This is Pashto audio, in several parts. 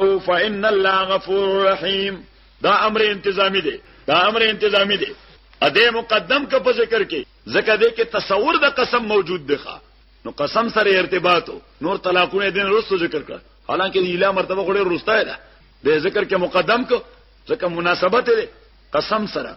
او فإن الله غفور رحیم دا امر انتظامی دی دا امر انتظامی دی ا دې مقدم کا په ذکر کې ځکه دې کې تصور د قسم موجود دی ښا نو قسم سره ارتباط نور طلاقونه دین رسو ذکر کړ حالانکه دی اله مرتبه غوړي رسته ده د ذکر کې مقدم کو ځکه مناسبت دی قسم سره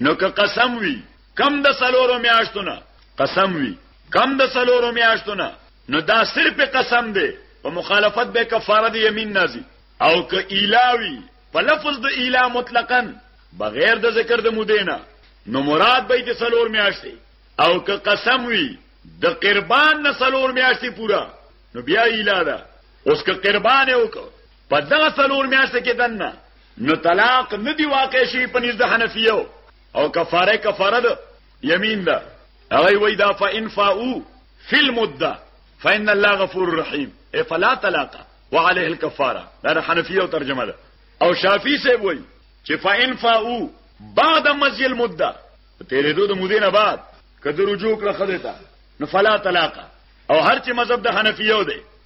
نو که قسم وی کم د سلورو میاشتو نه قسم وی کم د سلورو میاشتو نه نو دا صرف قسم دی په مخالفت به کفاره د یمین نازي او که ایلاوی په لفظ د ایلا مطلقاً بغیر د ذکر د مودینا نو مراد به د سلور میاشتې او که قسم وی د قربان نه سلور میاشتې پورا نو بیا ایلا ده اوس که قربان وکړه په دغه څلور میاشتو کې دنه نو طلاق نه دی واقع شي په نزد حنفیو او کفاره کفاره ده یمین ده هغه وای دا فإن فاؤ فی المده فإن الله غفور رحیم ای فلا طلاق وعليه الكفاره دا حنفیو ترجمه ده او شافعی سے وای چې فإن فاؤ بعد مزی المده تیرې دوه مودې نه بعد کده رجوع کړه خدای ته نو فلا طلاق او هر چې مذهب د حنفیو دی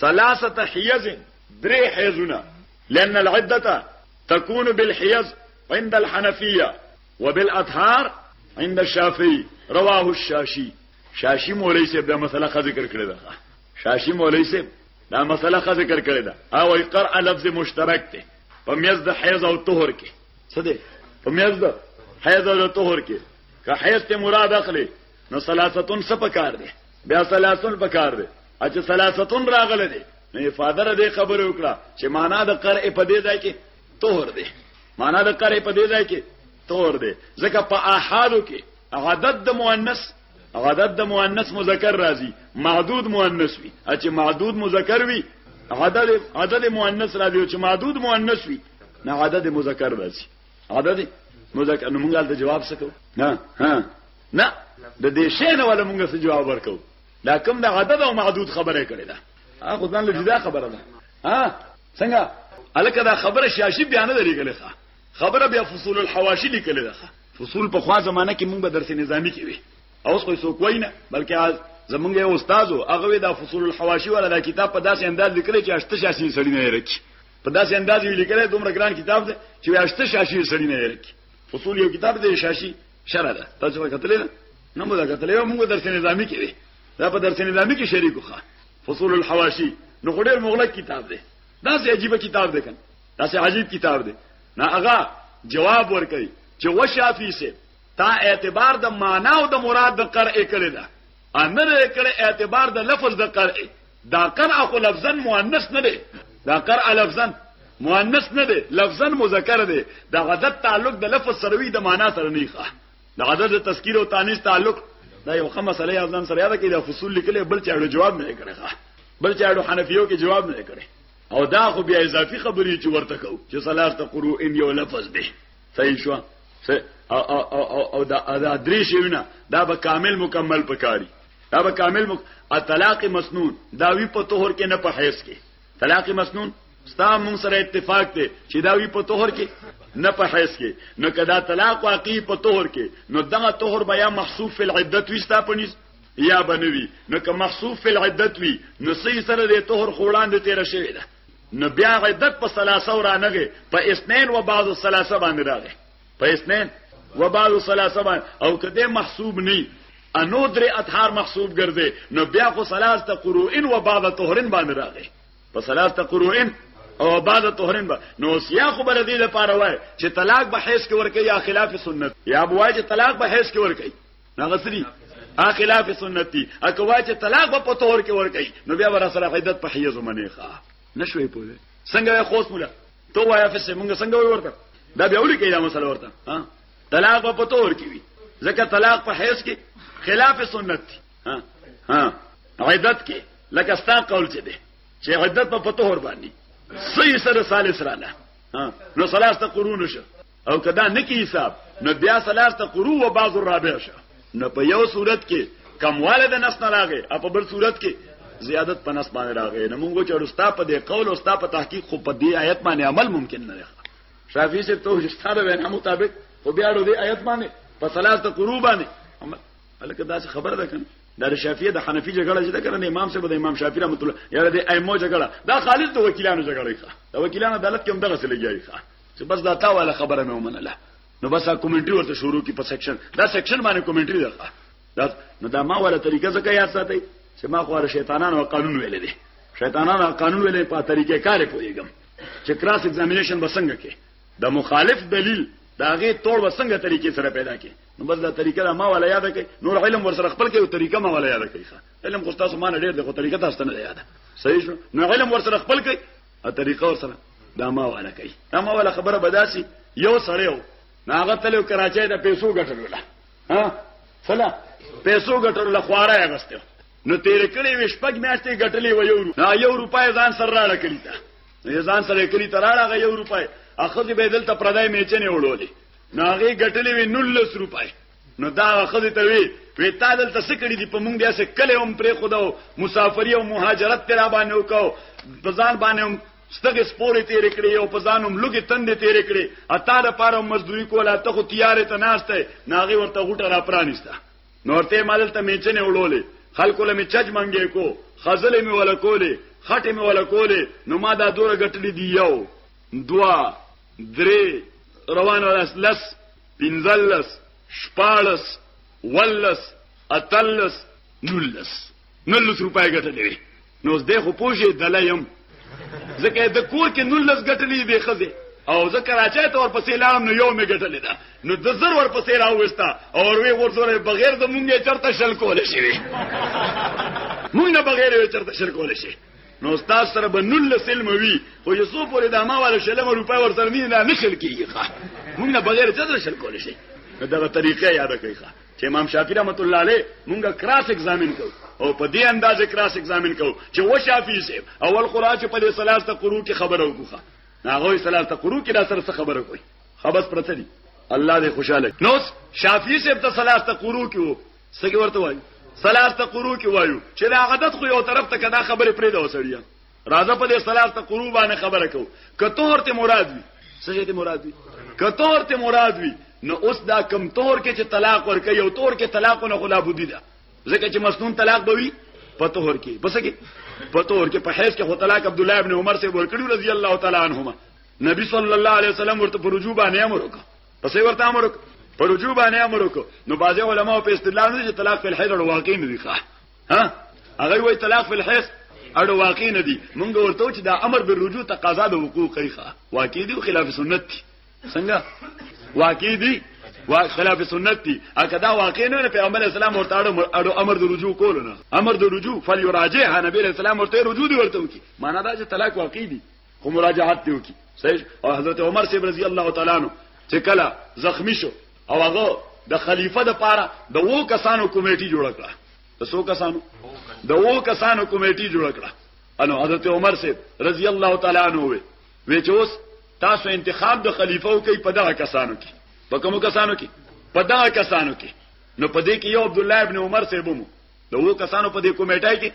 ثلاثه حيز درې حيزونه لان العده تكون بالحيز عند الحنفيه وبالاطهار عند الشافعي رواه الشاشي شاشي مولوي صاحب دا مسله خ ذکر کړی دا شاشي مولوي صاحب دا مسله خ ذکر کړی دا او قرأ لفظ مشترک ته په میز د حیض او طهر کې څه دی په میز د حیض او طهر کې که حیض ته مراد اخلي نو ثلاثتون څه پکار دی بیا ثلاثتون پکار دی اچ ثلاثتون راغله دی نو افاده را دی خبر وکړه چې معنا د قرئ په دې ځای کې طهر دی معنا د قرئ په دې ځای کې طهر دی ځکه په احادو کې عدد د مؤنث عدد د مؤنث مذکر راځي معدود مؤنث وي چې معدود مذکر وي عدد عدد مؤنث راځي چې معدود مؤنث وي نه عدد مذکر راځي عدد مذکر نو موږ د جواب سکو نه ها نه د دې شی نه ولا مونږه څه جواب ورکو دا کوم د عدد او محدود خبره کړې ده هغه ځان له جدا خبره ده ها څنګه الکه دا خبره شاشي بیان نه لري کله خبره بیا فصول الحواشی لیکل ده فصول په خوا زمانہ کې مونږ به درس نظامی کې وي او اوس خو څوک وای نه بلکې از زمونږ یو استاد او هغه دا فصول الحواشی ولا دا کتاب په داسې انداز لیکل چې اشته شاشي سړی نه رکی په داسې انداز یې لیکل دومره ګران کتاب دی چې اشته شاشي سړی نه رکی فصول یو کتاب دی شاشي شرع ده تاسو ما کتلې ده نه مو دا کتلې موږ درس نظامی کې دا په درس نظامی کې شریکو ښه فصول الحواشی نو خډیر مغلق کتاب دی دا سه عجیب کتاب دی کنه دا سه عجیب کتاب دی نه هغه جواب ورکړي چې وشافی سه تا اعتبار د معنا او د مراد د قرئ کړی ده نه دی کړی اعتبار د لفظ د قرع دا قرع خو لفظا مؤنث نه دی دا قرع لفظا مؤنث نه دی لفظا مذکر دی د غدد تعلق د لفظ سره وی د معنا سره نه ښه د غدد د تذکیر او تانیث تعلق دا یو خمه مسله یې ځان سره یاد کړي د فصول لیکلې بل چاړو جواب نه کړي ښه بل چاړو حنفیو کې جواب نه کړي او دا خو بیا اضافي خبرې چې ورته کو چې صلاح ته قرو ان یو لفظ دی صحیح شو او او او او دا دا درې شیونه دا به کامل مکمل پکاري دا به کامل مک... طلاق مسنون دا وی په طهر کې نه په حیث کې طلاق مسنون ستا مون سره اتفاق ته چې دا وی په طهر کې نه په حیث کې نو کدا طلاق واقعي په طهر کې نو دغه طهر بیا محسوب فی العدت وستا پنيس یا بنوي نو که محسوب فی العدت وی نو سې سره د طهر خوړان د تیر شوی ده نو بیا عدت په ثلاثه ورانغه په اثنين و بعض الثلاثه باندې راغی په اثنين و بعض الثلاثه باندې او کده محسوب نه انو درې اطهار محسوب ګرځي نو بیا خو ثلاثه قروئن و بعض طهرن باندې راغی په ثلاثه قروئن او بعد طهرین با نو سیا خو بر دې لپاره وای چې طلاق به حیث کې ورکه یا خلاف سنت یا بوای چې طلاق به حیث کې ورکه هغه سری ا خلاف سنت دي اکوا چې طلاق په تور کې ور کوي نو بیا ور سره عدت په حیز منې ښه نشوي پوهه څنګه خوښ مولا تو وایا فسه مونږ څنګه ورته دا بیا ولي کې دا مسله ورته ها طلاق په تور کې وي ځکه طلاق په حیز کې خلاف سنت دي ها ها عدت کې لکه ستا قول چې دي چې عدت په تور باندې صحیح سره سالس رااله ها نو ثلاثه قرون شو او کدا نه کی حساب نو بیا سلار ته قرو و بعض الرابع شه نو په یو صورت کې کمواله د نس نه راغې او په بل صورت کې زیادت په نس باندې راغې نو موږ چې رستا په دې قول او ستا په تحقیق خو په دې آیت باندې عمل ممکن نه دی شافعي سے تو استاد وینا مطابق خو بیا ورو دې آیت باندې په سلار ته قرو باندې الکه دا خبره ده کنه د شافعي د حنفي جګړه چې دا کنه امام صاحب د امام شافعي رحمت الله یاره د ائمه جګړه دا خالص د وکیلانو جګړه ښه د وکیلانو عدالت کې هم دغه څه لګیږي ښه چې بس دا تا والا خبره مې ومنله نو بس کمنټري ورته شروع کی په سیکشن دا سیکشن باندې کمنټري ده دا نو دا ما والا طریقه ځکه یاد ساتي چې ما خو شیطانانو قانون ویل دي شیطانانو قانون ویل په طریقې کار پويګم چې کراس ایگزامینیشن بسنګ کې د مخالف دلیل دا غي تور وسنګ طریقې سره پیدا کې نو بس دا طریقه دا ما ولا یاد کړي نور علم ور سره خپل کې او طریقه ما ولا یاد کړي علم خو تاسو ما نه ډېر د خو طریقه تاسو نه یاد صحیح شو نو علم ور سره خپل کې ا طریقه ور سره دا ما والا کوي دا ما والا خبره بداسي یو سړی و ناغه تلو کراچۍ د پیسو ګټلو لا ها فلا پیسو ګټلو لا خواره اغسته نو تیر کړي وش پګ میاشتې ګټلې و یو نه یو روپای ځان سره راړه کړی تا ځان سره کړی تا راړه یو روپای اخذ به دلته پردای میچنه وړولې ناغه ګټلې و 19 روپای نو دا خزه ته وی وی تا دلته څه کړی دی په مونږ بیا څه کله هم پرې خدو مسافری او مهاجرت تر باندې وکاو په ځان باندې هم ستګه سپورې تیر کړې او په ځانوم لګي تندې تیر کړې اته د پاره مزدوري کوله ته خو تیارې ته ناشته ناغي ورته غټه را پرانیسته نورته مال ته میچنه وړولې خلکو له میچج منګې کو خزلې می ولا کولې خټې می ولا کولې نو ما دا دوره غټلې دی یو دوا درې روان ولس لس پنځلس، شپاړس، ولس، اتلس، نولس نولس روپۍ ګټلې وي نو اوس دی خو پوه شي دلی یم ځکه د کور کې نولس ګټلې بې ښځې او زه کراچۍ ته ورپسې لاړم نو یو مې ګټلې ده نو د زر ورپسې راوسته او وروې ورسره بغیر د مونږ یې چرته شل کولی شي مونږ نه بغیر یې چرته شل کولی شي نو استاد سره به نل سلم وی خو یې سو پورې د ما والا شلم روپای ورسره نه نه شل کیږي ښا موږ نه بغیر څه سره شل کول شي دغه طریقه یاد کړئ ښا چې امام شافعي رحمت الله علیه موږ کراس ایگزامین کو او په دې انداز کراس ایگزامین کو چې و شافعي سي اول قرآن چې په دې سلاسته قرو کې خبره وکړه هغه سلاسته قرو کې دا سره څه خبره کوي خبس پرته دي الله دې خوشاله نو شافعي سي په سلاسته قرو کې سګي ورته وایو سلاس ته قرو کې وایو چې دا عادت خو یو طرف ته کدا خبره پرې دا وسړیا راځه په دې سلاس ته قرو باندې خبره کو کته ورته مراد وي سجه ته مراد وي کته ورته مراد وي نو اوس دا کم تور کې چې طلاق ورکې یو تور کې طلاق نه خلا بودی دا ځکه چې مسنون طلاق بوي په تور کې بس کې په تور کې په حیث کې هو طلاق عبد الله ابن عمر سے ورکړو رضی الله تعالی عنهما نبی صلی الله علیه وسلم ورته پر رجوع باندې امر وکړ پسې ورته امر وکړ پر رجوع باندې امر وکړ نو بعضي علما په استدلال نه چې طلاق فل حیض او واقع نه دی ښه ها هغه وایي طلاق فل حیض اړو واقع نه دي مونږ ورته چې دا امر به رجوع تقاضا د وقوع کوي ښه واقع دي خلاف سنت دي څنګه واقع دي وا خلاف سنت دي اګه دا واقع نه پیغمبر اسلام ورته اړو امر د رجوع کول نه امر د رجوع فليراجعها نبی اسلام ورته رجوع دي ورته وکي معنا دا چې طلاق واقع دي خو مراجعات دی وکي صحیح او حضرت عمر سی رضی الله تعالی عنہ چې کله زخمی شو او هغه د خلیفہ د پاره د وو کسانو کمیټي جوړ کړه د سو کسانو د وو کسانو کمیټي جوړ کړه انو حضرت عمر سی رضی الله تعالی عنہ وی وی چې اوس تاسو انتخاب د خلیفہ او کوي په دغه کسانو کې په کوم کسانو کې په دغه کسانو کې نو په دې کې یو عبد الله ابن عمر سی بومو د وو کسانو په دې کمیټه کې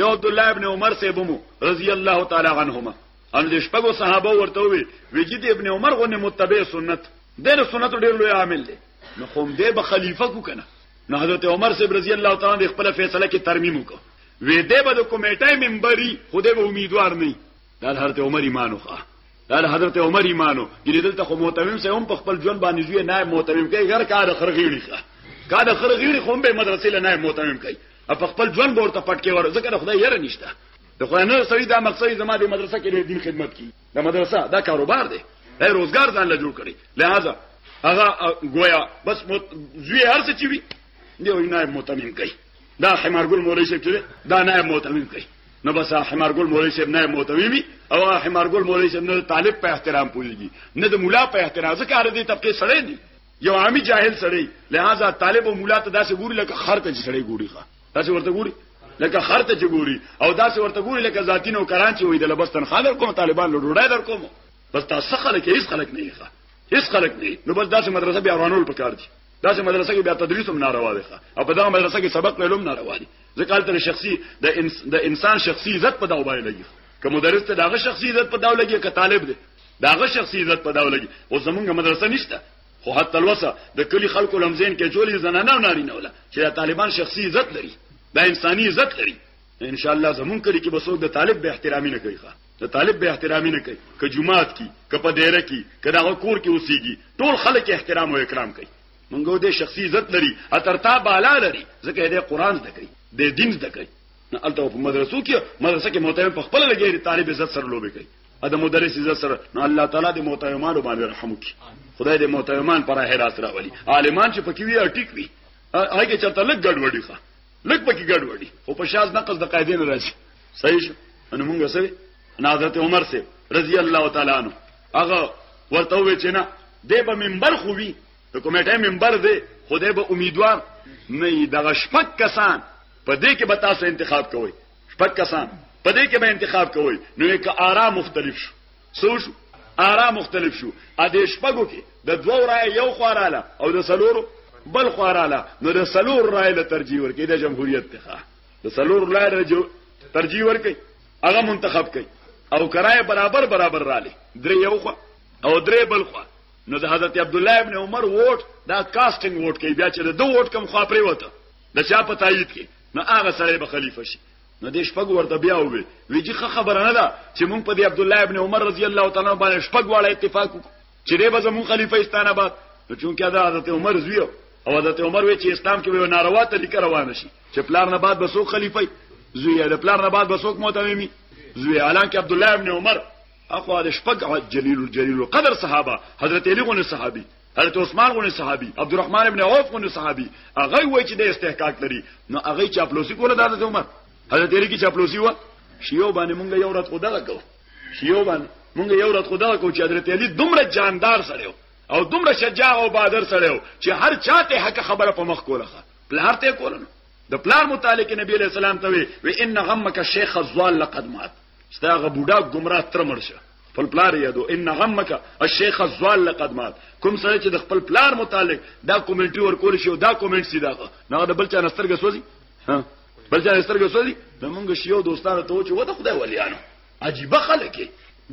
یو عبد الله ابن عمر سیبمو رضی الله تعالی عنهما ان د شپږو صحابه ورته وی وجید ابن عمر غو متبع سنت دغه سنت ډیر لوی عامل دی نو خو دې به خلیفہ کو کنه نو حضرت عمر سیب رضی الله تعالی عنہ خپل فیصله کې ترمیم وکړ وې دې به د کمیټې ممبري خو دې به امیدوار نه دا حضرت عمر ایمان وکړه دا حضرت عمر ایمانو ګری دلته خو محتمم سه هم په خپل ژوند باندې زوی نائب محتمم کوي غیر کار خرغیړي کا د خرغیړي خو به مدرسې له نائب محتمم کوي په خپل ژوند ورته پټ کې ور ذکر خدای یې نشته د خدای نه سړي دا مقصد زما د مدرسې کې د دین خدمت کی د مدرسې دا کاروبار دی دا روزګار ځان له جوړ کړي لہذا هغه گویا بس زوی هر څه چی وي دی وینای محتمم کوي دا حمارګل مولوی صاحب چې دا نه موتمیم کوي نو بس حمارګل مولوی صاحب نه موتمیم او حمارګل مولوی صاحب نه طالب په احترام پولیږي نه د مولا په احترام ځکه دې طبقه سړی دی یو عامي جاهل سړی لہذا طالب او مولا ته داسې ګوري لکه خر ته سړی ګوري ښا داسې ورته ګوري لکه خر ته ګوري او داسې ورته ګوري لکه ذاتینو کران چې وې د لبس تنخواه در کوم طالبان له ډوډۍ در کوم بس تاسو خلک هیڅ خلک نه یې ښا هیڅ خلک نه نو بس داسې مدرسه بیا روانول پکار دي داسې مدرسه کې بیا تدریس هم ناروا دی او په دغه مدرسه کې سبق ویل هم ناروا دي ځکه تر شخصي د انس د انسان شخصي عزت په داو باندې لګي که مدرس ته داغه شخصي عزت په داو لګي که طالب دی داغه شخصي عزت په داو لګي او زمونږ مدرسه نشته خو حتی الوسه د کلی خلکو لمزین کې جوړي زنانه ناري نه ولا چې طالبان شخصي عزت لري دا انساني عزت لري ان شاء الله زمونږ کلی کې بسوک د طالب به احترامي نه کوي د طالب به احترامي نه کوي که جمعات کی که په دیره کی که دغه کور کې اوسېږي ټول خلک احترام او اکرام کوي منګو دې شخصي عزت لري اترتا بالا لري ځکه دې قران زده کوي دې دین زده کوي نه الته په مدرسو کې مدرسه کې محترم په خپل لګي طالب عزت سره لوبي کوي ا د مدرس عزت سره نو الله تعالی دې محترمان باندې رحم وکړي خدای دې محترمان پر هراس راولي عالمان چې پکې وي اټیک وي هغه چرته لګ ګډوډي ښه لګ پکې ګډ وډي خو په شاز نقل د قاعده نه راشي صحیح شو ان موږ سره ان حضرت عمر سے رضی الله تعالی عنہ هغه ورته وی چې نه دی به منبر خو وی د کمیټه منبر دی خدای به امیدوار نه دغه شپک کسان په دې کې به تاسو انتخاب کوئ شپک کسان په دې کې به انتخاب کوئ نو یک آرا مختلف شو سو شو آرا مختلف شو ا دې شپږو کې د دوو رائے یو خواراله او د سلورو بل خواراله نو د سلور رائے له ترجیح ورکې د جمهوریت ته د سلور رائے له جو ترجیح ورکې هغه منتخب کړي او کرای برابر برابر رااله درې یو خوا او درې بل خوا نو د حضرت عبد الله ابن عمر ووټ دا کاستینګ ووټ کوي بیا چې د دوه ووټ کم خوا پرې وته د چا په تایید کې نو هغه سره به خلیفہ شي نو دې شپږ ورته بیا وې وی چې خبره نه ده چې مونږ په دې عبد الله ابن عمر رضی الله تعالی عنہ باندې شپږ واړه اتفاق وکړو چې دې به زمون خلیفہ استانه بعد نو چونکه دا حضرت عمر زیو او حضرت عمر وی چې اسلام کې به ناروا طریقه روانه شي چې پلار نه بعد بسو خلیفہ زوی د پلار نه بعد بسو متممي زوی الان کې عبد الله ابن عمر اخو د شپږ جلیل الجلیل قدر صحابه حضرت علی غو صحابي حضرت عثمان غونې صحابي عبدالرحمن ابن عوف غونې صحابي هغه وای چې د استحقاق لري نو هغه چاپلوسی کوله د حضرت عمر حضرت علی کی چاپلوسی و شیو باندې مونږ یو رات خدا غو شیو باندې مونږ یو رات خدا کو چې حضرت علی دومره جاندار سره او دومره شجاع او بادر سره چې هر چاته حق خبره په مخ کوله پلار ته کوله د پلار متعلق نبی علیہ السلام ته وی ان غمک شیخ الضال لقد مات ستاغه بوډا گمراه تر مرشه خپل پلار یادو ان همک الشیخ الزوال لقد مات کوم سره چې د خپل پلار متعلق دا کومنټي ورکول شي او دا کومنټ سي دا نه د بل چا نسترګ سوځي ها بل چا نسترګ سوځي نو موږ شیو دوستانو ته چې وته خدای ولیانو عجیب خلک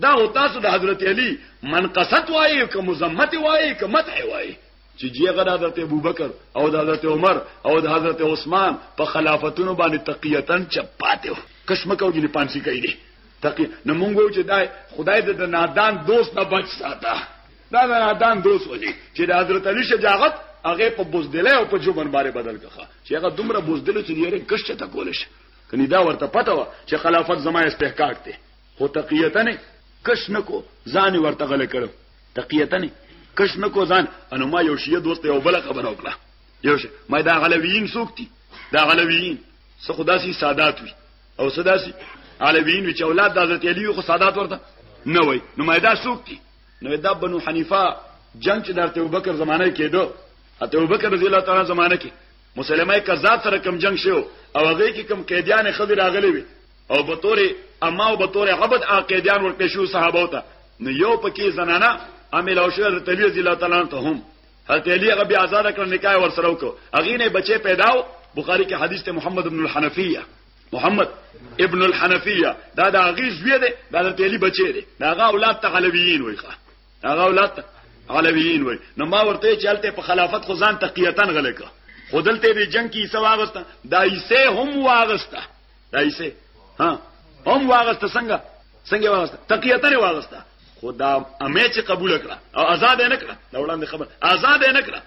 دا او تاسو د حضرت علی منقصت وایي که مزمت وایي که مدح وایي چې جیغه د حضرت ابوبکر او د حضرت عمر او د حضرت عثمان په خلافتونو باندې تقیتن چپاته کشمکه او جنې پانسی کوي دي تقی نو مونږ وو چې دا خدای د نادان دوست نه بچ ساته دا نادان دوست ولي چې د حضرت علي شجاعت هغه په بوزدل او په جوبن باندې بدل کړه چې هغه دومره بوزدل چې یې کښته تا کول شي کني دا ورته پته و چې خلافت زما استحقاق دی خو تقیته نه کښ نه کو ځان ورته غل کړو تقیته نه کښ نه کو ځان انو ما یو شی دوست یو بل خبر وکړه یو شی ما دا غلویین سوکتی دا غلویین څه خداسي سادات وي او سداسي علویین وی چې اولاد د حضرت علی خو سادات ورته نه وای نو مېدا څوک دي نو دا بنو حنیفه جنگ چې د ابوبکر زمانه کېدو اته ابوبکر رضی الله تعالی زمانه کې مسلمانای کزاد سره کم جنگ شو او هغه کې کم قیدیان خدای راغلي وي او به تورې اما او به تورې عبد عقیدیان ورکه شو صحابه ته نو یو پکې زنانه امیل او شو رضی الله تعالی ته هم حضرت علی هغه بیا آزاد کړ نکاح ور سره وکړ اغه نه بچي پیداو بخاری کې حدیث ته محمد ابن الحنفیه محمد ابن الحنفیه دا د اغه زوی دی د حضرت علی بچی دی دا هغه اولاد ته علویین وای ښه هغه اولاد ته علویین وای نو ما ورته چلته په خلافت خو ځان تقیتن غلکه خودلته د جنگ کې سواغسته دا یې هم واغسته دایسه ها هم واغسته څنګه څنګه واغسته تقیه تر واغسته خدا امه چې قبول کړه او آزاد نه کړه دا وړاندې خبر آزاد نه کړه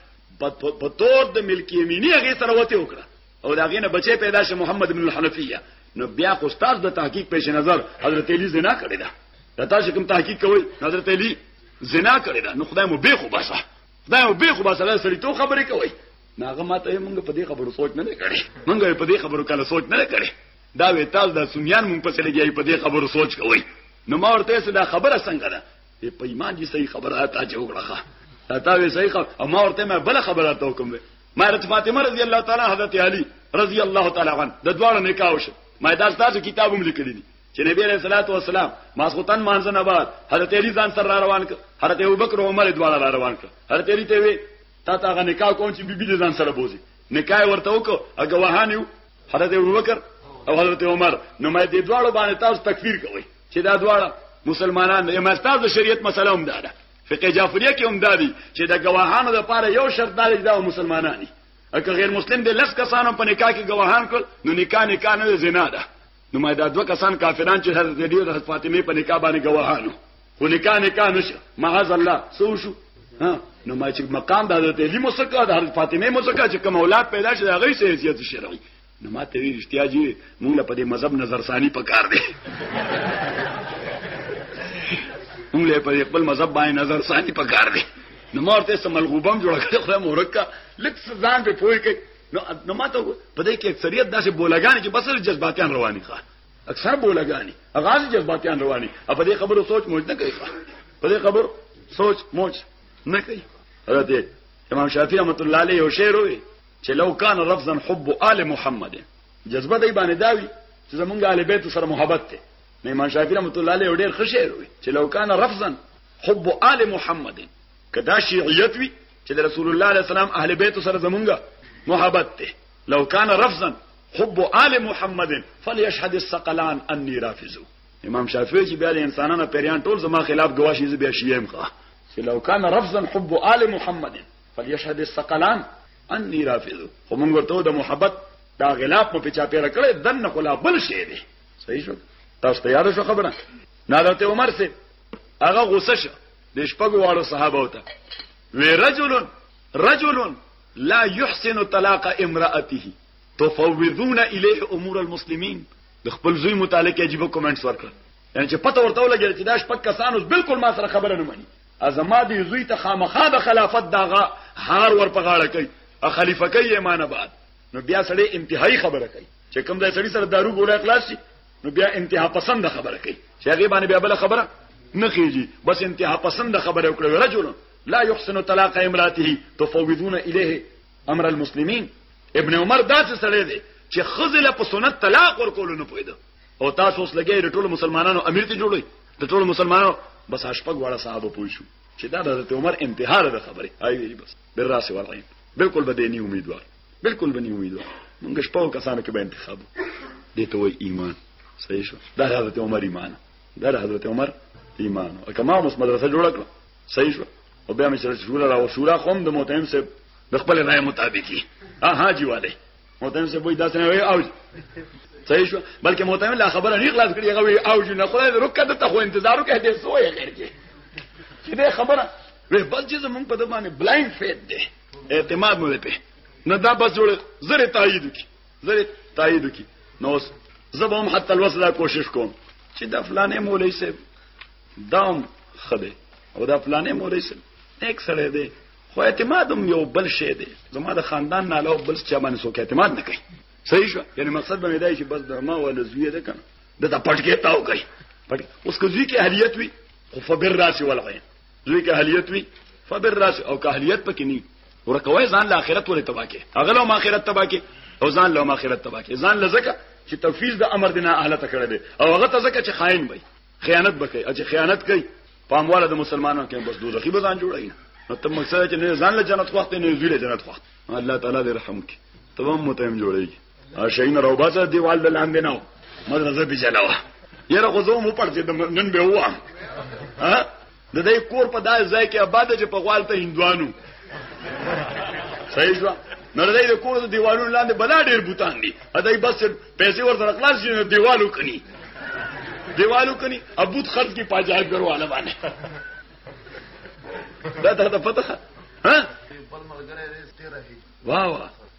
په تور د ملکی امینی هغه سره وته وکړه او دا غینه بچی پیدا شه محمد بن الحنفیه نو بیا خو استاد د تحقیق پیش نظر حضرت علی زنا کړی دا تاسو کوم تحقیق کوي حضرت علی زنا کړی دا نو خدای مو به خو باسه دا یو به خو باسره سړی ته خبرې کوي ناغه ماته موږ په دې خبرو سوچ نه کړي موږ په دې خبرو کله سوچ نه کړي دا وی تاسو د سنیان مونږ په سره دی په دې خبرو سوچ کوي نو ما ورته څه دا خبره څنګه ده په ایمان دي صحیح خبره تا چې وکړه تا وی صحیح خبره او ما ورته ما بل خبره ته کوم ما رت فاطمه رضی الله تعالی حضرت علی رضی الله تعالی عنها د دوه نکاح وشه ما دا تاسو کتابوم لیکلی دي چې نبی عليه الصلاه والسلام ماسوتن مانځه نه بعد حضرت علي ځان سره را روان ک حضرت ابوبکر او عمر دواړه را روان ک حضرت علي ته وی تا ته نکاح کوم چې بيبي دې ځان سره بوزي نکاح ورته وکړه هغه وهانیو حضرت ابوبکر او حضرت عمر نو مې دې دواړو باندې تاسو تکفیر کوي چې دا دواړه مسلمانان یې مستاز د شریعت مسله هم ده فقه جعفریه کې هم دادی چې د گواهانو لپاره یو شرط دار دا مسلمانان دي اګه غیر مسلم دې لس کسانو په نکاح کې گواهان کړ نو نکاح نکاح نه زنا ده نو ما دا دوه کسان کافران چې حضرت علی او حضرت فاطمه په نکاح باندې گواهانو خو نکاح نکاح نشه معاذ الله سو شو ها نو ما چې مقام د حضرت علی مسکا د حضرت فاطمه مسکا چې کوم اولاد پیدا شي هغه سه حیثیت شرعي نو ما ته وی رښتیا جی موږ له پدې مذهب نظر ثانی پکار دی موږ له پدې خپل مذهب باندې نظر ثانی پکار دی نو مورته سملغوبم جوړ کړ خو مورکا لکه ځان په پوي کې نو نو ماته په دې کې اکثریت داسې بولګانی چې بس جذباتيان رواني ښه اکثر بولګانی اغاز جذباتيان رواني په دې خبرو سوچ موج نه کوي په دې خبرو سوچ موج نه کوي حضرت امام شافعي رحمت الله علیه یو شعر وی چې لو کان رفضا حب آل محمد جذبه دی باندې داوی چې زمونږ آل بیت سره محبت ته امام شافعي رحمت الله علیه ډیر ښه شعر وی چې لو کان رفضا حب آل محمد که دا شیعیت وي چې د رسول الله علیه السلام اهل بیت سره زمونږه محبت ده لو کان رفضا حب آل محمد فليشهد الثقلان اني رافضو امام شافعي چې بیا د انسانانو پیریان ټول زما خلاف گواهی زی بیا شیم ښه چې لو کان رفضا حب آل محمد فليشهد الثقلان اني رافضو خو موږ ورته د محبت دا غلاف په چا پیرا کړې دنه خلا بل شی دی صحیح شو تاسو ته یاد شو خبره نادرته عمر سي هغه غوسه شو د شپږ واړو صحابه وته وی رجل رجل لا يحسن طلاق امراته تفوضون الیه امور المسلمین د خپل زوی متعلق عجیب کومنټس ورکړه یعنی چې پته ورته ولګی چې دا شپږ کسان اوس بالکل ما سره خبره نه مانی ازما دی زوی ته خامخا د خلافت داغه هار ور پغاړه کوي ا خلیفہ کوي ایمانه بعد نو بیا سړی انتهایی خبره کوي چې کوم ځای سړی سره دارو ګوله اخلاص شي نو بیا انتها پسند خبره کوي چې هغه باندې بیا بل خبره نه کیږي بس انتها پسند خبره وکړي رجل لا يحسن طلاق امراته تفوضون الیه امر المسلمین ابن عمر دا څه سره دی چې خزله په سنت طلاق ورکول نه پوهیدو او تاسو اوس لګي د ټولو مسلمانانو امیر ته جوړوي د ټولو مسلمانانو بس اشپګ واړه صاحب پوه شو چې دا د حضرت عمر انتحار د خبره آی ویلی بس بر راسه ورغی بالکل بدینی امیدوار بالکل بنی امید موږ شپو کسانو کې به انتخاب دي ته وای ایمان صحیح شو دا حضرت عمر ایمان دا حضرت عمر ایمان او کما اوس مدرسه جوړ کړ صحیح شو او بیا مې سره شورا راو شورا قوم د متهم صاحب د خپل رائے مطابقي اها جی والے متهم صاحب وای داسې نه وای او صحیح شو بلکې متهم لا خبره نه خلاص کړی هغه وی او جی نه خدای رکه ته خو انتظارو کې دې سوې غیر کې چې دې خبره وې بل چې زمونږ په دمانه بلایند فیت ده اعتماد مو په نه دا بس جوړ زره تایید کی زره تایید کی نو زه به هم حتی الوس دا کوشش کوم چې د فلانې مولوی صاحب دام خده او دا فلانې مولوی صاحب نیک سره دی خو اعتماد هم یو بل شی دی زما د خاندان نه علاوه بل چا باندې څوک اعتماد نه کوي صحیح شو یعنی مقصد باندې دی چې بس د ما ولا زوی ده کنه د تا پټ کې تاو کوي پټ اوس کوي کې اهلیت وي خو فبر راسي ولغی زوی که اهلیت وي فبر راس او که اهلیت پکې ني ورکوي ځان له آخرت ولې تبا کې اغلو ما آخرت تبا کې او ځان له ما آخرت تبا کې ځان لزکه چې تفیز د امر دینه اهل ته کړی دی او هغه ته ځکه چې خائن وي خیانت وکړي او چې خیانت کوي پامواله د مسلمانانو کې بس دوزخي به ځان جوړایي نو ته مقصد چې نه ځان له جنت وخت نه زوی له جنت وخت الله تعالی دې رحم وکړي تمام متهم جوړیږي شین روباسه دیوال دلاندې نه مدرسه به چلاوه یره خو زه مو پړځې نن به وام ها د دې کور په دای ځای کې آباد چې په غوال ته هندوانو صحیح شو نو د دې کور د دیوالو لاندې بلا ډیر بوتان دي اته بس پیسې ورته خلاص شي نو دیوالو کني دیوالو کني ابوت خرج کی پاجاب کرو والا باندې دا ته پته ها بل ملګری دې ستې راهي واه واه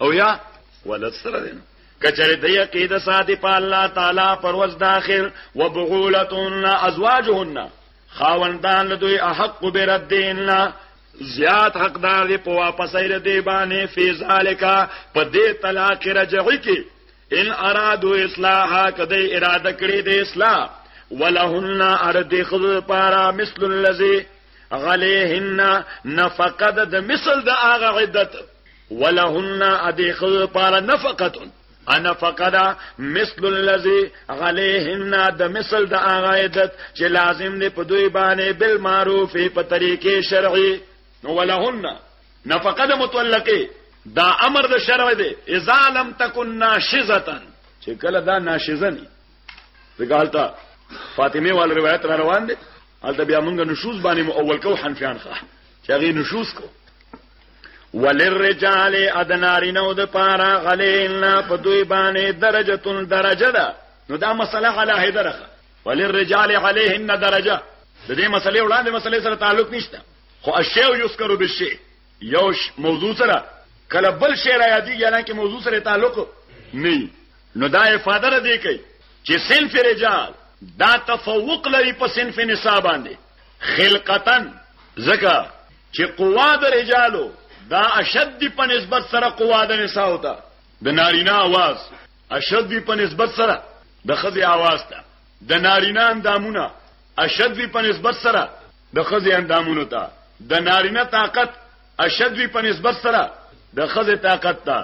او یا ولد سره دی کچره د یقید ساتي په الله تعالی پر ورځ د اخر وبغولتون ازواجهن خاوندان له دوی احق بردین زیات حقدار دی په واپس ایره دی باندې فی ذالکا په دې طلاق رجعی کې ان ارادو اصلاحا کدی اراده کړی دی اصلاح ولهن ارد خذ پارا مثل الذی غلیهن نفقد د مثل د هغه عدت ولهن ادي خذ پار نفقه انا فقدا مثل الذي عليهن د مثل د اغایدت چې لازم دی په دوی باندې بالمعروف په طریقې شرعي نو ولهن نفقه د متولقه دا امر د شرع دی اذا لم تكن ناشزه چې کله دا ناشزه نه دګالتا فاطمه وال روایت را روان دي البته بیا موږ نشوز باندې مو اول کو حنفیان ښه چې هغه نشوز کو وللرجال ادنارینو د پارا غلینا په دوی باندې درجه درجه ده نو دا مسله علی هدره وللرجال علیهن درجه د دې مسلې وړاندې مسلې سره تعلق نشته خو اشیاء یذکر بالشی یو موضوع سره کله بل شی را یادی یعنی کې موضوع سره تعلق نه نو دا افاده را دی کوي چې صنف رجال دا تفوق لري په صنف نساء باندې خلقتن زکه چې قوا د رجالو دا اشد دی په نسبت سره قوا د نساو ته د نارینه आवाज اشد دی په نسبت سره د خزي आवाज ته د نارینه اندامونه اشد دی په نسبت سره د خزي اندامونو ته د نارینه طاقت اشد وی په نسبت سره د خزه طاقت ته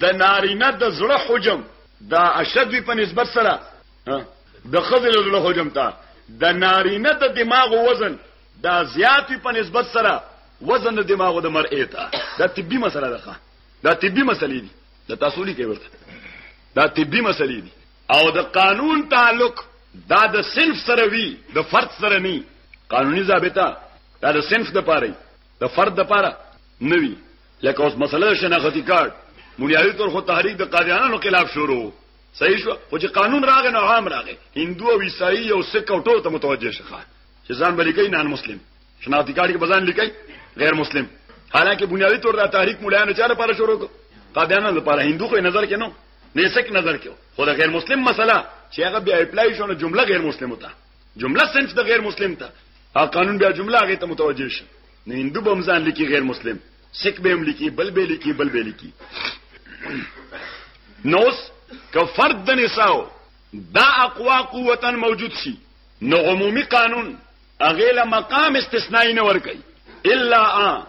د نارینه د زړه حجم دا اشد وی په نسبت سره د خزه د زړه حجم ته د نارینه د دماغ وزن دا زیات په نسبت سره وزن د دماغو د مرئه ته دا طبي مسله ده دا طبي مسلې دي دا تاسو لي کوي ورته دا طبي مسلې دي او د قانون تعلق دا د صنف سره وی د فرد سره نه قانوني ضابطه دا د صنف د پاره د فرد د پاره نه وی لکه اوس مسله شناختی کارت مونیاوی تر خو تحریک د قادیانانو خلاف شروع صحیح شو خو چې قانون راغی نو عام راغی هندو او عیسائی او سکه ټول ته متوجه شخه چې ځان بلیکي نان مسلم شناختی کارت کې بزان لیکي غیر مسلم حالانکه بنیادی طور دا تحریک مولایانو چا لپاره شروع کو قادیانو لپاره هندو خو نظر کې نو نه سک نظر کې خو دا غیر مسلم مسله چې هغه بیا اپلای شونه جمله غیر مسلم وتا جمله سنف د غیر مسلم ته او قانون بیا جمله هغه ته متوجه شي نه هندو بمزان لیکي غیر مسلم سک به هم لیکي بل به لیکي بل به لیکي نوس که فرد د نساو دا اقوا قوتن موجود شي نو عمومي قانون هغه له مقام استثنایی نه ورکي الا ان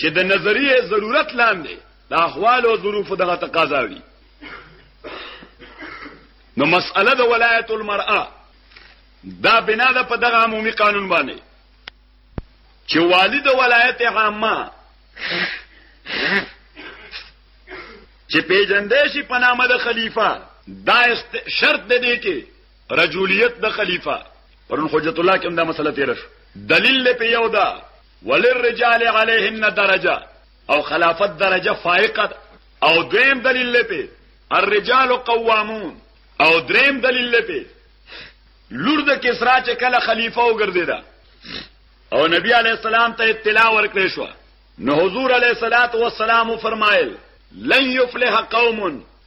چې د نظریه ضرورت لاندې د احوال او ظروف دغه تقاضا وي نو مسأله د ولایت المرأه دا بنا ده په دغه عمومي قانون باندې چې والد ولایت عامه چې پیجندې شي په نامه د خلیفہ دا شرط دی کې رجولیت د خلیفہ پرون حجت الله کوم دا مسله تیر شو دلیل له پیو دا وللرجال علیهن درجه او خلافت درجه فائقه او دویم دلیل له پی الرجال قوامون او دریم دلیل له پی لور د کسرا چې کله خلیفہ وګرځیدا او نبی علی السلام ته اطلاع ورکړې شو نو حضور علی الصلاۃ والسلام فرمایل لن یفلح قوم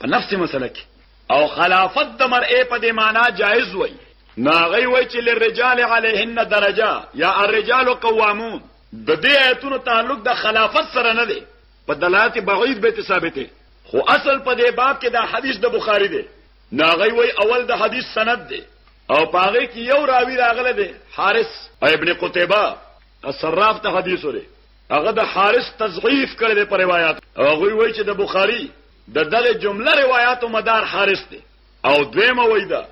په نفس مسله کې او خلافت د مرئه په دې معنی جایز وای نو هغه وای چې للرجال علیهن درجه یا الرجال قوامون د دې آیتونو تعلق د خلافت سره نه دی په دلالت بعید به ثابته خو اصل په دې باب کې دا حدیث د بخاری دی نو هغه وای اول د حدیث سند دی او پاغه کې یو راوی راغله دی حارث ابن قتیبه الصراف ته حدیث وره هغه د حارث تضعیف کړی په روایت او هغه وای چې د بخاری د دغه جمله روایتو مدار حارث دی او دویمه وای دا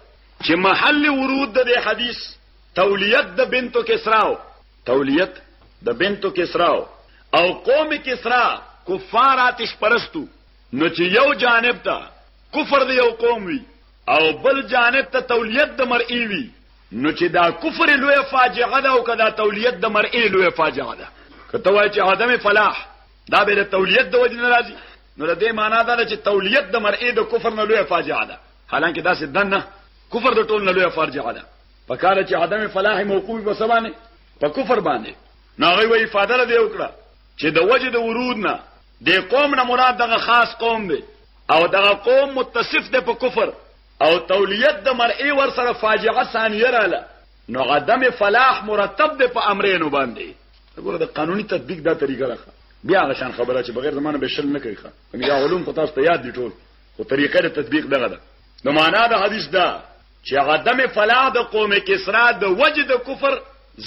چې محل ورود د دې حدیث تولیت د بنتو کسراو تولیت د بنتو کسراو او قوم کسرا کفار آتش پرستو نو چې یو جانب ته کفر دی یو قوم وی او بل جانب ته تولیت د مرئی وی نو چې دا کفر لوی فاجعه ده او کدا تولیت د مرئی لوی فاجعه ده کته وای چې عدم فلاح دا به د تولیت د وجه نه راځي نو د دې معنا دا ده چې تولیت د مرئي د کفر نه لوی فاجعه ده حالانکه دا سدن نه کفر د ټول نه لوی فاجعه ده په کار چې عدم فلاح موقوف په سبانه په کفر باندې ناغي وی افاده لري وکړه چې د وجه د ورود نه د قوم نه مراد دغه خاص قوم دی او دغه قوم متصف دی په کفر او تولیت د مرئی ور سره فاجعه ثانیه رااله نو عدم فلاح مرتب دی په امرینو باندې وګوره د قانوني تطبیق دا طریقه ده بیا هغه شان خبره چې بغیر زمانه به شل نه کوي ښه یعنی دا علوم خو تاسو ته یاد دي ټول خو طریقه د تطبیق دغه ده نو معنا د حدیث دا چې عدم فلاح د قوم کسرا د وجه د کفر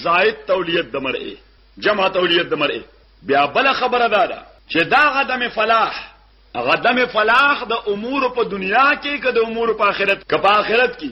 زائد تولیت د مرئه جمع تولیت د مرئه بیا بل خبره دا ده چې دا عدم فلاح عدم فلاح د امور په دنیا کې که د امور په آخرت که په آخرت کې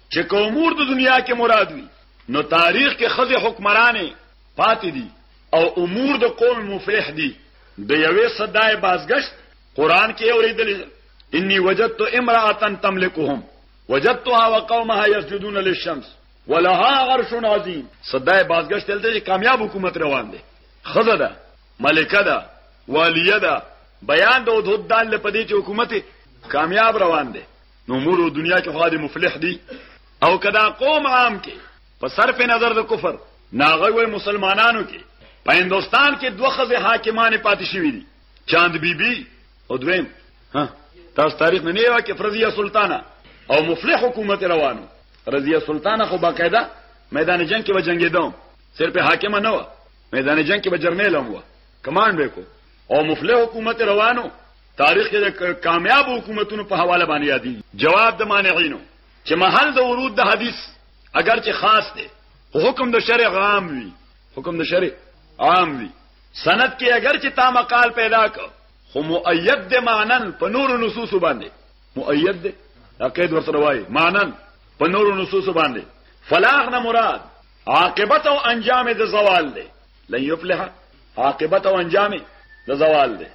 چې کومور د دنیا کې مراد وي نو تاریخ کې خزه حکمرانې پاتې دي او امور د قوم مفلح دي د یوې صدای بازګشت قران کې اورېدل انی وجدت امراه تملکهم وجدتها وقومها يسجدون للشمس ولها عرش عظیم صدای بازګشت دلته کامیاب حکومت روان دي خزه ده ملکه ده والیه ده بیان د حدود دال په دې چې حکومت کامیاب روان دي نو مولو دنیا کې خو دې مفلح دي او کدا قوم عام کې په صرف نظر د کفر ناغه وي مسلمانانو کې په هندستان کې دوه خزه حاکمان پاتې شوی دي چاند بیبي بی او دویم ها تاسو تاریخ نه نیو کې فرضیه سلطانه او مفلح حکومت روانو رضیه سلطانه خو باقاعده میدان جنگ کې و جنگیدو صرف حاکم نه و میدان جنگ کې به جرنیل هم و کمانډ وکړو او مفلح حکومت روانو تاریخ کې د کامیاب حکومتونو په حواله باندې یادي جواب د مانعینو چې محل د ورود د حدیث اگر چې خاص دی حکم د شرع عام وي حکم د شرع عام وي سند کې اگر چې تا مقال پیدا ک خو مؤید د مانن په نور نصوص باندې مؤید دی عقید ورته وایي مانن په نور نصوص باندې فلاح نه مراد عاقبت او انجام د زوال دی لن یفلح عاقبت او انجام د زوال دی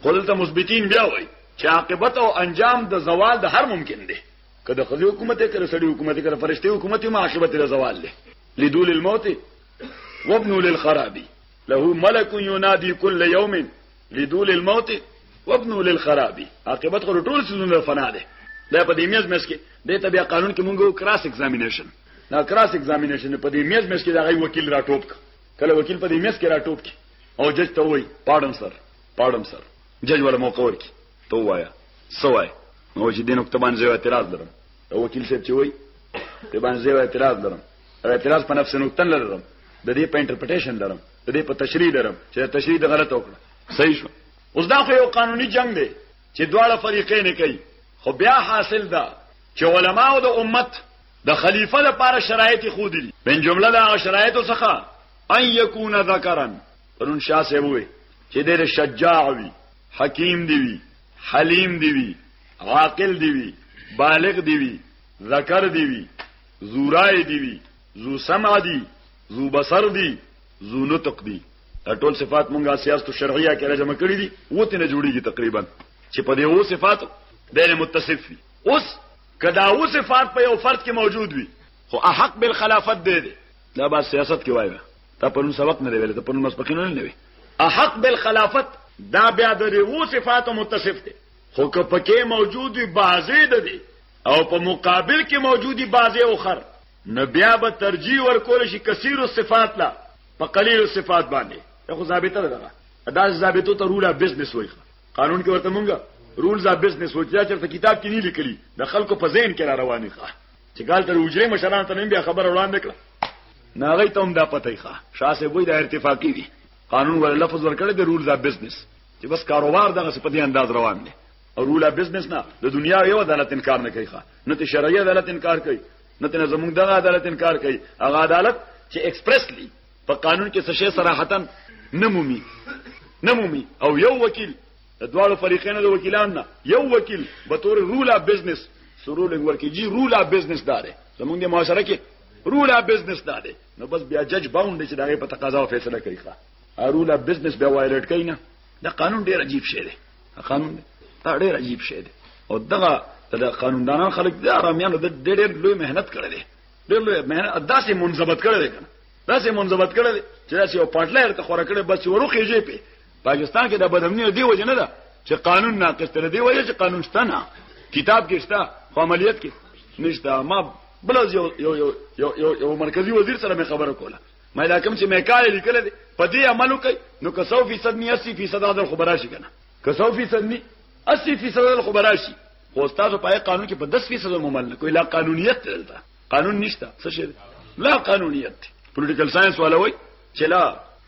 خپل ته مثبتین بیا وای چې عاقبت او انجام د زوال د هر ممکن دی کله خزي حکومت کله سړي حکومت کله فرشتي حکومت ما عاقبت د زوال له لدول الموت وابن للخراب له ملك ينادي كل يوم لدول الموت وابن للخراب عاقبت خو ټول سيزونه فنا ده دا په دې میز مس کې د ته بیا قانون کې مونږ کراس ایگزامینیشن دا کراس ایگزامینیشن په دې میز مس کې دا غي وکیل را ټوپ کله وکیل په دې میز کې را ټوپ کې او جج ته وای پاډن سر پاډن سر جج ولا موقع ورکی ته وایا سوای نو چې دینو کتابان زو اعتراض لرم او وکیل صاحب چې وای ته باندې زو اعتراض لرم اعتراض په نفس نقطه لرم د دې په انټرپریټیشن لرم د دې په تشریح لرم چې تشریح د غلط وکړه صحیح شو اوس دا خو یو قانوني جنگ دی چې دواړه فریقې نه کوي خو بیا حاصل ده چې علماو د امت د خلیفہ لپاره شرایط خو دي بن جمله لا شرایط څخه ان یکون ذکرن پرون شاه سه وې چې ډېر شجاع وي حکیم دی وي حلیم دی وي عاقل دی وي بالغ دی وي ذکر دی وي زورای دی وي زو سمع دی زو بصر دی زو نطق دی ټول صفات مونږه سیاست او شرعیه کې راجمه کړې دي وته نه جوړیږي تقریبا چې په دې او صفات ډېر متصف وي اوس کدا او صفات په یو فرد کې موجود وي خو حق بالخلافت دی دی دا با سیاست کې وایي دا پرون سبق نه دی ویل ته پرون مسپخین نه وی احق بالخلافت دا بیا د ریو صفات متصف دی خو که پکې موجود وي بازي د دي او په مقابل کې موجودي بازي او خر نو بیا به ترجیح ورکول شي کثیر الصفات لا په قلیل الصفات باندې خو ثابته ده دا ثابتو ته رولا بزنس وایي قانون کې ورته مونږه رولز اف بزنس وچا چرته کتاب کې نه لیکلي د خلکو په ذهن کې را رواني ښه چې ګال تر وجري مشران ته بیا خبر وړاندې کړه ناغی ته هم دا پته ښه شاسه وای دا ارتفاقی دي قانون ول لفظ ورکړی د رول دا بزنس چې بس کاروبار دغه په دې انداز روان دي او رول دا بزنس نه د دنیا یو عدالت انکار نه کوي ښه نه ته شرعي عدالت انکار کوي نه ته زموږ دغه عدالت انکار کوي هغه عدالت چې ایکسپریسلی په قانون کې څه شی صراحتا نمومي نمومي او یو وکیل د دواړو فریقینو د وکیلان نه یو وکیل به تور رولا بزنس سرولنګ ورکی جی رولا بزنس دار زمونږ د معاشره کې رولا بزنس دار نو بس بیا جج باوند چې دغه په تقاضا او فیصله کوي ښا رولا بزنس بیا وایلټ کوي نه دا قانون ډیر عجیب شی دی قانون دا ډیر عجیب شی دی او دغه د قانوندانان خلک د آرامیانو د ډېر لوی مهنت کړی دی ډېر لوی مهنت داسې منضبط کړی دی کنه داسې منضبط کړی دی چې داسې یو پټلر ته خوره کړی بس وروخیږي په پاکستان کې د بدامنی دی وجه نه ده چې قانون ناقص تر دی وجه چې قانون شته نه کتاب کې شته خو عملیت کې نشته ما بل یو یو یو یو یو مرکزی وزیر سره مې خبره کوله ما دا کوم چې مې کال لیکل دي په دې عمل وکړي نو که 100% نه 80% عدل خو براشي کنه که 100% نه 80% عدل خو براشي خو تاسو په قانون کې په 10% ممل کوي لا قانونیت دلته قانون نشته څه شي لا قانونیت پولیټیکل ساينس والا وای چې لا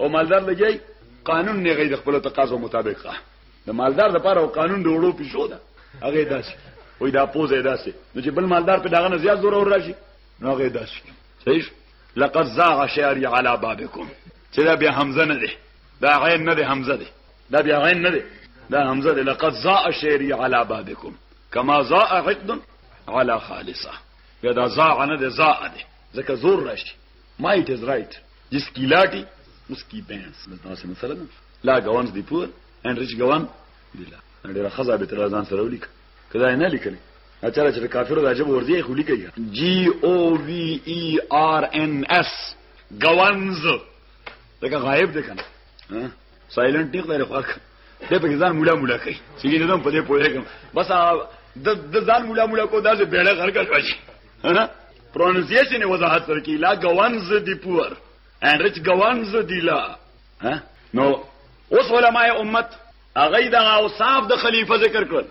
او مالدار لګي قانون نه غي د خپل تقاضا مطابق د مالدار د پاره او قانون د وړو پښو ده هغه داسې وای دا پوزه داسې نو چې بل مالدار په داغه نه زیات زور اور راشي نو هغه داسې صحیح لقد زاغ شعري على بابكم چې دا بیا حمزه نه دی دا عین نه دی حمزه دی دا بیا عین نه دی دا حمزه دی لقد زاء شعري على بابكم كما زاء عقد على خالصه بیا دا زاء نه دی زاء دی ځکه زور راشي مایټ از رائټ جس کی لاٹی اس کی بینس دلته سم مثلا لا ګوانز دی پور ان ریچ ګوان دی لا ډیره خزا به تر ځان سره ولیک کدا نه لیکل اچاره چې کافر د عجب ورځي خو لیکي جی او وی ای آر ان اس ګوانز دغه غایب دی کنه سایلنت نه غیر خواک دې په ځان مولا مولا کوي چې دې نن په دې پوهه کوم بس د ځان مولا مولا کو دا چې بیړه غرقه شوی پرونسیشن وضاحت ورکی لا گوانز دی پور and rich گوانز دی لا نو اوس علماء امت هغه د اوصاف د خلیفہ ذکر کړل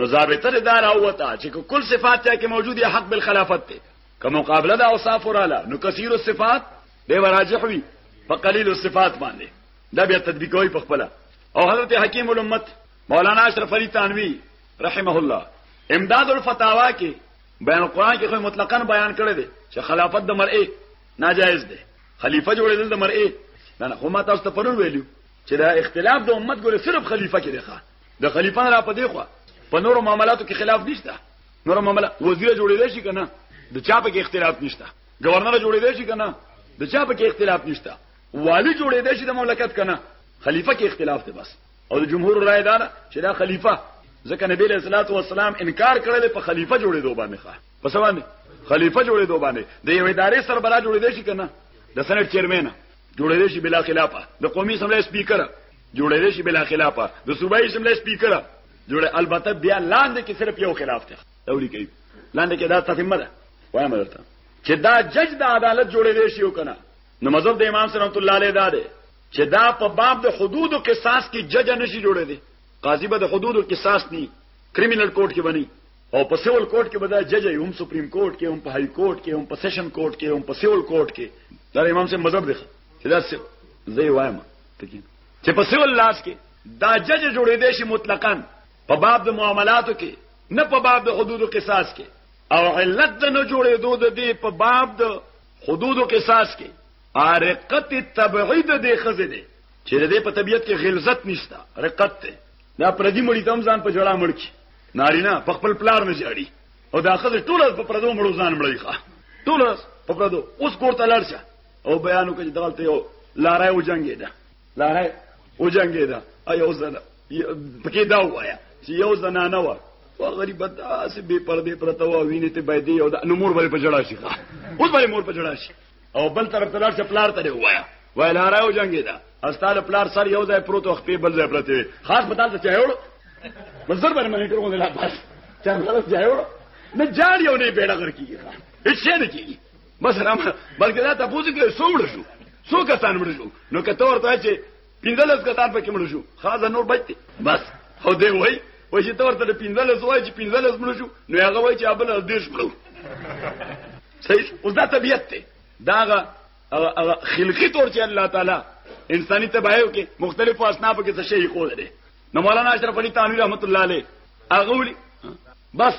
نو ضابطه دا راوته چې کل صفات ته کې موجودي حق بالخلافت ته که مقابله د اوصاف وراله نو کثیر الصفات دی راجح وي په قلیل الصفات باندې دا بیا تطبیق کوي په خپل او حضرت حکیم الامت مولانا اشرف علی تنوی رحمه الله امداد الفتاوا کې بیان القرآن کې خو مطلقاً بیان کړی دی چې خلافت د مرئي ناجایز دی خلیفہ جوړېدل د مرئي نه نه خو ما تاسو ته پرون ویلو چې دا اختلاف د امت ګوره صرف خلیفہ کې دی ښا د خلیفہ را پدې خو په نورو معاملاتو کې خلاف نشته نورو معاملات وزیر جوړېدل شي کنه د چا په کې اختلاف نشته گورنر جوړېدل شي کنه د چا په کې اختلاف نشته والی جوړېدل شي د مملکت کنه خلیفہ کې اختلاف دی بس او د جمهور رائے دا ده چې دا خلیفہ ځکه نبی له صلوات و سلام انکار کړل په خلیفہ جوړېدو باندې ښه په څه باندې خلیفہ جوړېدو باندې د یو ادارې سربراه جوړېدې شي کنه د سنټ چیرمن جوړېدې شي بلا خلافه د قومي اسمبلی سپیکر جوړېدې شي بلا خلافه د صوبایي اسمبلی سپیکر جوړ البته بیا لاندې کې صرف یو خلاف ته تولي کوي لاندې کې دا تفهمه ده وایم درته چې دا جج د عدالت جوړېدې شي او کنه نو مذهب د امام صلی الله علیه دا ده چې دا په باب د حدود او قصاص کې جج نه شي جوړېدی قاضي به د حدود او قصاص نه کریمینل کورټ کې بني او په سیول کورټ کې به دا جج هم سپریم کورټ کې هم په های کورټ کې هم په سیشن کورټ کې هم په سیول کورټ کې دا امام سي مذهب دی چې دا زه وایم چې په سیول لاس کې دا جج جوړې دی شي مطلقاً په باب د معاملاتو کې نه په باب د حدود او قصاص کې او علت د نه جوړې دوه د دې په باب د حدود او قصاص کې رقت طبعی د دې خزه دی چې د دې په طبیعت کې غلظت نشته رقت ته دا پردي مړی تم ځان په جړه مړ کی نارینه په خپل پلار نه جاړي او دا خزه ټول په پردو مړو ځان مړی ښه ټول په پردو اوس کوړه لړ شه او بیانو کې دغلت یو لارای و جنگې ده لارای و جنگې ده ایو زنه پکې دا وایا چې یو زنانه و او غریب داسې بے پردې پرته و وینې ته بيدې او د نمور باندې په جړا شي اوس باندې مور په جړا شي او بل طرف ته لاړ چې پلار ته وایا وای لاره او جنگي دا استاد پلار سر یو ځای پروت او خپې بل ځای پرته خاص بدل ته چهوړ مزر باندې منې ټول غوډه لا پاس چې هغه چهوړ نه جاړ یو نه پیدا کړ کیږي هیڅ شي نه کیږي بس رام بلکې دا ته پوزې کې سوړ شو سو کسان مړ شو نو کته ورته چې پیندلس کسان پکې مړ شو خاصه نور بچي بس هو دی وای و چې تور ته پیندلس وای چې پیندلس مړ شو نو هغه وای چې ابل دیش مړ صحیح شو اوس دا طبیعت ته داغه خلقی طور چې الله تعالی انساني تبایو کې مختلفو اصنافو کې څه شي خو لري نو مولانا اشرف علي تانوی رحمت الله علیه هغه ولي بس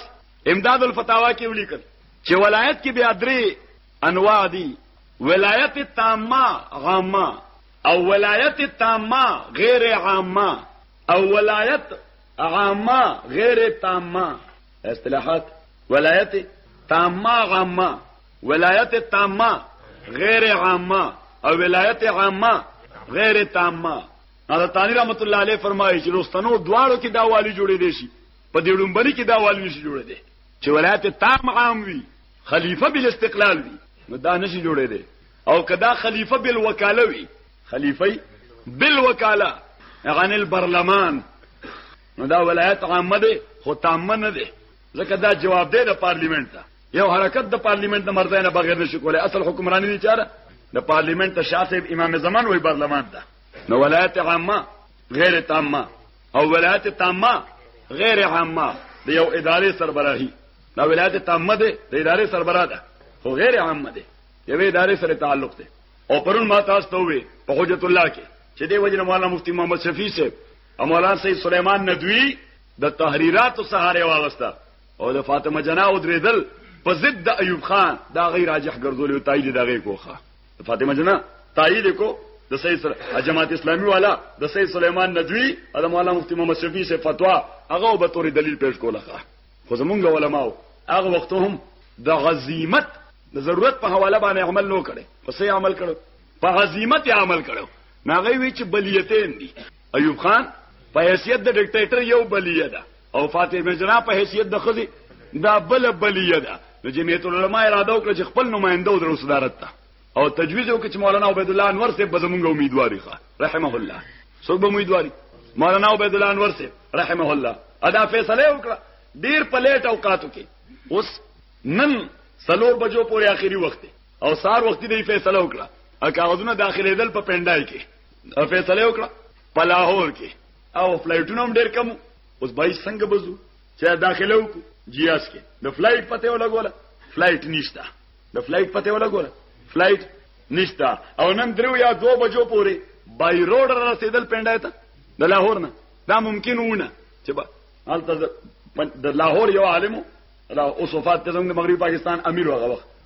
امداد الفتاوا کې ولیکل چې ولایت کې بیا درې انواع دي ولایت تامه عامه او ولایت تامه غیر عامه او ولایت عامه غیر تامه اصطلاحات ولایت تامه عامه ولایت تامه غیر عامه او ولایت عامه غیر تامه نو تانی رحمت الله علیه فرمایي چې رستنو دواړو کې دا والی جوړې دي شي په دې ډومبني کې دا والی نشي جوړې دي چې ولایت تام عام وي خلیفہ بل استقلال وي نو دا نشي جوړې دي او کدا خلیفہ بل وکاله وي خلیفہ بل وکاله عن البرلمان نو دا ولایت عامه دی خو تامه نه دی ځکه دا جواب دی د پارلیمنت ته یو حرکت د پارلیمنت د مرزای نه بغیر نشي کولای اصل حکمرانی دي چاره د پارلیمنت ته شاسب امام زمان وای پارلمان ده نو ولایت عامه غیر تامه او ولایت تامه غیر عامه د یو ادارې سربراهي دا ولایت تامه ده د ادارې سربراه ده خو غیر عامه ده یوې ادارې سره تعلق ده او پرون ما تاسو ته وې په حجت الله کې چې دې وجنه مولانا مفتی محمد شفیع صاحب او مولانا سید سلیمان ندوی د تحریرات سهاره واغسته او د فاطمه جنا او درېدل په ضد د ایوب خان دا غیر راجح ګرځول او تایید دا غیر کوخه فاطمه جنا تایید کو د سید جماعت اسلامي والا د سید سلیمان ندوی او د مولانا مفتی محمد شفیع سے فتوا هغه به توري دلیل پیش کوله خو زمونږ علماو هغه وخت هم د غزیمت د ضرورت په حواله باندې عمل نو کړي پسې عمل کړو په غزیمت عمل کړو ناغي وی چې بلیتین دي ایوب خان په حیثیت د ډیکټیټر یو بلیه ده او فاطمه زهرا په حیثیت د خزي دا بل بلیه ده نو جمعیت العلماء اراده وکړه چې خپل نمائنده او درو صدارت ته او تجویز وکړي چې مولانا عبد الله انور سه به زمونږ امیدواري ښه رحمه الله څوک به امیدواري مولانا عبد الله انور سه رحمه الله ادا فیصله وکړه ډیر پلیټ اوقاتو کې اوس نن سلور بجو پورې اخیری وخت او سار وختي دی فیصله وکړه او کاغذونه داخليدل په پندای کې او فیصله وکړه په لاهور کې او فلایټونه هم ډیر کم اوس بای څنګه بزو چې داخله وکړو جیاس کې د فلایټ پته ولګوله فلایټ نشته د فلایټ پته ولګوله فلایټ نشته او نن درو یا دو بجو پورې بای روډ را رسیدل پندای ته د لاهور نه دا ممکن ونه چې با حالت د لاهور یو عالمو را اوسوفات ته زموږ مغربي پاکستان امیر هغه وخت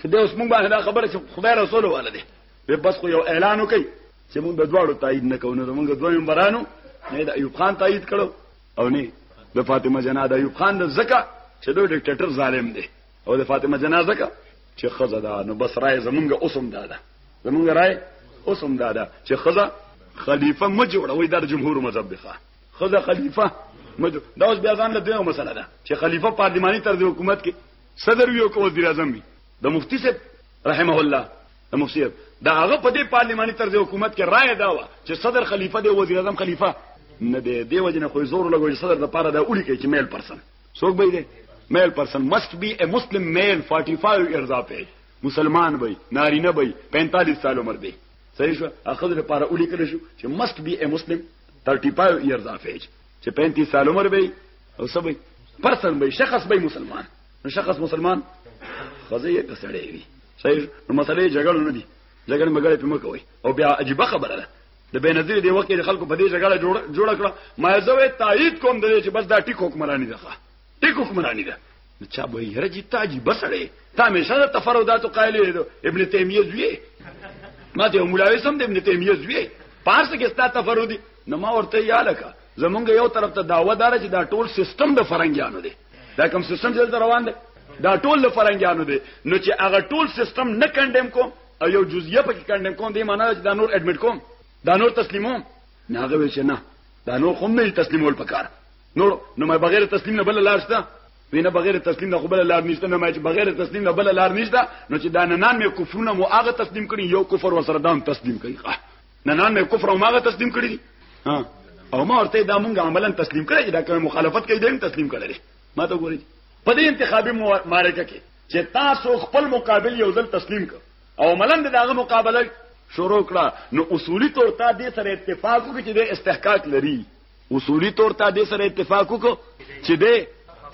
چې د اوس مونږ باندې دا خبره چې خدای رسول والا دی به بس خو یو اعلان وکړي چې مونږ د دواړو تایید نه کوو نو مونږ دوه ممبرانو نه د ایوب خان تایید کړو او نه د فاطمه جنا د ایوب خان د زکه چې دوی ډیکټیټر ظالم دی او د فاطمه جنا زکه چې خزه ده نو بس رائے زمونږ اوسم داده زمونږ رائے اوسم داده چې خزه خلیفہ م جوړوي د جمهور مذهب دی خزه خلیفہ م دا اوس بیا ځان له دوه مسله ده چې خلیفہ پارلماني طرز حکومت کې صدر وي او که وزیر اعظم وي د مفتی صاحب رحمه الله د مفتی صاحب دا هغه په دې پارلیماني طرز حکومت کې رائے دا و چې صدر خلیفہ دی وزیر اعظم خلیفہ نه دی دی وجنه خو زور لګوي صدر د پاره دا اولي کې چې میل پرسن څوک به دی میل پرسن مست بی ا مسلم میل 45 ایئرز اپ مسلمان وي نارینه وي 45 سال عمر دی صحیح شو اخذ لپاره اولي کړی شو چې مست بی ا مسلم 35 ایئرز اف ایج چې 35 سال عمر به او سبي پرسن به شخص به مسلمان نو شخص مسلمان خزه یې کسړې وي صحیح نو مسلې جګړه نه دي جګړه مګړې په مکوي او بیا عجیب خبره ده د بنظیر دی وخت کې خلکو په دې جګړه جوړ جوړ کړه ما زوی تایید کوم د دې چې بس دا ټیک حکمرانی ده ټیک حکمرانی ده نو چا به یې رجی تاجی بسړې تا مې شاده تفردات قائل ابن تیمیه زوی ما ته مولاوی سم د ابن تیمیه زوی پارس کې ستا تفردی نو ما ورته یا لکه زمونږ یو طرف ته داوا دار چې دا ټول سیستم د فرنګیانو دی دا کوم سیستم چې روان دی دا ټول د فرنګیانو دی نو چې هغه ټول سیستم نه کندم کوم او یو جزئیه پکې کندم کوم دی معنی چې دا نور اډمټ کوم دا نور تسلیموم نه هغه ویل چې نه دا نور کوم نه تسلیمول پکار نور نو ما بغیر تسلیم نه بل لار شته وینه بغیر تسلیم نه بل لار نشته نه ما چې بغیر تسلیم نه بل لار نشته نو چې دا نه نام یې کفرونه مو هغه تسلیم کړي یو کفر وسره دام تسلیم کړي نه نه مې کفر او ماغه تسلیم کړی دي او ما ورته دا مونږ عملا تسلیم کړی دا کوم مخالفت کوي دیم تسلیم کړی ما ته ګوري په دې انتخابي معرکه کې چې تاسو خپل مقابل یو ځل تسلیم کړ او عملا دغه مقابله شروع کړه نو اصولی طور ته دې سره اتفاق وکړي چې د استحقاق لري اصولی طور ته دې سره اتفاق وکړو چې دې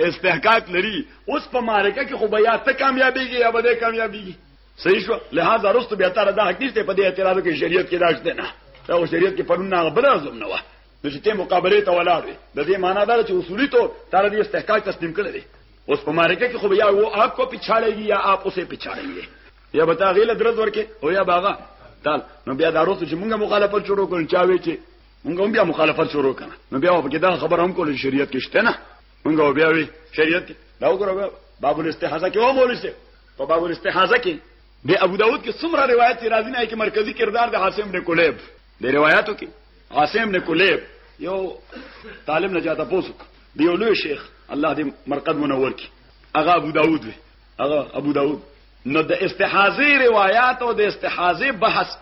استحقاق لري اوس په معرکه کې خو بیا ته کامیابیږي یا به کامیابیږي صحیح شو لہذا رست بیا تر دا حدیث ته په دې اعتراض کې شریعت کې راځته نه دا شریعت کې پرون نه بل اعظم نه و نو چې ته مقابله ته ولاړ د دې معنی دا چې اصولي تور تر دې استحقاق تسلیم کړل دي اوس په مارکه کې خو بیا وو اپ کو پچاړېږي یا اپ اوسه پچاړېږي یا بتا غیله درز ورکه او یا باغا دال نو بیا دا روته چې موږ مخالفت شروع کړو چا وی چې موږ هم بیا مخالفت شروع کړو نو بیا په کې دا خبر هم کول شریعت کې شته نه موږ بیا وی شریعت دا وګورو باب الاستحاضه کې و مولسته په باب الاستحاضه کې د ابو داود کې څومره روایت راځي نه کې مرکزی کردار د حاسم بن کلیب د روایتو کې حاسم بن کلیب یو طالب نه جاته پوسک دی یو لوی شیخ الله دې مرقد منور کړي هغه ابو داود وي هغه ابو داود نو د استحاضه روایت او د استحاضه بحث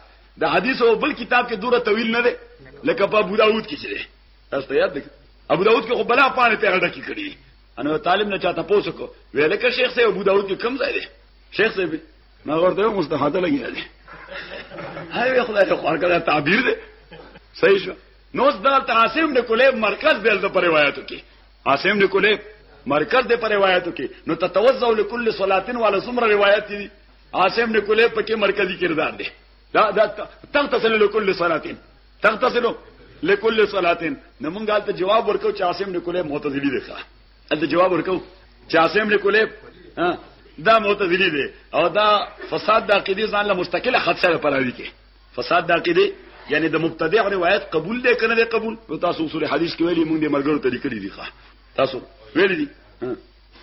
د حدیث او بل کتاب کې دوره طویل نه دی لکه په ابو داود کې چې دی تاسو یاد دی ابو داود کې خو بلا پانه ته اړه کې کړی انو طالب نه چاته پوسکو ویل کې شیخ صاحب ابو داود کې کم ځای دی شیخ صاحب ما ورته یو مستحاده لګی دی هاي خدای ته خور کړه تعبیر دی صحیح شو نو دا عاصم د کلیب مرکز دی د روایتو کې عاصم د کلیب مرکز دی په روایتو کې نو تتوزع لكل صلاتين ولا سمر روایت دي عاصم د کلیب پکې مرکزی کردار دی دا دا تغتسل لكل صلاتين تغتسلو لكل صلاتين نمون قال ته جواب ورکو چې عاصم نکوله معتزلی دی ښا انت جواب ورکو چې عاصم نکوله ها دا معتزلی دی او دا فساد د عقیده ځان له مستقله خدشه پر اړی کې فساد د عقیده یعنی د مبتدع روایت قبول دی کنه دی قبول نو تاسو اصول حدیث کې ویلي مونږ د مرګرو طریقې دي ښا تاسو ویلي دي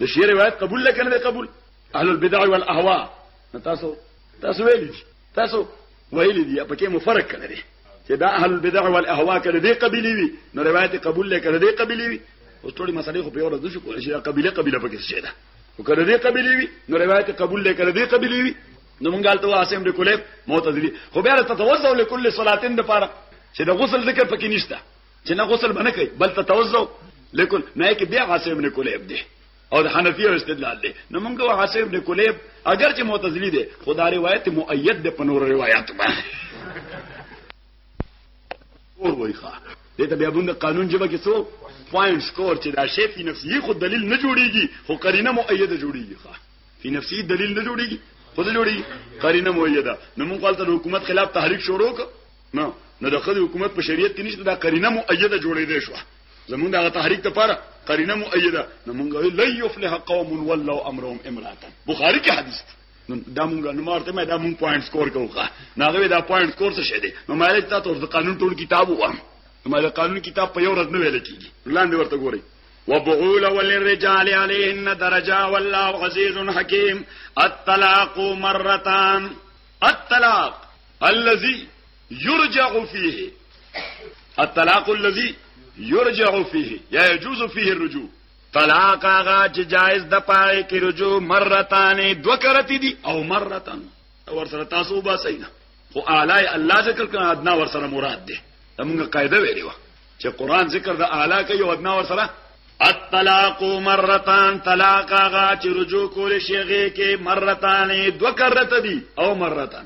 د شی روایت قبول دی کنه دی قبول اهل البدع والاهواء تاسو تاسو ویلي تاسو ویل دي په کې مو فرق کړی چې دا اهل البدع والاهواء کړه دې قبيله وي نو روایت قبول لې کړه دې قبيله وي اوس ټول مسلې خو په یو ورځ شو کولای شي قبيله قبيله پکې شه ده او کړه دې قبيله وي نو روایت قبول لې کړه دې قبيله وي نو مونږ غلطه واسم دې کولې معتزلي خو بیا ته توزو لكل صلاتين د پاره چې د غسل ذکر پکې نشته چې نه غسل باندې کوي بل ته توزو لیکن نه کې بیا عاصم نه کولې ابدي او د حنفي او استدلال دی نو موږ او حسن ابن کلیب اگر چې معتزلی دی خدا روایت مؤید دی په نور روایت باندې اور وایخه دې ته بیا بند قانون جبه کې څو پوینټ سکور چې دا شی په نفسي خو دلیل نه جوړیږي خو قرینه مؤیده جوړیږي ښا په نفسي دلیل نه جوړیږي خو دا جوړیږي قرینه مؤیده نو موږ خپل حکومت خلاف تحریک شروع کړ نو نو د خدای حکومت په شریعت کې نشته دا قرینه مؤیده جوړې دی شو زمونږ دغه تحریک لپاره قرینه مؤیده نو مونږ وی لن یفلح قوم ولوا امرهم امراه بخاری کې حدیث نو دا مونږ نو مارته مې دا مونږ پوینټ سکور کوخه ناغه دا پوینټ سکور څه شه دي نو مې لکه تاسو د قانون ټول کتاب وام نو مې قانون کتاب په یو ورځ نه ویل کیږي لاندې ورته ګوري وبعول وللرجال عليهن درجه والله عزيز حكيم الطلاق مرتان الطلاق الذي يرجع فيه الطلاق الذي يرجع فيه یا يجوز فيه الرجوع طلاق هغه چې جایز د پاره کې رجوع مرتان دو کرتی دي او مرتان ور سره تاسو با سینا خو اعلی الله ذکر کړه ادنا ور سره مراد ده موږ قاعده ویلې و چې قران ذکر د اعلی کوي او ادنا ور سره الطلاق مرتان طلاق هغه چې رجوع کول شي هغه کې مرتان دو کرته دي او مرتان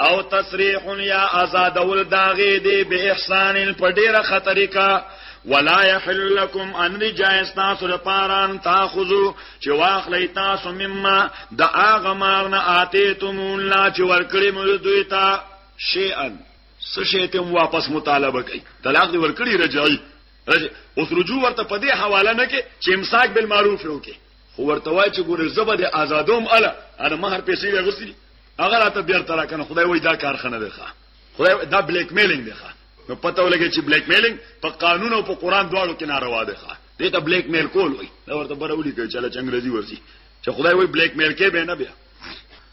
او تصریح یا آزادول داغه دی به احسان په ډیره خطرې کا ولا يحل لكم ان رجائز تاسو لپاران تاخذو چې واخلې تاسو مما د اغه مارنا اتیتم الله چې ورکړې مو دوی ته شیئا سشیتم واپس مطالبه کوي طلاق دی ورکړي رجعي اوس رجوع ورته په دې حواله نه کې چې امساک بالمعروف وکړي خو ورته وای چې ګوره زبه د آزادوم اله انا مہر پیسې وغوستی دي هغه راته بیر تر کنه خدای وای دا کارخانه ده ښه خدای دا بلیک میلینګ ده ښه نو پته ولګی چې بلیک میلینګ په قانون او په قران دواړو کې ناروا ده ښه دې ته بلیک میل کول وای دا ورته بره ولي کوي چې له انګريزي ورسي چې خدای وای بلیک میل کې به نه بیا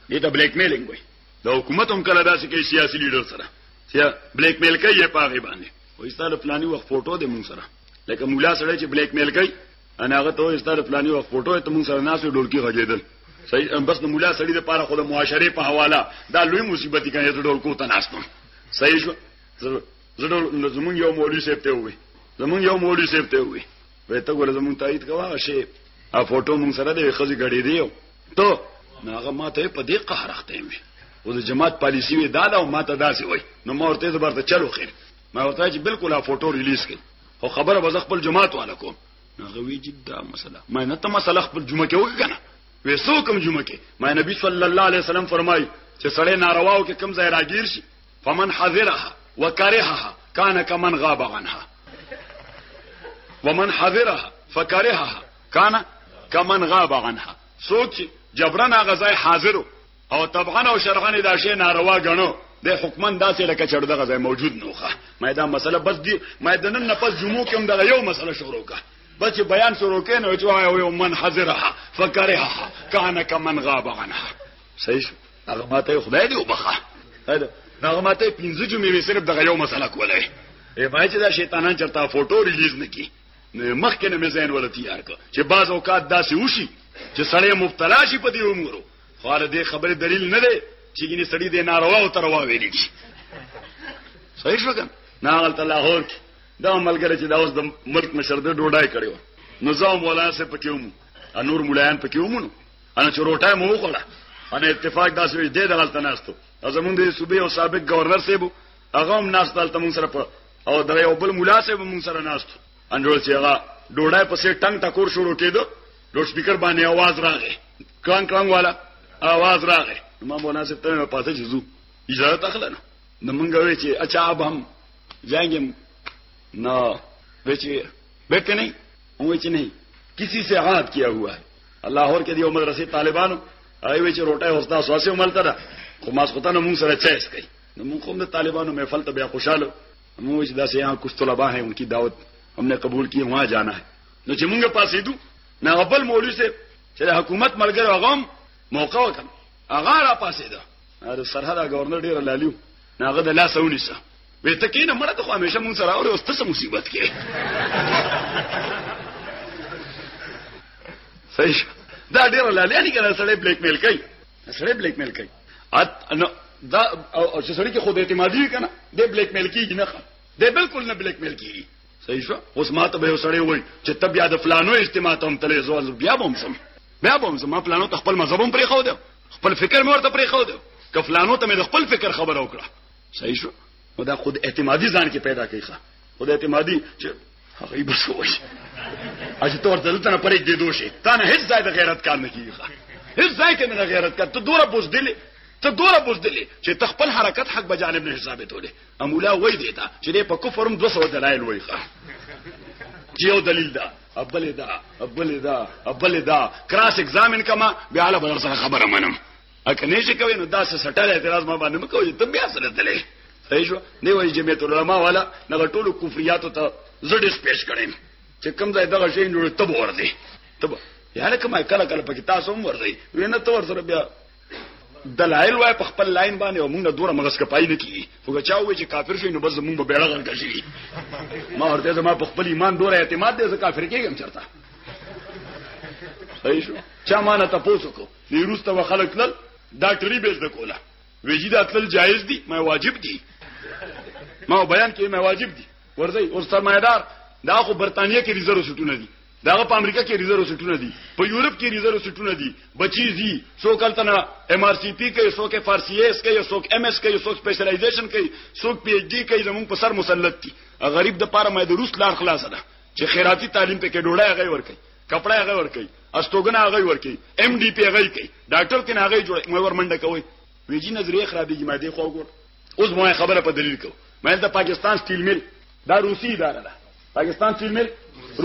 دې ته بلیک میلینګ وای دا حکومت هم کله داسې کوي سیاسي لیډر سره چې بلیک میل کوي په هغه باندې وای ستاسو پلاني وخت فوټو دې مون سره لکه مولا سره چې بلیک میل کوي انا هغه ته استاد پلاني وخت فوټو ته مون سره ناسو ډولکی غږیدل صحیح بس د مولا سړي د پاره خو د معاشره په حواله دا لوی مصیبت دی کنه ډول کو ته ناستم صحیح شو زړه زمون یو مولوی صاحب ته وي زمون یو مولوی صاحب ته وي وې ته ګور زمون تایید کوا شي ا فوټو مون سره د خزي غړې دی ته ناغه ماته په دې قهر اخته مې او د جماعت پالیسی وی دا دا او ماته داسې وای نو مورته زبرته چلو خیر ما ورته چې بالکل ا فوټو ریلیز کړي او خبره به خپل جماعت والا کوم هغه وی چې دا مسله ما نه ته مسله خپل جمعه کې وکنه وې سو کوم جمعه کې ما نبی صلی الله علیه وسلم فرمایي چې سړی نارواو کې کم ځای راګیر شي فمن حذرها وکرهها کان کمن غاب عنها ومن حذرها فکرهها کان کمن غاب عنها سوچ جبران هغه ځای حاضرو او طبعا او شرعا دا شی ناروا غنو د حکمن داسې لکه چړ دغه ځای موجود نوخه مې دا مسله بس دی مې د نن پس جمعو کې هم دغه یو مسله شروع کا بس بیان شروع کین او چې وایو من حاضرها فکرها کان کمن غاب عنها صحیح شو هغه ماته خدای دی وبخه هغه ماته پنځه جمعې صرف دغه یو مسله کولای ای ما چې دا شیطانان چرته فوټو ریلیز نکي نو مخکې نه مې زین ولا تیار کړ چې بعض اوقات داسې وشي چې سړی مبتلا شي په دې امورو خو اره دې خبره دلیل نه دی چې ګینه سړی دې ناروا او تروا ویل شي صحیح شو کنه نه غلط الله هور کی دا ملګری چې دا اوس د ملک مشر د ډوډۍ کړو نظام ولا سه پکې ومو انور مولایان پکې ومو نو انا چې روټه مو وخړه انا اتفاق داسې وي دې دغلت ناستو زمونږ د صوبې او سابق گورنر سیبو هغه هم ناست دلته مون سره په او د یو بل مولا سیبو مون سره ناستو انډول چې هغه ډوډۍ په سر ټنګ ټکور شروع کېدو لوډ سپیکر باندې आवाज راغی کلنګ کلنګ والا आवाज راغی ما مولانا صاحب ته پاتې چې زو اجازه تخله نه نو مونږ وی چې اچھا اب هم جاینګم نو وی چې بیٹھے نہیں وی چې نہیں کسی سے عاد کیا ہوا ہے الله اور کې دی عمر رسید طالبانو ایوی چې روټه اوستا سواسه ملته ده خو ماسخوتانه مونږ سره چایس کوي نو مونږ کوم د طالبانو محفل ته بیا خوشاله موږ داسې یو کوس طلبه هي انکی دعوت هم نه قبول کی واه جانا ہے نو چې موږ پاسې دو نه خپل مولوی سه چې د حکومت ملګر غوم موقع وکړ هغه را پاسې ده دا سرحده گورنر ډیر لالیو ناغه د لاس ونیسه وې ته کینه مړه ته خو همیشه مون سره اوري اوس ته مصیبت کې صحیح دا ډیر لالیانی کنه سړی بلیک میل کوي سړی بلیک میل کوي دا او چې سړی کې خود اعتمادي کنه د بلیک میل کیږي نه د بالکل نه بلیک میل کیږي صحیح شو اوس ماته به سړی وای چې تب یاد فلانو اجتماع ته هم تلې زوال بیا بم سم بیا بم سم ما فلانو خپل مذهب هم پرې خو دی خپل فکر مې ورته پرې خو دی که فلانو ته مې خپل فکر خبر او کړه صحیح شو نو دا خود اعتمادي ځان کې پیدا کوي ښه خود اعتمادي چې هغه به شوی اجه تور دلته نه پرې دې دوشي تا نه هیڅ ځای د غیرت کار نه کیږي هیڅ ځای کې نه غیرت کار ته دوره بوزدلې ته دوره بوزدلې چې تخپل حرکت حق به جانب نه ثابتولې امولا وای دی تا چې په کفرم 200 دلایل وای ښه یو دلیل دا ابل دا ابل دا ابل دا کراس ایگزامین کما بیا له بدر سره خبره منم اکه نه شي کوي نو دا څه سټل اعتراض ما باندې مکوې ته بیا سره تلې صحیح شو دی وایي جمعیت العلماء والا نه ټولو کفریات ته زړه سپیش کړم چې کوم ځای دغه شی جوړ ته ور دي ته یاره کومه کله کله پکې تاسو هم ور دي وینه ته ور سره بیا دلایل وای په خپل لاین باندې موږ نه دوره مغز کپای نه کی خو چا وې چې کافر شي نو بس موږ به بیړه غل کشي ما ورته زما په خپل ایمان دوره اعتماد دې زه کافر کېږم چرته صحیح شو چا مانه تاسو کو دی روسته به خلک تلل ډاکټري به زده کوله ویجی دا تلل جایز دي ما واجب دي ما بیان کې ما واجب دي ورځي او سرمایدار دا خو برتانیې کې ریزرو سټونه دي داغه په امریکا کې ریزرو سټونه دي په یورپ کې ریزرو سټونه دي بچی زی سو کلتنه ایم ار سی پی کوي سو کې فارسی اس کوي سو ایم اس کوي سو سپیشلایزیشن کوي سو پی ایچ ډی کوي زمون په سر مسلط دي غریب د پاره مې د روس لار خلاص ده چې خیراتی تعلیم ته کې ډوړای غي ور کوي کپڑا هغه ور کوي استوګنه هغه ور کوي ایم ډي پی هغه کوي ډاکټر کین هغه جوړ مې ور منډه کوي ویجی نظریه خرابېږي ما دې خو وګور اوس مو خبره په دلیل کو مې د پاکستان سټیل مل دا روسی اداره ده پاکستان سټیل مل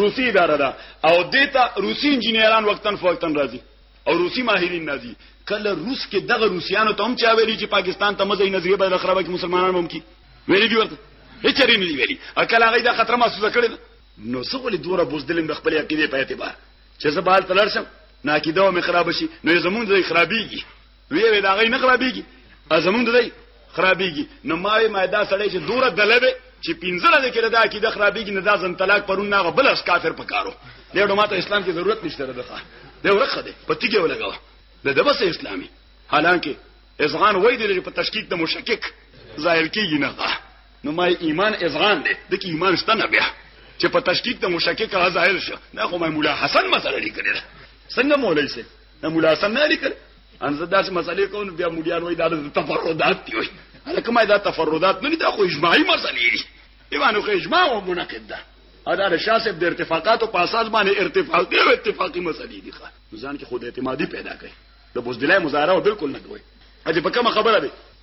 روسی اداره ده او دیتا روسی انجنیران وقتن فوقتن راځي او روسی ماهرین راځي کله روس کې دغه روسیانو ته هم چا ویلي چې پاکستان ته مزه نظریه به خرابه کې مسلمانان هم کی ویلي دی ورته هیڅ رینې ویلي اکل هغه دا خطر محسوس کړی نو زه ولې دوره بوزدلم د خپل عقیده په اعتبار چې زه بال تلل شم نه عقیده او خراب شي نو زمونږ د خرابېږي وی وی دا غي نه خرابېږي زمونږ د خرابېږي نو ما وی ما دا سړی چې دوره دلبه چې پینځل د کړه دا عقیده خرابېږي نه دا زم طلاق پرون نه بل اس کافر پکارو دا نو ماته اسلام کې ضرورت نشته دغه دا ورخه ده پتی کې ولګاو دا د بس اسلامي حالانکه اذهان وای دی چې په تشکیک د مشکک ظاهر کیږي نه نو ما ایمان اذغان دی د کی ایمان شته نه بیا چې په تشکیک د مشکک را ظاهر شو دا خو ما مولا حسن مسله لیکل څنګه مولای سي نه مولا حسن نه لیکل ان زه داسې مسلې کوم بیا مولیان وای دا د تفردات دی وای هلکه ما دا تفردات نه دي دا خو اجماعي مسلې دي ایوانو خو اجماع او مناقض ده ادا د شاسب د ارتفاقاتو په اساس باندې ارتفاق دی او اتفاقی مسلې دي ښه ځان کې خود اعتمادي پیدا کړي د بوزدلای مظاهره بالکل نه کوي اجه په کومه خبره ده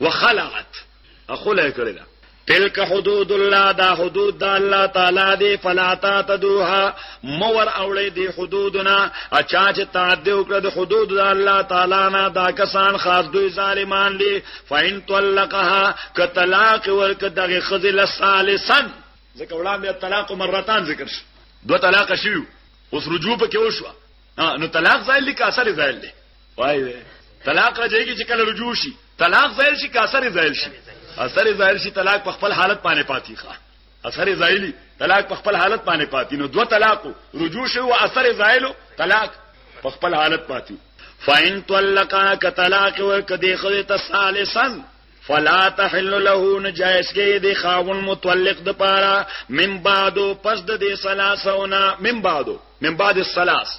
وخلعت اخله کړی دا تلک حدود الله دا حدود دا الله تعالی دی فلا تعتدوها مور اوړې دی حدودنا اچا چې تعدی وکړه د حدود دا الله تعالی نه دا کسان خاص دوی ظالمان دي فین طلقها ک طلاق ورک دغه خذل ثالثن ځکه وړاندې طلاق مرتان ذکر شو دو طلاق شیو اوس رجوع پکې وشو نو طلاق زایل دي کا اثر زایل دي وای طلاق راځيږي چې کله رجوع شي طلاق زایل شي که اثر زایل شي اثر زایل شي طلاق په خپل حالت باندې پاتې ښه اثر زایلی طلاق په خپل حالت باندې پاتې نو دو طلاق رجوع شي او اثر زایل طلاق په خپل حالت پاتې فاین طلقا ک طلاق ور ک دی خو ته ثالثن فلا تحل له نجائز کې د خاون متعلق د پاره من بعدو پس د دې سلاسونه من بعدو من بعد السلاس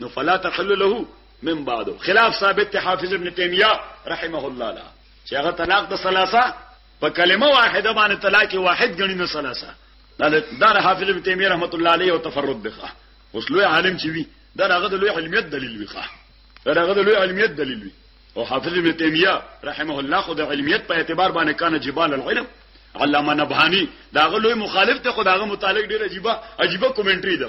نو فلا تحل له من بعد خلاف ثابت ته حافظ ابن تیمیه رحمه الله لا چې هغه طلاق د ثلاثه په کلمه واحده باندې طلاق واحد غنی نه ثلاثه دا حافظ ابن تیمیه رحمت الله علیه او تفرد بخه اوس لوی عالم چې وی دا هغه د لوی علمیت دلیل وی ښه دا هغه د لوی علمیت دلیل وی او حافظ ابن تیمیه رحمه الله خو د علمیت په اعتبار باندې کانه جبال العلم علامه نبهانی دا هغه لوی مخالف ته خداغه متعلق ډیر عجیبه عجیبه کومنټری ده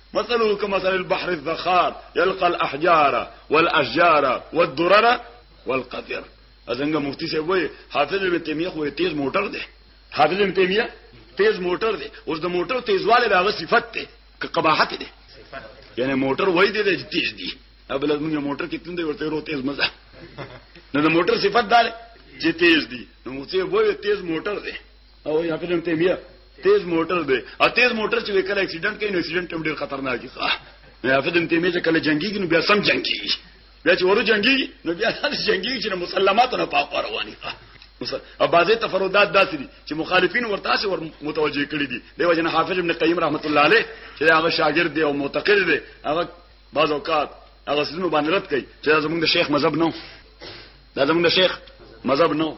مثله كمثل البحر الذخار يلقى الاحجار والاشجار والدرر والقدر ازنګ مفتی صاحب وای حافظ ابن تیمیه خو تیز موټر دی حافظ ابن تیمیه تیز موټر دی اوس د موټر تیزواله دغه صفت دی که قباحت دی یعنی موټر وای دی د تیز دی ابل موږ موټر کې تند ورته ورو تیز مزه نه د موټر صفت دار چې تیز دی نو مفتی وای تیز موټر دی او یا په دې تیمیه تیز موټر دی ا تیز موټر چې وکړ اکسیډنټ کوي نو اکسیډنټ هم ډیر خطرناک دی یا په دې تیمیه چې کله جنگیږي نو بیا سم جنگیږي بیا چې ورو جنگیږي نو بیا هغه جنگیږي چې مسلمانانو نه پاک رواني او بعضی تفردات داسې دي چې مخالفین ورته سي ور متوجه کړي دي دیو جن حافظ ابن قیم رحمت الله علیه چې هغه شاګرد دی او معتقد دی هغه بعض اوقات هغه سنو باندې رد کوي چې زمونږ د شیخ مذهب نو دا زمونږ د شیخ مذهب نو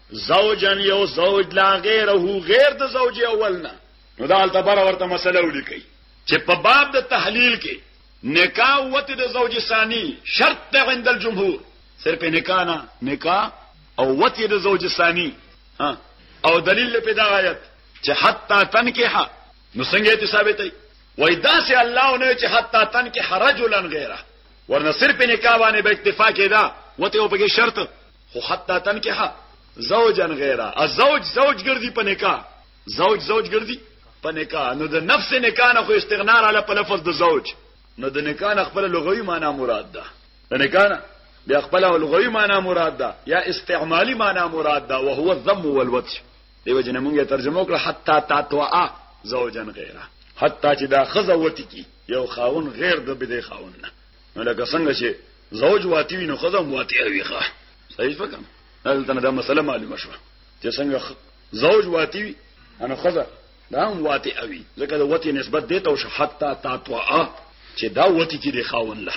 زوجن یو زوج لا غیره غیر د زوج اول نه نو دا الته بر ورته مسله ولیکي چې په باب د تحلیل کې نکاح وته د زوج ثانی شرط ته عند الجمهور صرف نکاح نه نکاح او وته د زوج ثانی ها او دلیل په دا آیت چې حتا تنکحه نو څنګه ته ثابتې وای دا سه الله نه چې حتا تنکحه رجلا غیره ورنه صرف نکاح باندې به اکتفا کېدا وته او په شرط خو حتی تنکه زوجا غیره ا زوج زوج ګرځي په نکاح زوج زوج ګرځي په نکاح نو د نفس نکاح نه خو استغنا علی په لفظ د زوج نو د نکاح نه خپل لغوي معنی مراد ده د نکاح نه بیا خپل لغوي معنی مراد ده یا استعمالی معنی مراد ده او هو الذم والوتش دیو جن موږ ترجمه کړه حتا تاتوا زوجا غیره حتا چې دا خزه وتی کی یو خاون غیر د بده خاون نه نو لکه څنګه چې زوج واتی وي نو خزه هم واتی وي ښه صحیح فکر دلته دا مسله معلومه شوه چې څنګه زوج واتی وي انا خزه دا هم واتی وي ځکه د وتی نسبت دی ته او حتا تاتوا چې دا وتی کې دی خاون له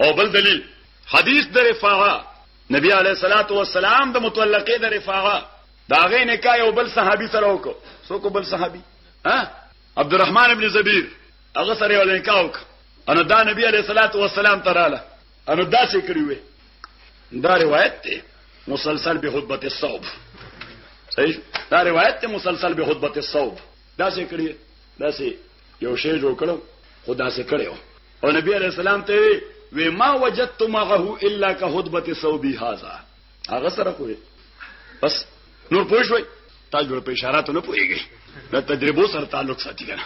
او بل دلیل حدیث د رفاعه نبی علیه الصلاۃ والسلام د متعلقه د رفاعه دا غې نکاح یو بل صحابي سره وکړو سو کو بل صحابي ها عبدالرحمن ابن زبیر هغه سره یو نکاح وکړه انو دا نبی علیہ الصلوۃ والسلام تراله انو دا څه کړی وې دا روایت دی مسلسل به خطبه الصوب صحیح دا روایت دی مسلسل به خطبه الصوب دا څه کړی دا څه یو شی جوړ کړو خدا څه کړو او نبی علیہ السلام ته وی ما وجدت معه الا كخطبه صوبي هذا هغه سره خو بس نور پوه شوي تا جوړ په اشاراتو نه پوهیږي دا تجربو سره تعلق ساتي کنه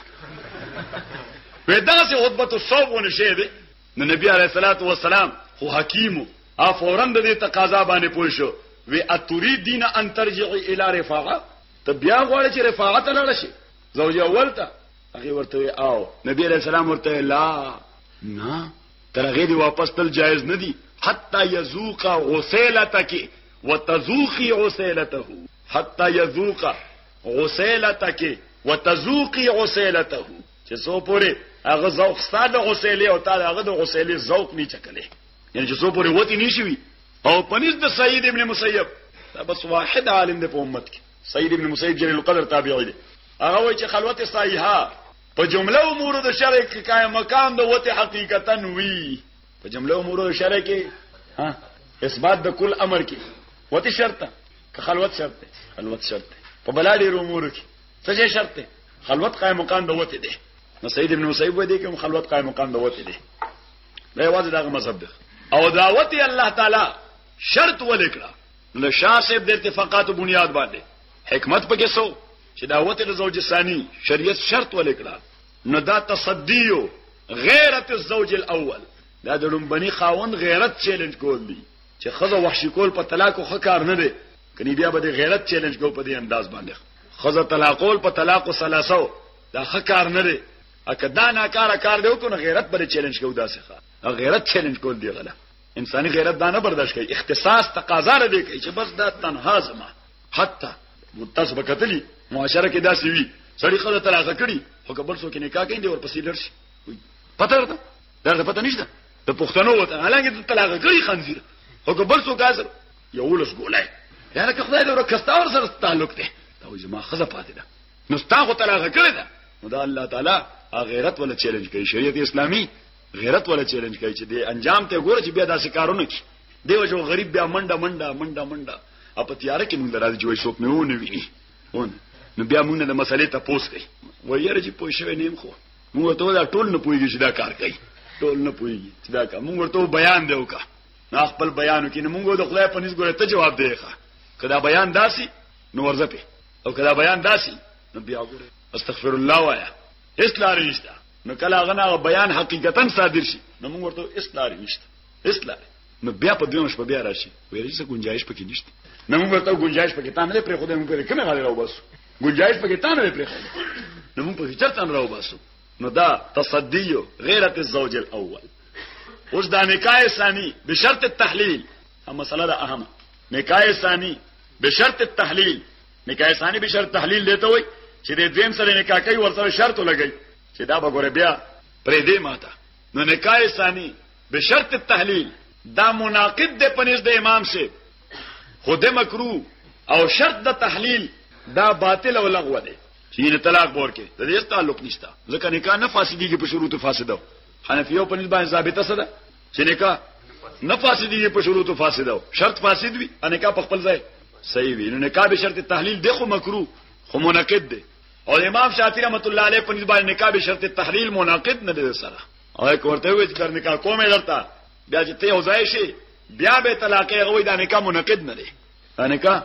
په داسې خطبه الصوم ونشي دي نو نبی عليه الصلاه والسلام خو حکیم او فورا د دې تقاضا باندې پوه شو وی اتوری دین ان ترجع الی رفاعه ته بیا غواړي چې رفاعه ته لاړ شي زوجه اول ته هغه ورته او نبی عليه السلام ورته لا نه تر هغه دی واپس تل جایز نه دی حتا یذوق غسیلتک وتذوقی غسیلته حتا یذوق غسیلتک وتذوقی غسیلته چې سو پوره هغه ذوق ستاده غسیلې او تعالی هغه د غسیلې ذوق نه چکلې یعنی چې سو پوره وتی نشوي او پنځ د سید ابن مسیب دا بس واحد عالم دی په امت کې سید ابن مسیب جلیل القدر تابعی دی هغه وای چې خلوت صحیحه په جمله امور د شرع کې قائم مقام د وته حقیقتا وی په جمله امور د شرع کې ها اثبات د کل امر کې وته شرط که خلوت شرط ده خلوت شرط ده په بلا ډیر امور کې څه شرط ده خلوت قائم مقام د وته ده نو سید ابن مصیب و دې کوم خلوت قائم مقام د وته ده دا یوازې دغه مذهب ده او دعوت الله تعالی شرط ولیکړه نو شاسب د اتفاقات بنیاد باندې حکمت پکې سو چې دا وته د زوج ثانی شریعت شرط ولیکړه نو دا تصدیو غیرت الزوج الاول دا د لومبني خاوند غیرت چیلنج کول دي چې خزه وحشي کول په طلاق خو کار نه دی کني بیا به د غیرت چیلنج کو په دې انداز باندې خزه طلاقول په طلاق ثلاثو دا خ کار نه دی اکه دا نه کار کار دی کو نه غیرت بل چیلنج کو دا څه غیرت چیلنج کول دی غلا انساني غیرت دا نه برداشت کوي اختصاص تقاضا لري چې بس دا تنها زما حتی تاسو به کتلی معاشره کې داسې وي سړی خزه طلاق کړي خو کبل سو کې نکاح کوي ور پسې لړشي پته ورته درته پته نشته د پښتنو وته حالانکه د طلاق کړي خنزیر خو کبل سو کاسر یو لس ګولای دا لکه خدای دې ورکستا ور سره تعلق دی دا وي ما خزه پاتې ده نو ستا خو طلاق کړي ده نو دا الله تعالی غیرت ولا چیلنج کوي شریعت اسلامي غیرت ولا چیلنج کوي چې دې انجام ته ګوره چې بیا داسې کارونه کوي دیو جو غریب بیا منډه منډه منډه منډه او په تیاره کې موږ لرال جوړ شو مې ونه ویني اون نو بیا موږ د مسلې ته پوس کوي وایره چې پوه شوی نیم خو موږ ته دا ټول نه پوهیږي چې دا کار کوي ټول نه پوهیږي چې دا کار موږ ورته بیان دی وکړه نه خپل بیان کې موږ د خدای په نس ګوره ته جواب دی ښه کدا بیان داسي نو ورځه په او کدا بیان داسي نو بیا ګوره استغفر الله وایا هیڅ لار نشته نو کله غنا بیان حقیقتا صادر شي نو موږ ورته هیڅ لار نشته هیڅ لار نو بیا په دویم شپه بیا راشي ویل چې گنجائش پکې نشته نه موږ ورته گنجائش پکې تا نه پرې خو دې موږ پرې کومه غاړه راو باسو گنجائش پکې تا نه پرې نو موږ پکې چرته راو باسو نو دا تصدی غیرت الزوج الاول اوس دا نکاح ثانی بشرط التحلیل هم مسله ده اهمه نکاح ثانی بشرط التحلیل نکاح ثانی بشرط تحلیل دیته وای چې د دویم سره نکاح کوي ورسره شرط لګي چې دا به ګوره بیا پرې دې ماته نو نکاح ثانی بشرط التحلیل دا مناقض دی په نزد امام سي خو د مکروه او شرط د تحلیل دا باطل او لغوه دی چې طلاق ورکه د دې تعلق نشته ځکه نکاح نه فاسدیږي په شروط فاسده حنفیو په نسبت ثابته سره چې نکاح نه فاسدیږي په شروط فاسده شرط فاسد وي نکاح په خپل ځای صحیح وي نو نکاح به شرط تحلیل دی خو مکروه خو مناقض دی او امام شافعی رحمت الله علیه په نسبت نکاح به شرط تحلیل مناقض نه دی سره او یک ورته وی چې در نکاح کوم درته بیا چې ته وځای شي بیا به طلاق غوي دا نکاح منعقد نه دی دا نکاح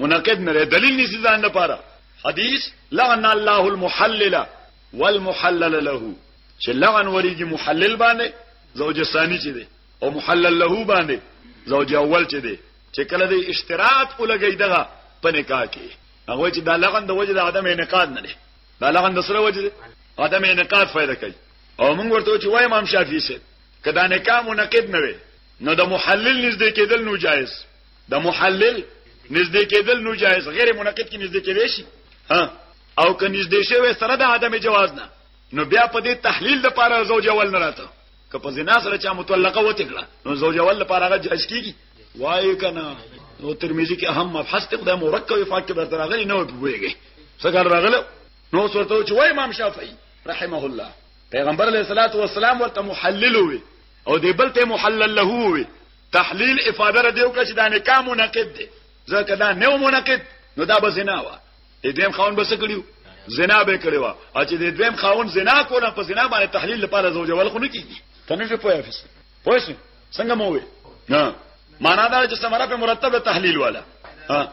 منعقد نه دی دلیل نشي ځان لپاره حدیث لعن الله المحلل والمحلل له چې لعن وريږي محلل باندې زوج ثاني چې دی او محلل له باندې زوج اول چې دی چې کله دی اشتراط ولګي دغه په نکاح کې هغه چې دا لغن د وجه د عدم انعقاد نه دی دا لغن د سره وجه عدم انعقاد فائدہ کوي او موږ ورته چې وای امام شافعي سي کدا نکاح منقد نه وي نو د محلل نږدې کېدل نو جایز د محلل نږدې کېدل نو جایز غیر منقد کې نږدې کېدې شي ها او که نږدې شوی سره د عدم جواز نه نو بیا په دې تحلیل د پاره زوج اول نه راته که په زنا سره چا متعلقه وته کړه نو زوج اول لپاره هغه جائز کیږي وای کنه نو ترمذی کې اهم مبحث ته د مرکب وفاق کې درته راغلی نه ویږي څنګه راغله نو سورته چې وای امام شافعي رحمه الله پیغمبر علیه الصلاۃ والسلام ورته محلل وي او دی بل ته محلل له وي تحلیل افاده را دیو کچ دا نکاح منقد دی ځکه دا نو منقد نو دا به زنا و دې دیم خاون بس کړیو زنا به کړی و او چې دې دیم خاون زنا کوله په زنا باندې تحلیل لپاره زوج ول خو نه کیږي تنه په پوهه فس پوه څنګه مو وي نه معنا دا چې سمره په مرتب تحلیل والا ها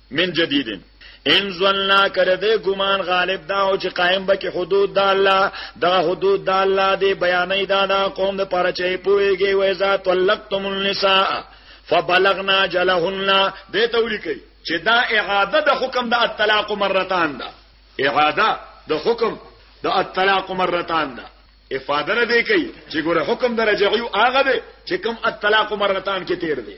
من جديدن ان ظننا کړه دې ګمان غالب دا او چې قائم بکې حدود د الله دا حدود د الله دې بیانې دا دا قوم د پر چي پويږي وې ذات ولقتم النساء فبلغنا جلهن دې تولي کوي چې دا اعاده د حکم د الطلاق مرتان ده اعاده د حکم د الطلاق مرتان ده افاده نه دی کوي چې ګوره حکم درجه یو هغه دی چې کوم الطلاق مرتان کې تیر دی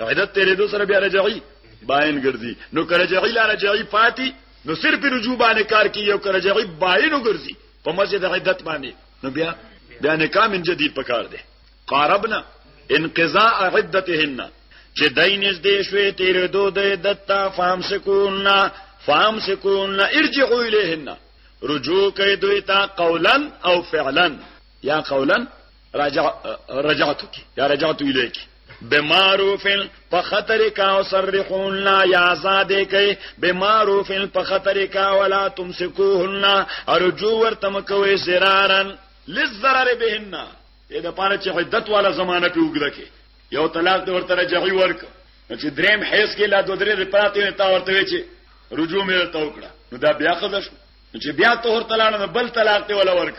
عدت تیرې دو سره بیا رجعي باین ګرځي نو کرجعي لا رجعي پاتې نو صرف رجوع باندې کار کوي او کرجعي باین ګرځي په مسجد عدت باندې نو بیا بیا نکاح من جدید پکار دی قاربنا انقضاء عدتهن چې دینز دې شوې تیرې دو د عدت تا فهم سکون فام سکون ارجعوا الیهن رجوع کوي دوی ته قولا او فعلا یا قولا رجع رجعت کی یا رجعت الیک بمعروفن په خطر کا او سرحون لا یازاد کئ بمعروفن په خطر کا ولا تمسکوهن ارجو ورتم کوي سرارن للضرر بهن دې د پاره چې حدت والا زمانہ په وګړه کې یو طلاق د ورته رجعي ورک چې دریم حیث کې لا دوه درې رپراتې نه تا ورته وی چې رجوع مې ورته وکړه نو دا بیا خزه شو چې بیا طهر طلاق نه بل طلاق ته ولا ورک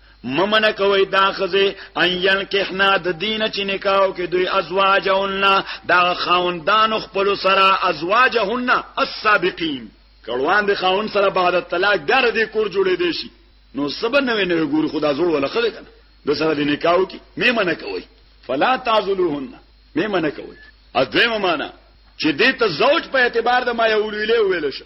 ممنه کوي دا خزه ان ينکحنا د دین چې نکاو کې دوی ازواجهن دا خاوندان خپل سره ازواجهن السابقین کړوان د خاون سره بعد طلاق ګر دې کور جوړې دي شي نو سبا نوې نوې ګور خدا زوړ ولا خلک نه د سره د نکاو کې ممنه کوي فلا تعذلوهن ممنه کوي ا دویمه معنا چې دې ته زوج په اعتبار د ما یو ویلې ویل شو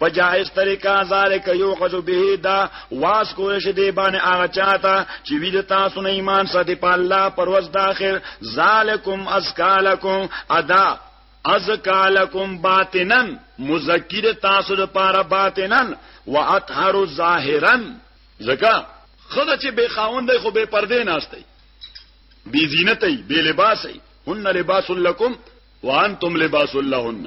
په جائز طریقه ذالک یوخذ به دا واس کول شي دی باندې هغه چاته چې وی د تاسو نه ایمان ساتي په الله پروز د اخر ذالکم اسکالکم ادا ازکالکم باطنا مذکر تاسو د پاره باطنا واطهر ظاهرا زکا خدای چې به خاوند خو به پردې ناشته بی زینتې بی لباسې هن لباس لکم وانتم لباس لهن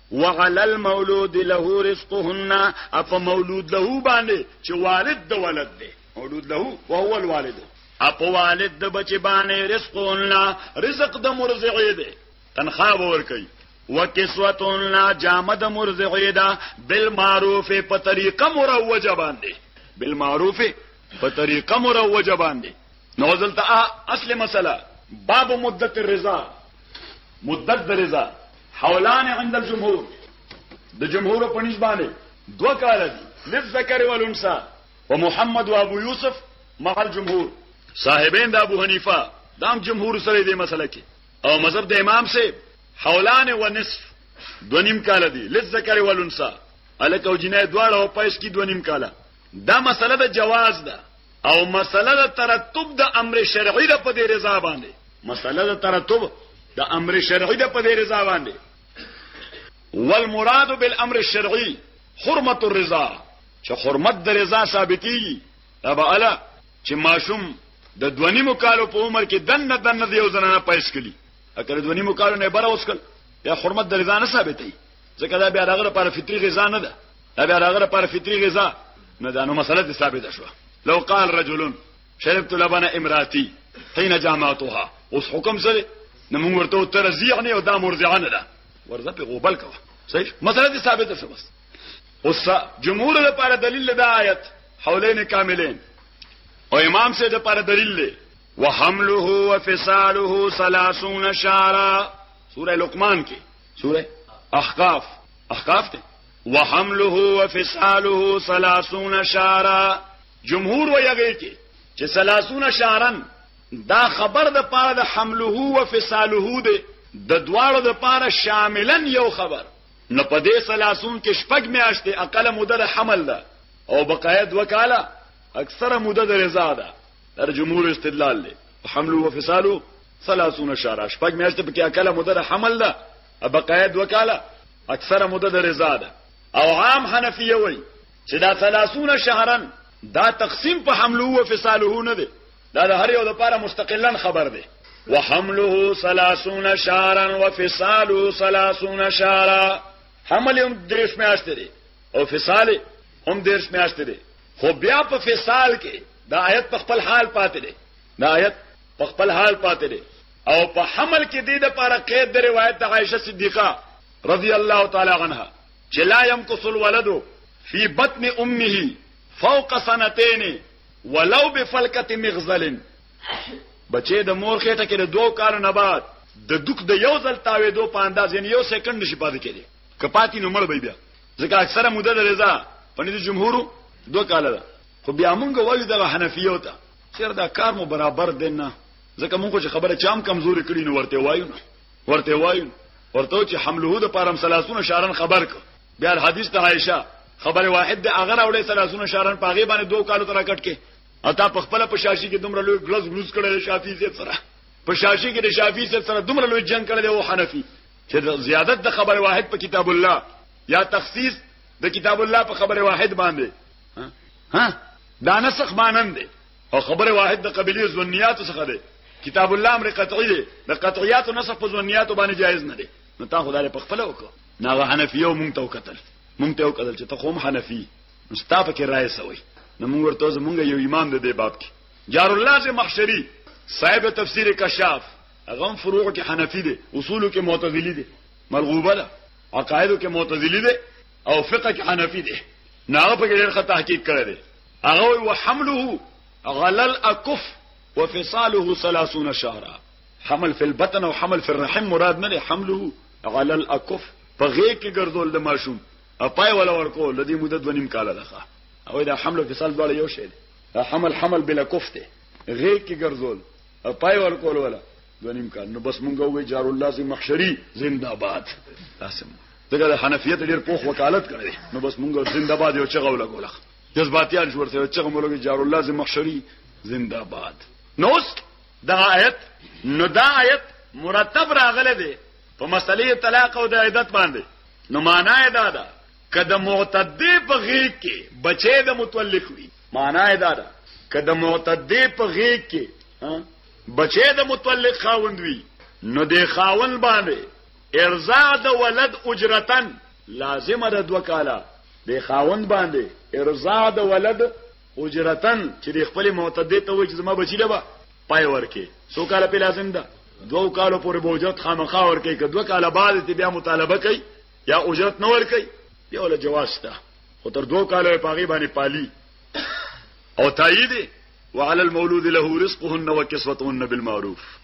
وعلى المولود له رزقهن اپ مولود له باندې چې والد د ولد دی مولود له وهو الوالد اپ والد د بچی باندې رزقهن رزق د مرزعې دی تنخواه ور کوي وکسوتهن جامه د مرزعې ده بالمعروف په طریقه مروجه باندې بالمعروف په طریقه مروجه باندې نو ځلته اصل مسله باب مدت الرضا مدت الرضا حولان عند الجمهور د جمهور په نسبت باندې دوه کال دي للذکر والانثى ومحمد وابو یوسف مع الجمهور صاحبین د ابو حنیفه دام جمهور سره دې مسله کې او مذهب د امام سه حولان و نصف دو نیم کال دي للذکر والانثى الکو جنای دواړه او پېس کې دو نیم کال دا مسله د جواز ده او مسله د ترتب د امر شرعي د په دې رضا باندې مسله د ترتب د امر شرعي د په دې رضا باندې والمراد بالامر الشرعي حرمه الرضا چې حرمت د رضا ثابتي ابا الا چې ماشوم د دونی مکالو په عمر کې دنه دنه دیو زنانه پیس کړي اکر دونی مکالو نه بره وسکل یا حرمت د رضا نه ثابتي ځکه دا بیا دغه لپاره فطري غذا نه ده دا بیا هغه لپاره فطري غذا نه ده نو مسله ثابته شوه لو قال رجل شربت لبن امراتي حين جامعتها اوس حکم سره نو موږ ورته ترزیع نه او دا مرزعه نه ده ورزه په غوبل کوه صحیح مسله دې ثابته شوه بس اوس جمهور لپاره دلیل دا آیت حولین کاملین او امام سے لپاره دلیل دی وحمله وفصاله 30 شهرا سوره لقمان کې سوره احقاف احقاف ته وحمله وفصاله 30 شهرا جمهور ویغه کې چې 30 شهرن دا خبر د پاره د حمله او فصاله ده د دواړو د پاره شاملا یو خبر نو په دې سلاسون کې شپږ میاشتې اقل مدد حمل ده او بقایت وکاله اکثره مدد رضا ده در جمهور استدلال له حمل او فصالو 30 شهر شپږ میاشتې په کې اقل مدد حمل ده بقایه دوه کاله اکثره موده د رضا ده او عام حنفیه وای چې دا 30 شهرن دا تقسیم په حمله او فصاله نه دی دا د هر یو لپاره مستقلا خبر دی وحمله 30 شهرا وفصاله 30 شهرا حمل هم درش میاشت دی او فصال هم درش میاشت دی خو بیا په فصال کې دا آیت په خپل حال پاتې دی دا آیت په خپل حال پاتې دی او په حمل کې دې د پاره قید د روایت د عائشه صدیقه رضی الله تعالی عنها چې لا يمكث الولد في بطن امه فوق سنتين ولو بفلکه مغزل بچې د مور خېټه کې د دوه کالو نه بعد د دوک د یو ځل تاوې دوه په انداز یعنی یو سکند نشي پاتې کېږي کپاتی نو مړ به بیا ځکه اکثره مدد رضا په دې جمهور دوه کال ده خو بیا مونږ وایو د حنفیو ته چیر دا کار مو برابر دی نه ځکه موږ خو چې خبره چام کمزوري کړی نو ورته وایو نه ورته وایو ورته چې حمله د پارم سلاسونه شارن خبر ک بیا حدیث ته عائشه خبر واحد د هغه راوړې سلاسونه شارن پاغه باندې دوه کالو تر کټ کې اته په خپل په شاشي کې دومره لوی ګلز ګلز کړل شافعي زیات سره په شاشي کې د شافعي زیات سره دومره لوی جنگ کړل او حنفي چې زیادت د خبر واحد په کتاب الله یا تخصیص د کتاب الله په خبر واحد باندې ها دانسخ مانند او خبره واحد د قبلي ظنيات څخه ده کتاب الله امر قطعي ده د قطعيات نسخ په ظنيات باندې جائز نه ده نو تا خدای په خپل وکړه ناغه حنفیو مونږ ته وکتل مونږ ته وکتل چې ته قوم حنفي مستاپ کې رائے سوي نو مونږ ورته زمونږ یو امام ده دی باب کې جار الله سے محشری صاحب تفسیر کشاف غم فروع کې حنفي دي اصول کې معتزلي دي ملغوبه ده عقاید کې معتزلي دي او فقه کې حنفي دي نه په ډېر خطا تحقیق کړی دی هغه وی وحمله غل الاکف وفصاله 30 شهرا حمل فی البطن او حمل فی الرحم مراد نه حمله غل الاکف په غې کې ګرځول د ماشوم اپای ولا ورکو لدی مدت ونیم کال ده او دا حمل او فصال دواړه یو شی دی حمل حمل بلا کوفته غې کې ګرځول اپای ورکول ولا ونیم کال نو بس مونږ وې جار الله سي محشري زنده باد تاسو دغه حنفیت ډیر پوخ وکالت کړی نو بس مونږ زنده باد یو چغه ولا ګولخ جذباتيان شو ورته چغه مولوي جار الله زمخشري زنده باد نوس دا آیت نو دا آیت مرتب راغله دی په مسلې طلاق او د عدت باندې نو معنا یې دا ده کله معتدی په غیږ کې بچې د متولق وي معنا یې دا ده کله معتدی په غیږ کې بچې د متولق خاوند وي نو د خاوند باندې ارضاع د ولد اجرتا لازمه ده دوه کاله د خاوند باندې ارضاع د ولد اجرتا چې د خپل معتده ته وایي چې زما بچی لبا پای ورکه سو کاله په لازم ده دوه کالو پورې به اجرت خامخا ورکه که دوه کاله بعد ته بیا مطالبه کوي یا اجرت نه ورکه بیا ول جواز ده خو تر دوه کالو په غي باندې پالي او تایید وعلى المولود له رزقهن وكسوتهن بالمعروف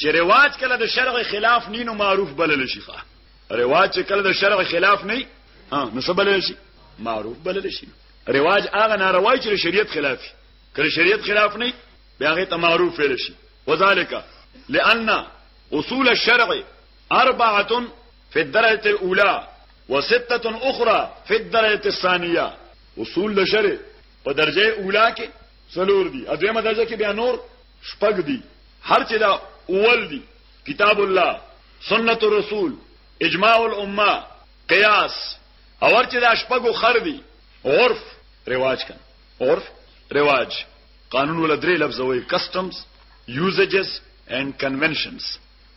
چې رواج کله د شرع خلاف نینو معروف بلل شي ښه رواج چې کله د شرع خلاف نه ها نو څه بلل شي معروف بلل شي رواج هغه ناروا چې شریعت خلاف کړي شریعت خلاف نه بیا هغه ته معروف ویل شي وذالک لئن اصول الشرع اربعه في الدرجه الاولى وسته اخرى في الدرجه الثانيه اصول الشرع په درجه اوله کې څلور دي اځمه درجه کې بیا نور شپږ دي هر چې دا اول دي کتاب الله سنت الرسول اجماع الامه قیاس اور چې دا شپږو خر دي عرف رواج کن عرف رواج قانون ول درې لفظ وي کسٹمز یوزجز اینڈ کنونشنز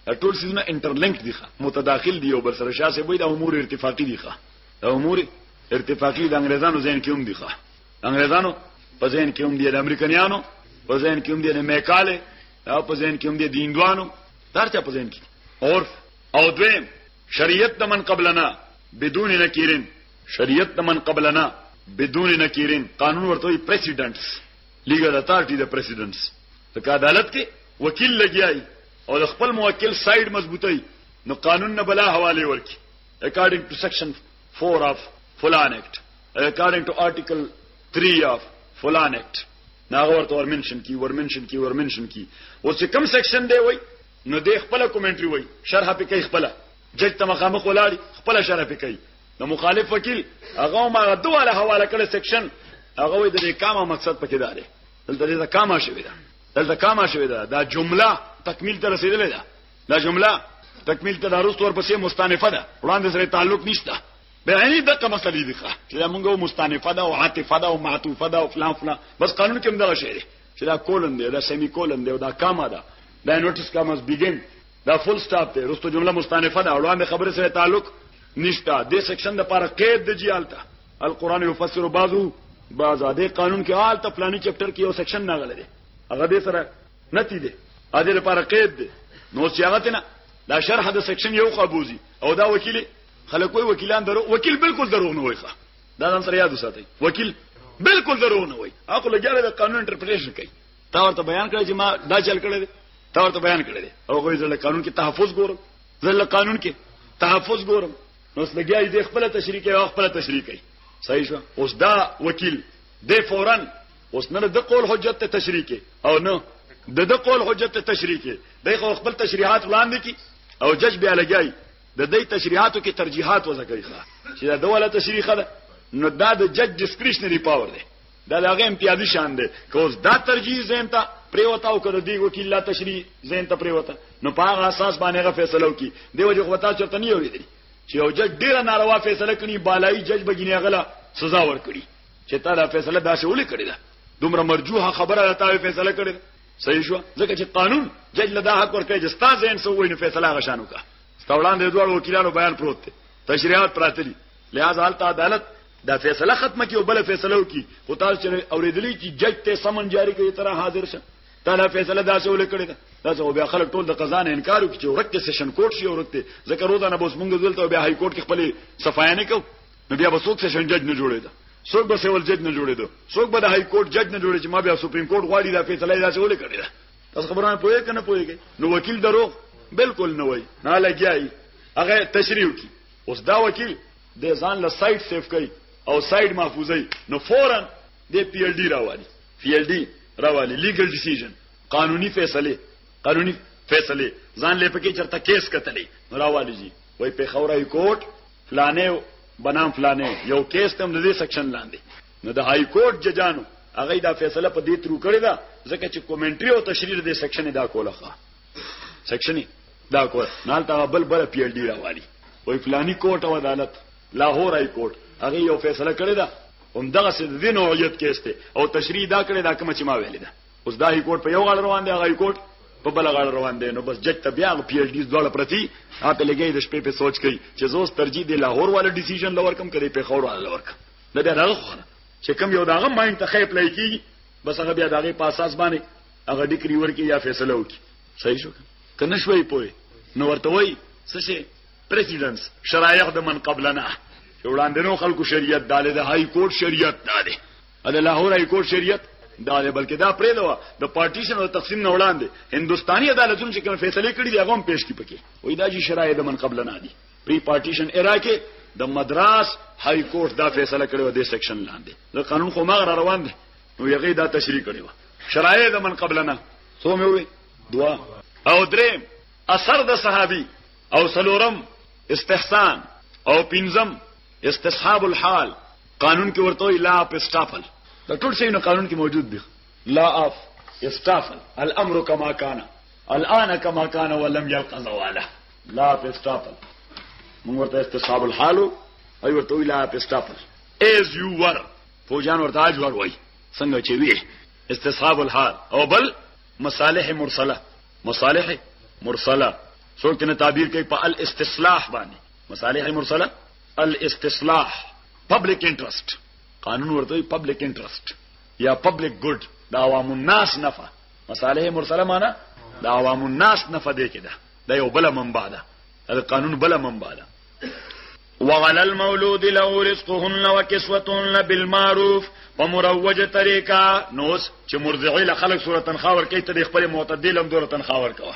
ټول سيزونه انټرلینک دي متداخل دي او بل سره شاسه وي د امور ارتفاقي دي ښه د امور ارتفاقي د انګريزانو ځین کې هم دي ښه انګريزانو په ذهن کې هم دي د امریکایانو په ذهن کې هم دي د میکاله او په ذهن کې هم دي د هندوانو درته په ذهن کې اور او دویم شریعت د من قبلنا بدون نکیرین شریعت د من قبلنا بدون نکیرین قانون ورته وي پریزیدنټس لیګل اتارټي د پریزیدنټس د عدالت کې وکیل لګیای او د خپل موکل ساید مضبوطی نو قانون نه بلا حواله ورکی اکارډینګ ټو سیکشن 4 of فلان ایکټ اکارډنګ ټو آرټیکل 3 اف فلان ایکټ ناغه ورته ور منشن کی ور منشن کی ور منشن کی او چې کم سیکشن دی وای نو د خپل کومنټری وای شرح په کوي خپل جج ته مخامخ ولاړ خپل شرح په کوي د مخالف وکیل هغه ما دواله حواله کړ سیکشن هغه وای د کامه مقصد پکې داري دلته دا کامه شوی دا دلته کامه شوی دا دا جمله تکمیل ته رسیدلې ده دا جمله تکمیل تدارست ورپسې مستانفه ده وړاندې سره تعلق نشته بیانی دغه مسلې دي چې دا موږ مستانفه ده او عاطفه ده او معطوفه ده او فلان فلان بس قانون کې هم دا شی چې دا کولن دی دا سیمی کولن دی دا کاما ده دا نوټس کامز بیګین دا فول سټاپ دی رستو جمله مستانفه ده وړاندې خبره سره تعلق نشته د سیکشن د پاره قید د جیالته القرآن یفسر بعضو بعضا د قانون کې حالت فلانی چپټر کې یو سیکشن نه غلې هغه دې سره نتی دی ا دې لپاره قید دی نو صياغت نه دا شرح د سیکشن یو قبوزي او دا وکیل خلک وای وکیلان درو وکیل بالکل درو نه وای ښه دا نن سره یاد وساتئ وکیل بالکل درو نه وای هغه لګیاره د قانون انټرپریټیشن کوي تا ورته بیان کړی چې ما دا چل کړی دی تا ورته بیان کړی دی او غوې ځل قانون کې تحفظ ګورم ځل قانون کې تحفظ ګورم نو سلګیا دې خپل تشریح کوي او خپل تشریح کوي صحیح شو اوس دا وکیل د فورن اوس نه د قول حجت ته تشریح کې او نه د د قول حجت ته تشریح کې د خو خپل تشریحات وړاندې کی او جج بیا لګای د دې تشریحاتو کې ترجیحات وځکې ښه چې دا ډول تشریح ده نو دا د جج ډیسکریشنری پاور دی دا د هغه امتیازي شان دی که اوس دا ترجیح زین ته پریوتا او کړه دی وکیل لا تشریح زین ته پریوتا نو په هغه اساس باندې هغه فیصله وکي دی وجه خو تاسو چرته نه یوریدلی چې یو جج ډیره ناروا فیصله کړي بالای جج بګینه غلا سزا ورکړي چې تا دا فیصله داسې ولې کړې ده دومره مرجوحه خبره ده تا فیصله کړې ده صحیح شو ځکه چې قانون جج له دا حق ورکړي چې ستا ځین سو وینو فیصله غشانو کا ستا وړاندې دوه وکیلانو بیان پروت دی تشریحات پراته دي لہذا حالت عدالت دا فیصله ختمه کی او بل فیصله وکي خو تاسو چې اوریدلی چې جج ته سمن جاری کوي تر حاضر شه تعالی فیصله دا څه ولیکړي دا تاسو بیا خلک ټول د قضا نه انکار وکړي چې ورکه سیشن کورټ شي ورکه ځکه روزانه بوس مونږ دلته بیا های کورټ کې خپل صفایانه کوو نو بیا به څوک سیشن جج نه جوړېده څوک به سیول جج نه جوړېده څوک به د های کورټ جج نه جوړې چې ما بیا سپریم کورټ غواړي دا فیصله یې داسې ولې کړې ده تاسو خبرونه پوهې کنه پوهېږي نو وکیل دروغ بالکل نه وای نه لګیای هغه تشریح کی اوس دا وکیل د ځان له سایت سیف کوي او سایت محفوظي نو فورا د پی ایل ډی راوالي پی ایل ډی راوالي لیګل ډیسیژن قانوني فیصله قانوني فیصله ځان لې پکې چرته کیس کتلې راوالي جی وای په خورای کوټ فلانه بنام فلانه یو کیس تم د دې سیکشن لاندې نو د های کورټ ججانو هغه دا فیصله په دې ترو کړی دا ځکه چې کومنټري او تشریح د سیکشن دا کوله ښه سیکشن دا کول نال تا بل بل پی ایل ډی راوالي وای فلانی کورټ او عدالت لاهور های کورټ هغه یو فیصله کړی دا هم دغه سې د دین او عیت کیسته او تشریح دا کړی دا کوم چې ما ویل دا اوس دا هیکورټ په یو غاړه روان دی هغه هیکورټ په بل غاړه روان دی نو بس جج ته بیا پی ایچ ډی دواړه پرتی هغه لګي د شپې په سوچ کوي چې زوس ترجیح دی لاهور والا ډیسیژن لور کم کړي په خور والا لور کم نه بیا راغ خو چې کم یو داغه ماین ته خیپ لای کی بس هغه بیا داغه په اساس باندې هغه ډیکری ورکی یا فیصله وکي صحیح شو کنه شوي پوي نو ورته وای څه شي پریزیدنس شرایح د من قبلنا وړاندې نو خلکو شریعت داله د های کورټ شریعت داله د لاهور های کورټ شریعت دا دی بلکې دا پرې دا د پارټیشن او تقسیم نه وړاندې هندستاني عدالتونو چې کوم فیصله کړې دی هغه هم پېښ کی پکې وای دا چې شرایط من قبل نه دي پری پارټیشن ایرا کې د مدراس های کورټ دا فیصله کړې و د سیکشن لاندې د قانون خو مغر روان دی نو یغې دا تشریح کړې و شرایط من قبل نه څو مې وې دوا او درې اثر د صحابي او سلورم استحسان او پنځم استصحاب الحال قانون کې ورته وي لا اف استافل دا ټول شي نو قانون کې موجود دي لا اف استافل الامر کما کان الان کما کان ولم يلقى زواله لا اف استافل موږ ورته استصحاب الحال او ورته وي لا اف استافل از یو ور فوجان ورته اج ور وای څنګه چې وی استصحاب الحال او بل مصالح مرسله مصالح مرسله څوک نه تعبیر کوي په الاستصلاح باندې مصالح مرسله الاستصلاح پبلک انټرست قانون ورته وي پبلک انټرست یا پبلک ګډ د عوام الناس نفع مصالح مرسله معنا د عوام الناس نفع دی کده دا یو بل منبع ده دا قانون بل منبع ده وعلى المولود له رزقهن وكسوتهن بالمعروف په مروجه طریقه نوس چې مرضعه خلک صورت تنخوا ورکې ته خپل معتدلم دور تنخوا ورکوه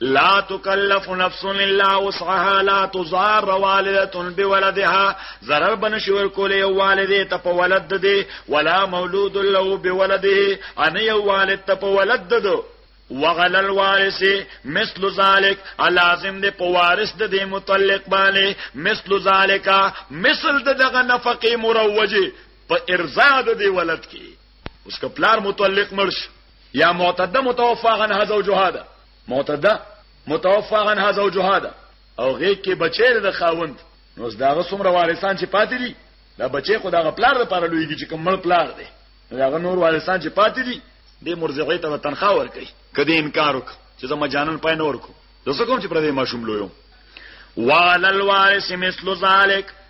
لا تکلف نفس الا وسعها لا تضار والده بولدها ضرر بنشور کول یو والده ته په ولد دی ولا مولود له بولده ان یو والد ته په ولد دی وغل الوارث مثل ذلك لازم دی په وارث د دې متعلق باندې مثل ذلك مثل دغه نفقه مروجه په ارزاد دی ولد کې اوس کپلار متعلق مرش یا معتده متوفا عنها زوجها ده معتده متوفا عنها زوجها ده او غیږ کې بچی د خاوند نو داغه څومره وارثان چې پاتې دي دا بچی خو داغه پلار د پاره لویږي چې کوم مړ پلار دی داغه نور وارثان چې پاتې دي د مرزغې ته تنخواه ورکړي کدی انکار وک چې زما جانن پای نه ورکو زه کوم چې پر دې ماشوم لویو والل وارث مثل ذلک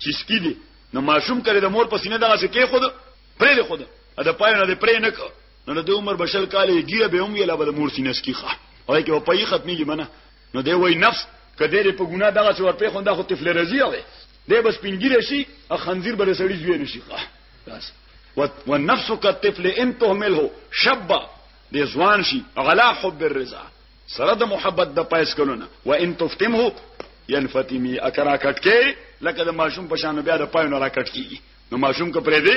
چې سکی دي نو ماشوم کړي د مور په سینه دغه څه کې خود پرې دی خود دا پای نه پرې نه کو نو د عمر بشل کالې ګیره به هم یلا به مور سینه سکی ښه وای کې په یې ختمي منه نو دی وای نفس کدی په ګناه دغه څه ورپې خو دا خو طفل رضی وي دی بس پنګیره شي او خنزیر بل سړی زوی نشي ښه بس والنفس كالطفل ان تهمله شبا دي ځوان شي غلا حب الرضا سره د محبت د پایس کلونه و ان تفتمه ينفتمي اکرا کټکې لکه د ماشوم په شان بیا د پایونو را کټکی نو ماشوم کو پرې دی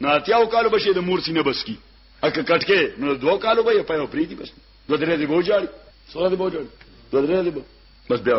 نو اتیاو کالو بشي د مور سینه بس کی اکه کټکې نو دوه کالو به پایو پرې دی بس دوه درې دی بوجاړي سره دی بوجاړي دوه درې دی بس بیا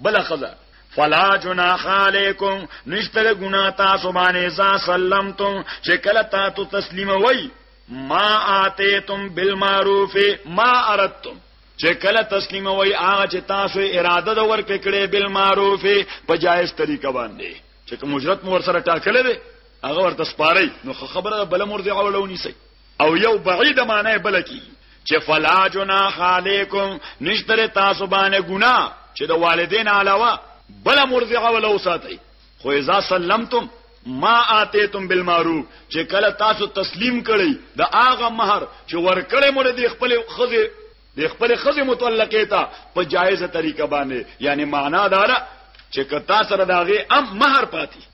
بل خدا فلا جناح علیکم نشتر گناہ تاسو باندې ځا سلمتم چې کله تاسو تسلیم وای ما آتیتم بالمعروف ما اردتم چې کله تسلیم وای هغه چې تاسو اراده د ورک کړې بالمعروف په جایز طریقه باندې چې کوم اجرت مور سره ټاکلې ده هغه ورته سپاري نو خبره بل مرضی اولونی سي او یو بعید معنی بل کی چې فلا جناح علیکم نشتره تاسو باندې ګنا چې د والدین علاوه بل مرضعه ولو ساتي خو اذا سلمتم ما آتیتم بالمعروف چې کله تاسو تسلیم کړی د هغه مہر چې ورکړې مور دې خپل خزه د خپل خزه متعلقه تا په جایزه طریقه باندې یعنی معنا دارا چې کتا سره داغه ام مہر پاتی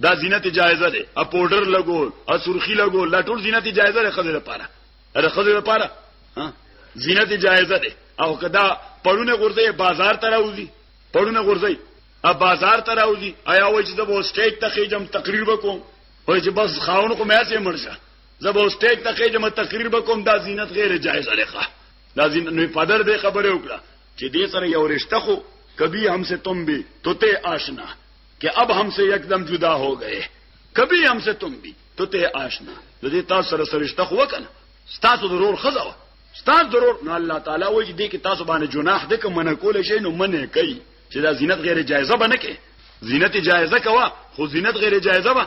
دا زینت جایزه ده ا پودر لګول ا سرخی لګول لا ټول زینت جایزه ده خزه لپاره ر خزه لپاره زینت جایزه ده او کدا پړونه غورځي بازار ته راوځي پړونه غورځي ا بازار ته راوځي آیا وای چې د بو سټیج ته خېجم تقریر وکوم وای چې بس خاون کو مې سي مرشه زبو سټیج ته خېجم تقریر وکوم دا زینت غیر جایزه ده دا زین نو پدر دې خبره وکړه چې دې سره یو رشتہ خو کبي هم سه تم به توته آشنا کې اب هم سه یکدم جدا هو گئے کبھی هم سه تم بھی تو ته آشنا د دې تاسو سره سرشته خو وکنه تاسو ضرور خزاوه تاسو ضرور نو الله تعالی وایي دې کې تاسو باندې جناح دې کوم نه کول شي نو منه کوي چې دا زینت غیر جایزه بنه کې زینت جایزه کوا خو زینت غیر جایزه به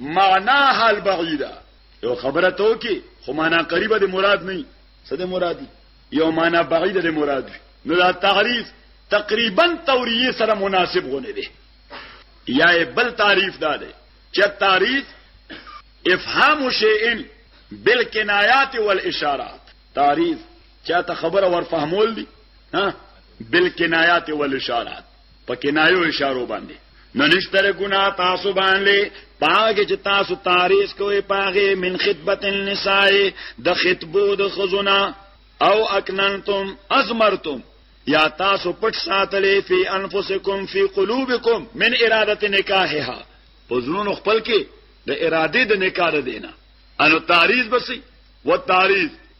معنا حال بعیده یو خبره ته وکي خو معنا قریبه د مراد نه څه د مرادي یو معنا بعیده د مراد نو دا تعریف تقریبا توریه سره مناسب غونه دي یا بل تعریف دا دی چې تعریف افهام شیئن بالکنایات والاشارات تعریف چاته خبره ور فهمول دي ها بالکنایات والاشارات په کنایو اشارو باندې نو نشتر ګنا تاسو باندې پاګه چې تاسو تاریخ کوي پاګه من خدمت النساء د خطبو د خزونه او اکننتم ازمرتم یا تاسو پټ ساتلې فی انفسکم فی قلوبکم من اراده نکاحها پزونو خپل کې د اراده د نکاح دینه انو تاریخ بسی و تاریخ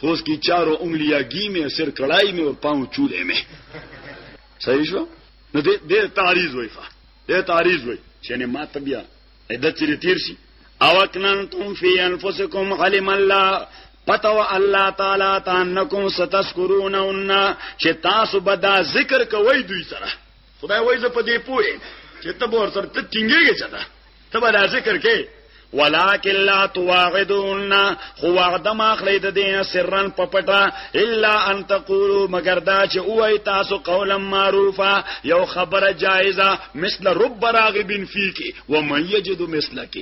خو اس کی چارو انګلیا گی می سر کړای می او پاو چولې می صحیح شو نو دې دې تعریض وای ښه دې تعریض وای چې نه ما ته بیا عدت چې تیر شي او اکننتم فی انفسکم علم الله پتو الله تعالی تانکم ستذکرونون چې تاسو به دا ذکر کوی دوی سره خدای وای زه په دې پوهه چې ته ور سره ته ټینګېږي چې دا ته به دا ذکر کې ولکن لا تواعدون خو وعد ما خلی د دین سرن پپټا الا ان تقولوا مگر دا چې اوای تاسو قولا معروفا یو خبره جایزه مثل رب راغب فیک و من یجد مثلک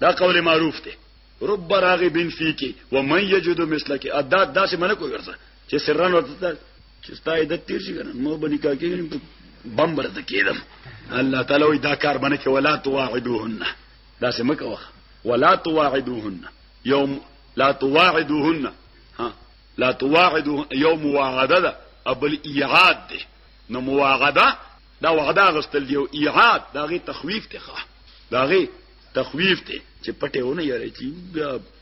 دا قول معروف دی رب راغب فیک و من یجد مثلک ادا داسې منکو ورته چې سرن ورته چې ستا عدت تیر شي کنه مو به نکاح کېږم په بم برته کېدم الله تعالی وی دا کار باندې کې ولا تواعدوهن دا سم کوه ولا تواعدوهن یوم لا تواعدوهن ها لا تواعدوهن یوم واعده ابل ایعاد ده نو مواعده دا وعده غستل دی او ایعاد دا غي تخویف ته ښه دا غي تخویف ته چې پټه ونه یاره چې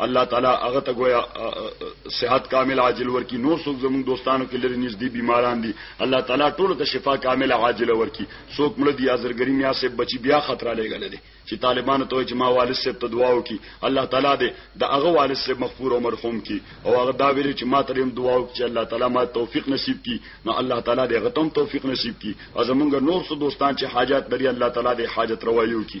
الله تعالی هغه ته گویا صحت کامل عاجل ورکی نور څوک زموږ دوستانو کې لري نږدې بیماران دي الله تعالی ټول ته شفا کامل عاجل ورکی څوک مړ دي ازرګری میا سه بچي بیا خطر لګل دي چې طالبانو ته چې ما والد سه ته دعا وکي الله تعالی دې د هغه والد سه مغفور او مرحوم کی او هغه دا ویل چې ما تریم دعا وکي چې الله تعالی ما توفیق نصیب کی نو الله تعالی دې غتم توفیق نصیب کی او زموږ نور څو دوستان چې حاجت لري الله تعالی دې حاجت روايو کی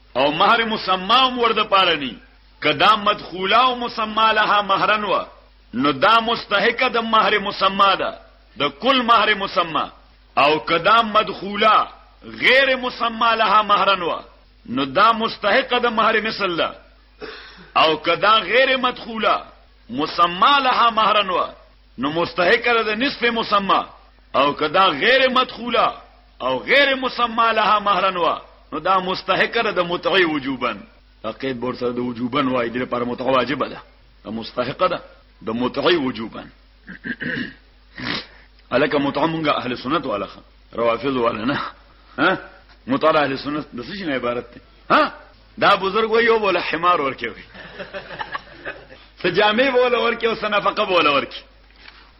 او مهر مسما هم ور د پاره ني که دا مدخوله او مسما لها مهرن و نو دا مستحق د مهر مسما ده د کل مهر مسما او که دا مدخوله غیر مسما لها مهرن و نو دا مستحق د مهر مثل ده او که دا غیر مدخوله مسما لها مهرن و نو مستحق د نصف مسما او که دا غیر مدخوله او غیر مسمى لها مهرا وا نو دا مستحق ده د متعه وجوبا فقید بور سره د وجوبا وای د لپاره متعه واجب ده مستحق ده د متعه وجوبا الکه متعه مونږه اهل سنت والخه روافض ولنا ها متعه اهل سنت د څه نه عبارت ده ها دا بزرګ وایو بوله حمار ورکه وي سجامي بوله ورکه او سنفقه بوله ورکه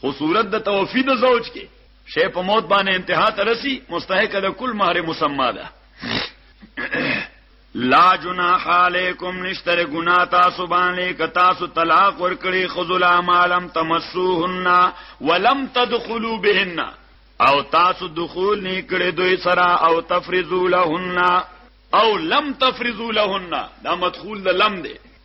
خو صورت د توفی د زوج کې شی په موت باندې انتها ته رسی مستحق د کل مہر مسما ده لا جناح علیکم نشتر گنا تاسو باندې ک تاسو طلاق ورکړي خذلا مالم تمسوهن ولم تدخلوا بهن او تاسو دخول نه کړي دوی سره او تفرزوا لهن او لم تفرزوا لهن دا مدخول د لم دی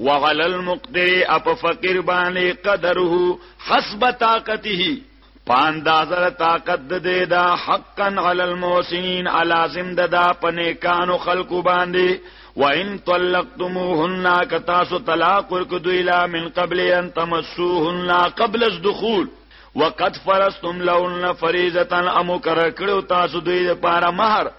وعلى المقدر اپ فقير باندې قدره حسب طاقته پاندازر طاقت د دې دا حقا علی الموسین لازم د دا پنه کانو خلق باندې وان طلقتموهن کتاسو طلاق ورک دوی لا من قبل ان تمسوهن قبل الدخول وقد فرستم لهن فريضه امو کر کړو تاسو دوی لپاره مہر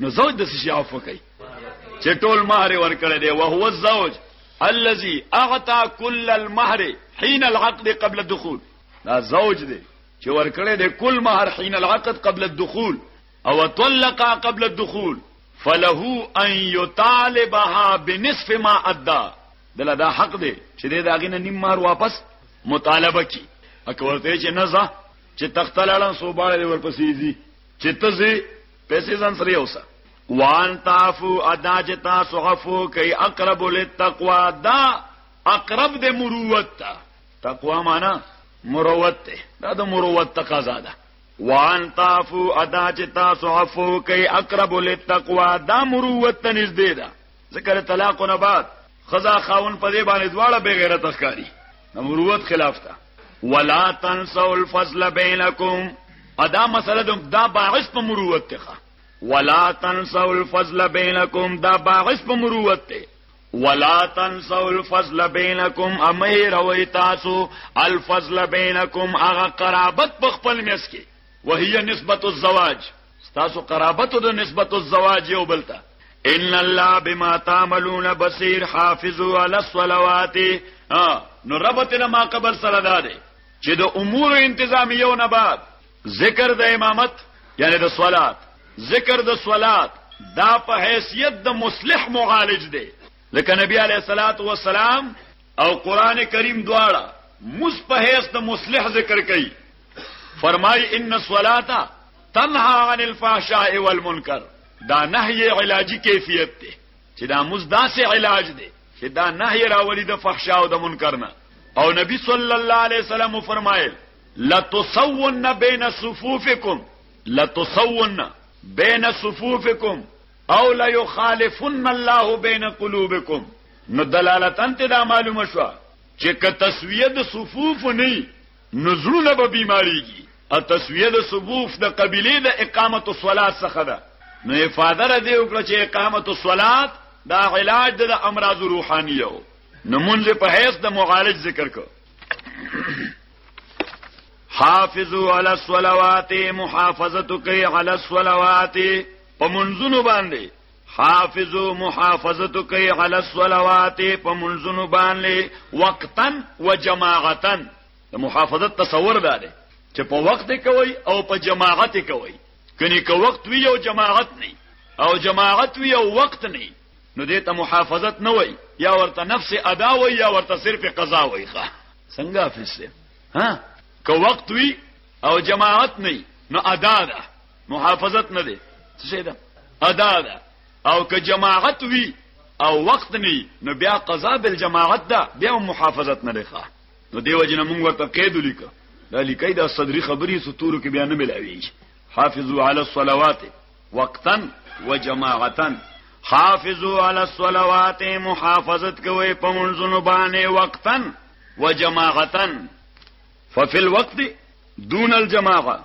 نو زوج د څه عفو کوي چې ټول مہر ورکړي دی او هو الزوج الذي اعطى كل المهر حين العقد قبل الدخول دا زوج دی چې ورکړي دی کل مہر حين العقد قبل الدخول او طلق قبل الدخول فله ان يطالبها بنصف ما ادى دله دا حق دی چې دی دا غینه نیم مہر واپس مطالبه کی اکه ورته چې نه ځه چې تخت لاړم سو باندې ورپسې دي چې ته پیسې ځان سره یوسه وان تعفو ادا چې تاسو عفو کوي اقرب للتقوا دا اقرب د مروت ته تقوا معنا مروت ته دا د مروت تقاضا ده وان تعفو ادا چې تاسو عفو کوي اقرب للتقوا دا مروت ته نږدې ده ذکر طلاق نه بعد خزا خاون په دې باندې دواړه بے غیرت ښکاری د مروت خلاف تا ولا تنسوا الفضل بینکم ادا مسله دا باعث په مروت ته ولا تنسوا الفضل بینکم دا باعث په مروت ته ولا تنسوا الفضل بينكم امير روي تاسو الفضل بينكم اغه قرابت په خپل مس کې وهي نسبت الزواج ستاسو قرابت د نسبت الزواج یو بلته ان الله بما تعملون بصير حافظوا على الصلوات نو ربطنا ما قبل سره ده چې د امور انتظامیو نه بعد ذکر د امامت یعنی د صلات ذکر د صلات دا په حیثیت د مصلح معالج دی لکه نبی علیہ الصلات والسلام او قران کریم دواړه مص په حیث د مصلح ذکر کوي فرمای ان الصلاه تنها عن الفحشاء والمنکر دا نهی علاجی کیفیت دی چې دا مزدا سه علاج دی چې دا نهی راولي د فحشاء او د منکر نه او نبی صلی الله علیه وسلم فرمایل لتصون بین صفوفکم لتصون بین صفوفکم او لا یخالفن الله بین قلوبکم نو دلالتن ته دا معلومه شو چې که تسویه د صفوف نه نو زړونه به بیماریږي او تسویه د صفوف د قبیله د اقامت الصلاه څخه ده نو افاده را دی وکړه چې اقامت الصلاه دا علاج د امراض روحانیو نو مونږ په هیڅ د معالج ذکر کو حافظوا علی الصلوات محافظت کوي علی الصلوات په منځونو باندې حافظو محافظتو کوي علی الصلوات په منځونو باندې وقتا وجماعتا د محافظت تصور دا دی چې په وخت کوي او په جماعت کوي کني که وخت وی او جماعت نه او جماعت وی او وخت نه نو دې ته محافظت نه وای یا ورته نفس ادا وای یا ورته صرف قضا وای ښا څنګه حافظ ها که وخت وی او جماعت نه نو ادا ده محافظت نه دی څه ده ادا ده او که جماعت وی او وخت نی نو بیا قضا بل جماعت ده بیا محافظت نه لخوا نو دیو جن موږ ورته قید لیکه دا لیکي دا صدري خبري ستورو کې بیا نه ملاوي حافظوا على الصلوات وقتا وجماعتا حافظوا على الصلوات محافظت کوي په منځونو باندې وقتا وجماعتا ففي الوقت دون الجماعه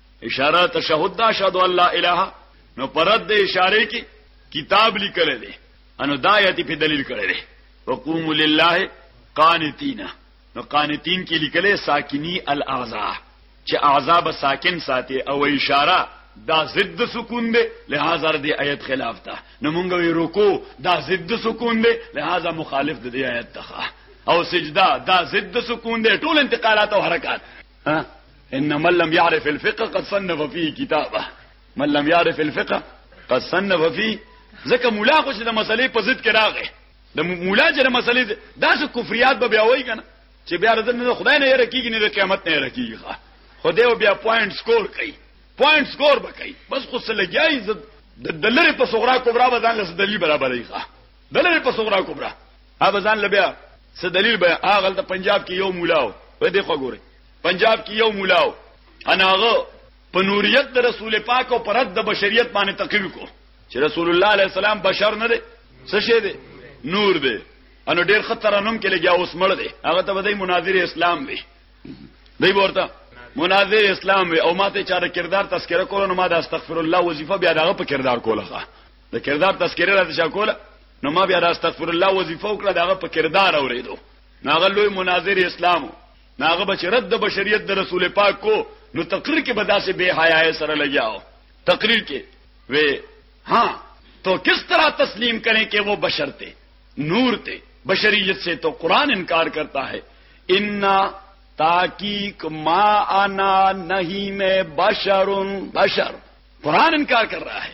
اشاره تشهود دا شهد الله اله نو پرد د اشاره کې کتاب لیکل دي انو دایت په دلیل کړی دی وقوم لله قانتینا نو قانتین کې لیکل ساکنی الاعضاء چې اعضاء به ساکن ساتي او اشاره دا ضد سکون دی لہذا د آیت خلاف ده نو مونږ وی رکو دا ضد سکون دی لہذا مخالف د آیت ده او سجده دا ضد سکون دی ټول انتقالات او حرکات ها ان من لم يعرف الفقه قد صنف فيه كتابه من لم يعرف الفقه قد صنف فيه ځکه مولا خو چې د مسلې په ضد کې راغی د مولا چې د مسلې داسې کفریات به بیا وایي کنه چې بیا رد نه خدای نه یره کیږي نه د قیامت نه یره کیږي خو دی بیا پوینټ سکور کوي پوینټ سکور به کوي بس خو څه لګیایي د دلری په صغرا کبرا به ځان له دلی برابرې ښه دلری په صغرا کبرا هغه ځان له بیا څه دلیل بیا هغه د پنجاب کې یو مولا و په دې خو ګوره پنجاب کې یو مولا و اناغه په نوریت د رسول پاک او پرد د بشریت باندې تقریر کو چې رسول الله علیه السلام بشر نه دی څه شه دی نور دی انو ډیر خطرنوم کې لګیا اوس مړ دی هغه ته ودی مناظر اسلام دی دی ورته مناظر اسلام او ماته چاره کردار تذکرہ کول نو ما د استغفر الله وظیفه بیا دغه په کردار کوله د کردار تذکره راته چا کوله نو ما بیا استغفر الله وظیفه وکړه داغه په کردار اوریدو ناغه لوی مناظر اسلام ناغه بچ رد د بشریت د رسول پاک کو نو تقریر کې بداسه بے حیا سره لګیاو تقریر کې وې ها تو کس طرح تسلیم کریں کہ وہ بشر تھے نور تھے بشریت سے تو قرآن انکار کرتا ہے انا تاکیق ما انا نہیں میں بشر بشر قرآن انکار کر رہا ہے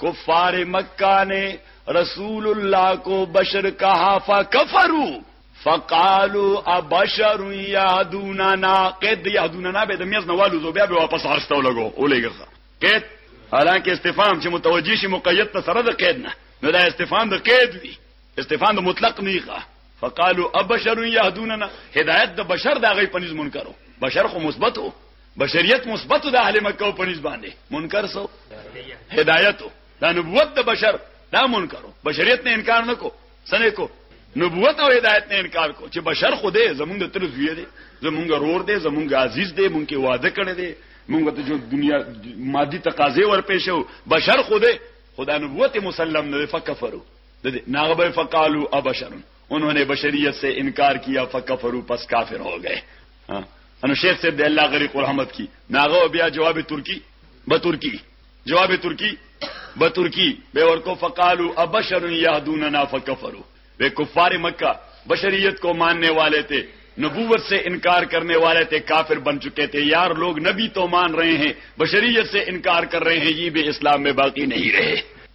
کفار مکہ نے رسول اللہ کو بشر کہا فکفرو فقالو ابشر یهدوننا قد یهدوننا به د میز نه والو زو بیا به واپس ارستو لګو اولېګه قید حالانکه استفهام چې متوجی شي مقید ته سره د قید نه نو دا استفهام د قید وی استفهام د مطلق نه ښه فقالو ابشر یهدوننا هدایت د بشر دا غي پنځ منکرو بشر خو مثبتو بشریت مثبت د اهل مکه په نسبت باندې منکر سو هدایت دا نبوت د بشر دا منکرو بشریت نه انکار نکو سنه کو نبوت او هدایت نه انکار کو چې بشر خو دې زمونږ د تر زوی دی زمونږ رور دی زمونږ عزیز دی مونږ کې وعده کړی دی مونږ ته جو دنیا مادي تقاضې ورپېښو بشر خو دې خدا نبوت مسلم نه فکفرو د ناغبه فقالو ابشرن انہوں نے بشریت سے انکار کیا فکفرو پس کافر ہو گئے انو شیخ صاحب دے اللہ غریق رحمت کی ناغو بیا جواب ترکی بترکی جواب ترکی بترکی ترکی بے اور کو فکالو فکفرو بے کفار مکہ بشریت کو ماننے والے تھے نبوت سے انکار کرنے والے تھے کافر بن چکے تھے یار لوگ نبی تو مان رہے ہیں بشریت سے انکار کر رہے ہیں یہ بھی اسلام میں باقی نہیں رہے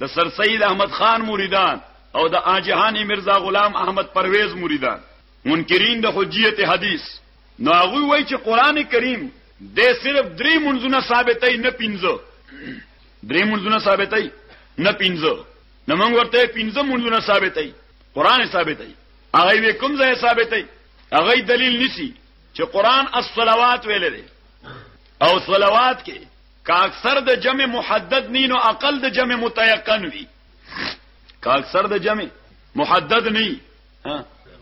د سرسید احمد خان مریدان او د آجهانی مرزا غلام احمد پرویز مریدان منکرین د حجیت حدیث نو هغه وای چې قران کریم د صرف درې منځونه ثابتای نه پینځه درې منځونه ثابتای نه پینځه نو موږ ورته پینځه منځونه ثابتای قران ثابتای هغه وی کوم ځای ثابتای هغه دلیل نسی چې قران الصلوات ویل دي او صلوات کې که اکثر د جمع محدد نی نو اقل د جمع متيقن وي که اکثر د جمع محدد نی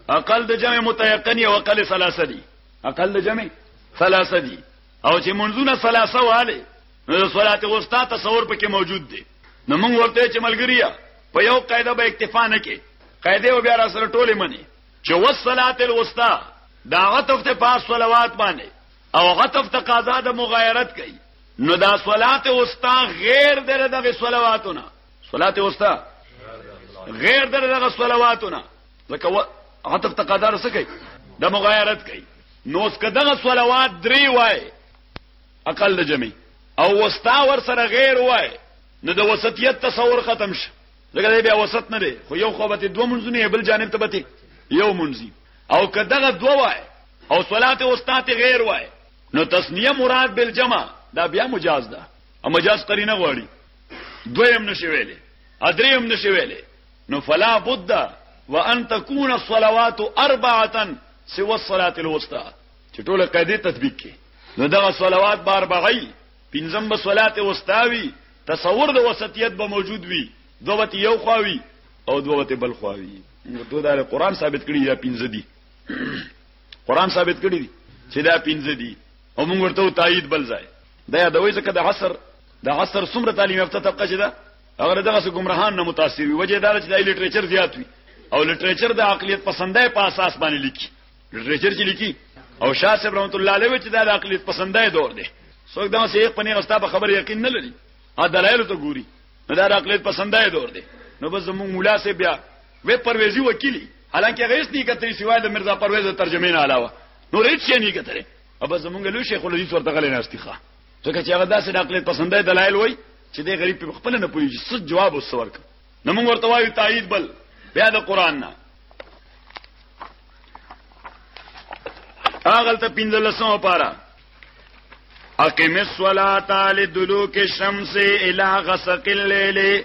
اقل د جمع متيقن او اقل ثلاثه دي اقل د جمع ثلاثه دي او چې منځونه ثلاثه واله نو صلات وسطا تصور پکې موجود دي نو موږ ورته چې ملګریا په یو قاعده به اکتفا نه کې قاعده او بیا سره ټوله منی چې وصلات الوسطا دعوت ته پاس صلوات باندې او عطف تقاضا د مغایرت کوي نو دا صلات اوستا غیر در دغه صلواتونه صلات اوستا غیر در دغه صلواتونه لکه عطف تقاضا رس کوي د مغایرت کوي نو اس کدغه صلوات درې وای اقل د جمع او وستا ور سره غیر وای نو د وسطیت تصور ختم شه لکه بیا وسط نه دی خو یو خو به دوه منځونه بل جانب ته به یو منځي او کدغه دوه وای او صلات وسطا ته غیر وای نو تسنیه مراد بالجمع دا بیا مجاز ده او مجاز قرینه غواړي دویم نشي ویلې ادریم نشي ویلې نو فلا بد وان تكون الصلوات اربعه سوى الصلاه الوسطى چې ټوله قاعده تطبیق کړي نو دا صلوات بار بغي پنځم به صلات وستاوي تصور د وسطیت به موجود وي دوت یو خواوي او دوت بل خواوي نو دا قرآن ثابت کړی یا پنځه دي قران ثابت کړی دی چې دا پنځه دي او موږ ورته تایید بل ځای دا یادوي ځکه د عصر د عصر څومره تعلیم یافته طبقه چې ده هغه دغه سه ګمراهان نه متاثر وي وجه دا چې د لیټریچر زیات وي او لیټریچر د عقلیت پسندای په اساس باندې لیکي لیټریچر چې لیکي او شاه صاحب رحمت الله علیه چې د عقلیت پسندای دور دی څوک دا سه یو پنی غستا په خبر یقین نه لري ا دلایل ته ګوري نو دا عقلیت پسندای دور دی نو بس زموږ مولا سه بیا وې پرويزي وکيلي حالانکه هغه هیڅ نه کتلی سوای د مرزا پرویز ترجمه نه علاوه نور هیڅ نه کتلی او بس موږ له شیخ الحدیث ورته غلې نه استخه ځکه چې هغه داسې عقل پسندای دلایل وای چې د غریب په خپل نه پوي څه جواب وسور ک نو موږ ورته وایو تایید بل بیا د قران نه اغل ته پینځلسمه پارا اقیم الصلاة لدلوک الشمس الى غسق الليل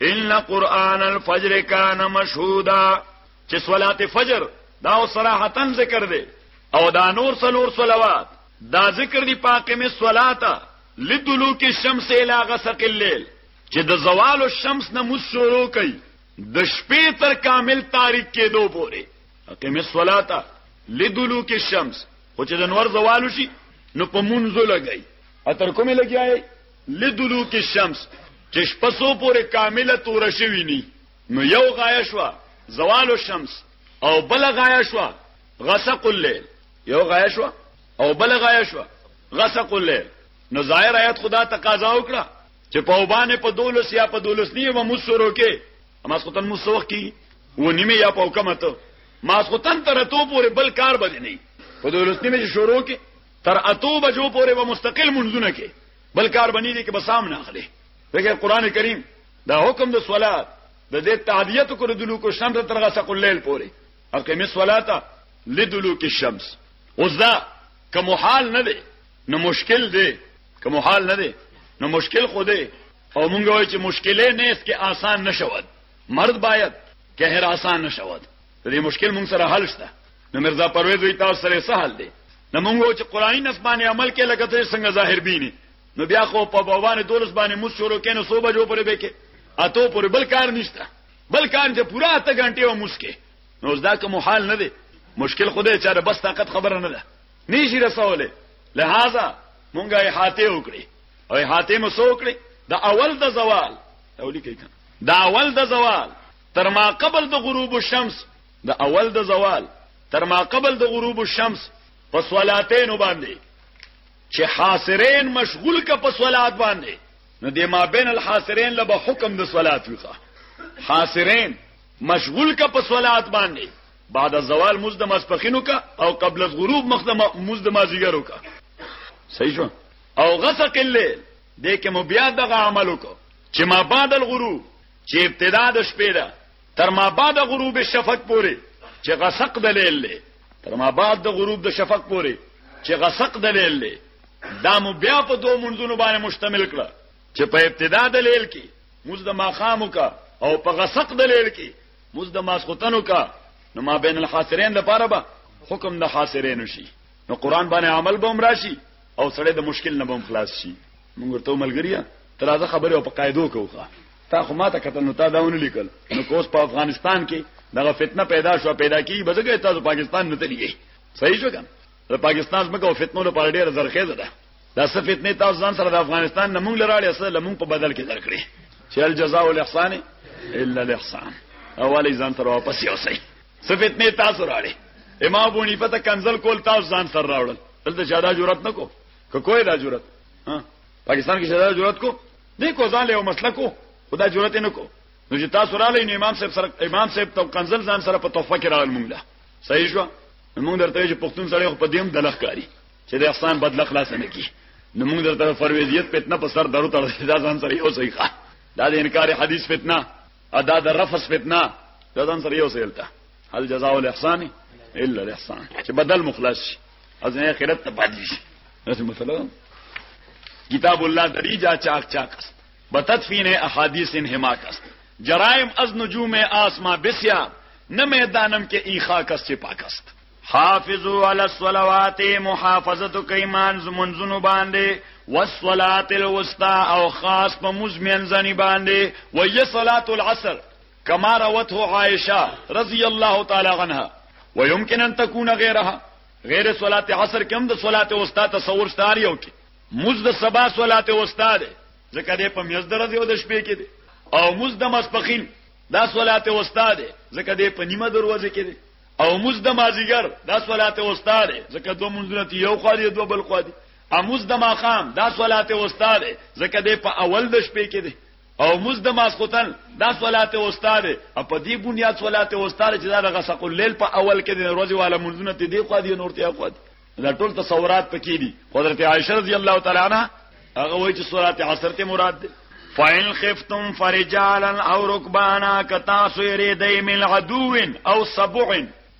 ان قران الفجر کان مشهودا چې صلات فجر دا صراحتا ذکر دی او دا نور سلور صلوات دا ذکر دی پاکه می صلاتا لدلوک الشمس الى غسق الليل چې د زوال الشمس نه مو شروع کړي د شپې تر کامل تاریخ کې دوه پورې اقیم الصلاتا لدلوک الشمس خو چې د نور زوال شي نو په مونږ لګي اتر کومه لګي لدلوک الشمس چې شپه سو پورې کامله تور شوی ني نو یو غایه شو زوال الشمس او بل غایه شو غسق الليل یو غایه شو او بل غایه شو غسق الليل نو ظاهر آیات خدا تقاضا وکړه چې په وبانه په دولس یا په دولس نیمه مسورو کې اما سختن مسوخ کی و نیمه یا په حکومت ما سختن تر تو پورې بل کار بدني په دولس نیمه شروع کې تر اتو بجو پورې به مستقل منځونه کې بل کار بنی دي کې به سام نه اخلي دغه قران کریم دا حکم د صلات د دې تعدیت کو ردلو کو شمس تر غسق الليل پورې اقیم الصلاه لدلو کې شمس اوس دا کوم حال نه دی نو مشکل دی کوم حال نه دی نو مشکل خو دی او مونږ وایو چې مشکلې نه اس کې آسان نشود مرد باید کهر آسان نشود د دې مشکل مونږ سره حل شته نو مرزا پرویز وی تاسو سره څه حل دی نو مونږ چې قرآنی نس باندې عمل کې لکه ته څنګه ظاهر بینی نو بیا خو په باوانه دولس باندې مو شروع کینو سو بجو پرې به کې اته پرې بل کار نشته بل کار چې پورا اته غنټه و مسکه نو دا کوم حال نه دی مشکل خدای چاره بس طاقت خبره نه ده نشي رسوله لہذا مونږه احاطه وکړي او احاطه مو سو کړی د اول د زوال اولی کوي دا اول د زوال تر ما قبل د غروب الشمس د اول د زوال تر ما قبل د غروب الشمس په صلاتین باندې چې حاصرین مشغول ک په صلات باندې نو د ما بین الحاصرین لبه حکم د صلات ویخه حاصرین مشغول ک په صلات باندې بعد زوال مزد مسپخینو کا او قبل از غروب مخد مزد مازیګرو کا صحیح شو او غسق الليل دې کې مو بیا دغه عمل وکړو چې ما بعد الغروب چې ابتدا د شپې ده تر ما بعد غروب شفق پورې چې غسق د لیل له تر ما بعد د غروب د شفق پورې چې غسق د لیل له دا مو بیا په دوه منځونو باندې مشتمل کړه چې په ابتدا د لیل کې موږ د ماخامو کا او په غسق د لیل کې موږ د ماسختنو کا نو ما بین الحاصرین لپاره به حکم د حاصرین شي نو قران باندې عمل به هم راشي او سړی د مشکل نه به خلاص شي موږ ورته ملګریا ترازه خبره او په قاعده کوخه تا خو ماته کتل نو تا داونه لیکل نو کوس په افغانستان کې دغه فتنه پیدا شو پیدا کی بزګه تاسو پاکستان نه تللی صحیح شو کنه د پاکستان څخه او فتنو لپاره ډیره زرخیزه ده دا څه فتنه تاسو ځان سره د افغانستان نه مونږ لراړې اصل لمون په بدل کې درکړي چې الجزاء والاحسان الا الاحسان اولی ځان تر واپس یو سي څه فتنه تاسو راړې امام بونی پته کنزل کول تاسو ځان سره راوړل دلته شاده جرأت نکو که کوی دا جرأت پاکستان کې شدا جرأت کو دې کو ځان له مسله کو خدا جرأت نه کو نو چې تاسو را لین امام صاحب سره امام صاحب تو کنزل ځان سره په تحفه کې راغل مونږ له صحیح شو مونږ درته چې پښتون سره په دیم دلخ کاری چې د احسان بدل خلاص نه کی نو مونږ درته فرویزیت فتنه په سر درو تړل دا ځان سره یو صحیح ښه دا د انکار حدیث فتنه ادا د رفس فتنه دا ځان سره یو صحیح حل جزاء الاحسان الا الاحسان چې بدل مخلص شي از نه خیرت ته پاتې شي نو مثلا کتاب الله دری جا چاک چاک است بتدفین احادیث انهماک است جرائم از نجوم آسما بسیار نه میدانم کې ای خاک است چې پاک است حافظو علی الصلوات محافظت کوي مان زمونږونو باندې والصلاه الوسطى او خاص په مزمن ځنی باندې وې صلاه العصر کما روته عائشه رضی الله تعالی عنها ويمكن ان تكون غيرها غیر صلات عصر کوم د صلات اوستا تصور ستار یو کې مز د سبا صلات اوستا ده ځکه دې په میز درځي او د شپې کې ده او مز د مسپخین دا صلات اوستا ده ځکه دې په نیمه دروازه کې ده او مز د مازیګر دا صلات اوستا ده ځکه دوه منځونه یو خو دې دوه بل خو دې اموز د ماقام دا صلات اوستا ده ځکه دې په اول د شپې کې ده او مز د ماسخوتن دا صلات وستا ده او په دې بنیاد صلات وستا ده چې دا د غسق الليل په اول کې د ورځې والا منځونه ته دی خو دی نور ته خو دی دا ټول تصورات پکې دي حضرت عائشه رضی الله تعالی عنها هغه وایي چې صلات عصر ته مراد ده فاین خفتم فرجالا او رکبانا کتا سویری دی من عدوین او سبعین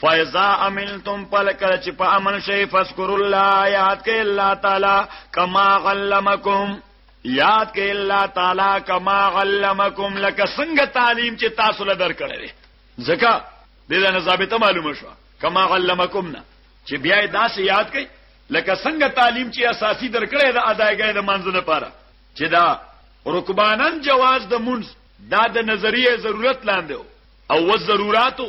فایزا عملتم پلکل چې په عمل شي فذكر الله یاد کې الله تعالی کما علمکم یاد کې الله تعالی کما علمکم لکه څنګه تعلیم چې تاسو له درکړې ځکه د دې نه ثابته معلومه شو کما علمکم نه چې بیا داسې یاد کړئ لکه څنګه تعلیم چې اساسي درکړې د اداګۍ د منځ لپاره چې دا رکبانن جواز د منځ دا د نظریه ضرورت لاندې او و ضرورتو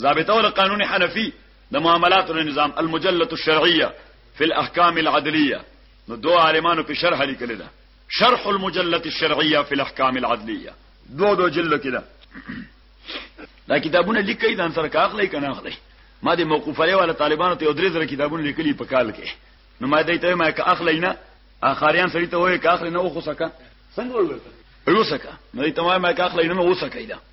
ضابطه ول قانون حنفي د معاملاتو د نظام المجله الشرعيه في الاحکام العدليه نو دو عالمانو په شرح لیکل ده شرح المجله الشرعيه في الاحکام العدليه دو دو جلد کې ده دا کتابونه لیکي ځان سره کاخلې کنه اخلي ما د موقوف علی والا طالبانو ته درې زره کتابونه لیکلي په کال کې نو ما دې ته ما که اخلې نه اخریان سړي ته وایي که اخلې نه وخوسکه څنګه وایي وسکه نو ته ما که اخلې نه وسکه دا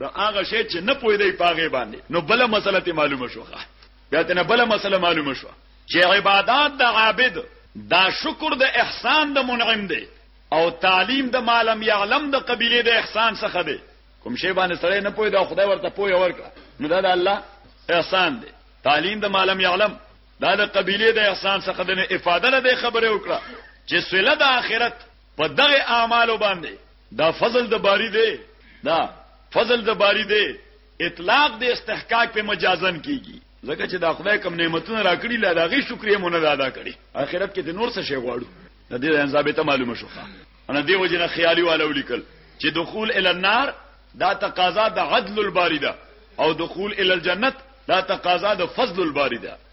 دا هغه شی چې نه پوي دی پاغه باندې نو بل مسله ته معلومه شوخه بیا ته بل مسله معلومه شو چې عبادت د عابد دا شکر د احسان د منعم دی او تعلیم د معلم یعلم د قبیله د احسان څخه دی کوم شی باندې سره نه پوي دا خدای ورته پوي ورکړه نو دا د الله احسان دی تعلیم د معلم یعلم دا د قبیله د احسان څخه د افاده نه دی خبره وکړه چې سله د آخرت په دغه اعمالو باندې دا فضل د باری دی دا فضل د باری دی اطلاق د استحقاق په مجازن کیږي ځکه چې دا خدای کوم نعمتونه راکړي لا داغي شکرې مونږ نه ادا کړي اخرت کې د نور څه شی غواړو د دې انځابه ته معلومه شوخه انا دی وجنه خیالي والو لیکل چې دخول ال النار دا تقاضا د عدل الباری ده او دخول ال الجنت دا تقاضا د فضل الباری ده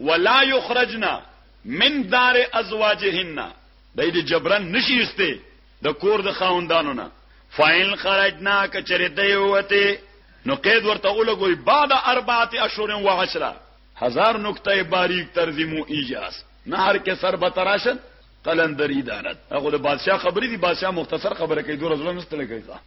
ولا یخرجن من دار ازواجهن دای دې جبران نشي استه د کور د خاوندانو نه فاین خرجنا کچره دی وته نو قید ورته ولګوي بعد اربعه اشهر و عشره هزار نقطه باریک ترجمو ایجاز نه هر کې سر به تراشن قلندری دارت هغه د بادشاہ خبرې دي بادشاہ مختصر خبره کوي دوه ورځې مستل کوي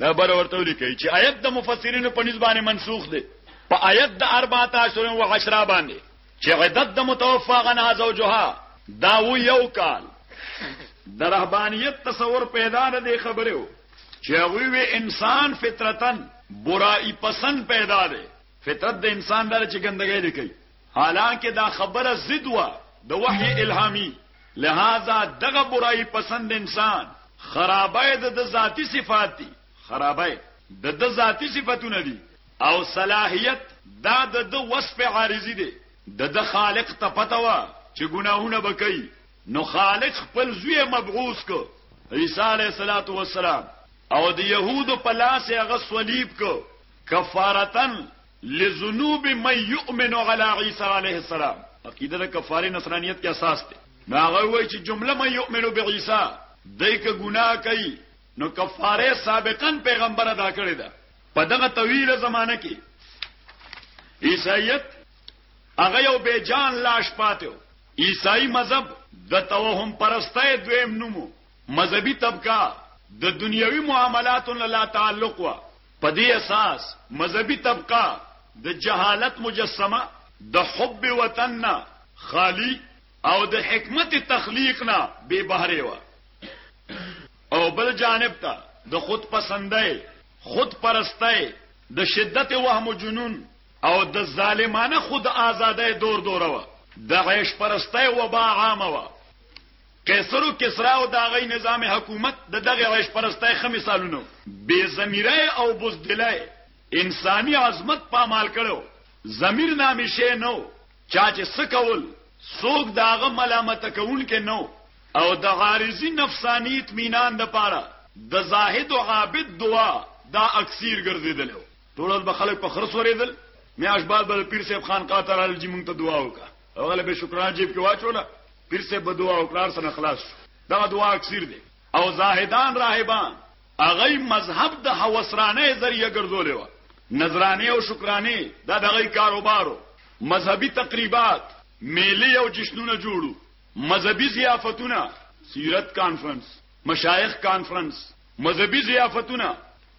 دا بر ورته ولیکي چې آیت د مفسرینو په نسبت باندې منسوخ دی په آیت د 14 او 10 باندې چې عدد د متوفا غنا زوجها دا و یو کال د رهبانیت تصور پیدا نه دی خبره چې هغه انسان فطرتن برای پسند پیدا دی فطرت د انسان دره چې ګندګي لیکي حالانکه دا خبره ضد وه د وحی الهامی لهذا دغه برای پسند انسان خرابه د د ذاتی صفات دی خرابه د د ذاتی صفاتونه دی او صلاحیت دا د د وصف عارضی دی د د خالق ته پته وا چې ګناهونه بکئی نو خالق خپل زوی مبعوث کو عیسی علیہ الصلات والسلام او د يهودو په لاس هغه صلیب کو کفارتن لذنوب من یؤمن علی عیسی علیه السلام عقیده د کفاره نصرانیت کې اساس دی نو هغه وایي چې جمله من یؤمن بعیسی دای که ګناه کوي نو کفاره سابقا پیغمبر ادا کړی دا په دغه طویله زمانہ کې عیسایت هغه یو بے جان لاش پاتو عیسائی مذهب د توهم پرسته دویم نومو مذهبي طبقه د دنیوي معاملاتو له تعلق وا په دې اساس مذهبي طبقه د جهالت مجسمه، د حب وطن نه خالي او د حکمت تخلیق نه بې بهرې وه او بل جانب ته د خود پسندۍ، خود پرستۍ، د شدت وهم و جنون او د ظالمانه خود آزادۍ دور دوره وه. د عیش پرستۍ وبا عامه وه. قیصر او کسرا او د هغوی نظام حکومت د دغې عیشپرستۍ ښه مثالونه وو. بېضمیرۍ او بزدلۍ انساني عظمت پامال کړی و، ضمیر نامي شی نه و، چا چې څه کول، څوک د هغه ملامته کوونکی نه و او د عارضي نفساني اطمینان لپاره د زاهد او عابد دعا دا اکسیر ګرځېدلی و. ټول ورځ به خلک په خره سورېدل، میاشت بعد به د پیر صاحب خانقاه ته راتلل چې موږ ته دعا وکړه. هغه له بشکرا جیب کې واچوله پیر صاحب به دعا وکړار سره خلاص شو دا دعا اکثیر دی او زاهدان راهبان هغه مذهب د حوسرانه ذریعہ ګرځولې و نظرانه او شکرانه دا دغه کاروبارو مذهبي تقریبات میلې او جشنونه جوړو مذهبي ضیافتونه سیرت کانفرنس مشایخ کانفرنس مذهبي ضیافتونه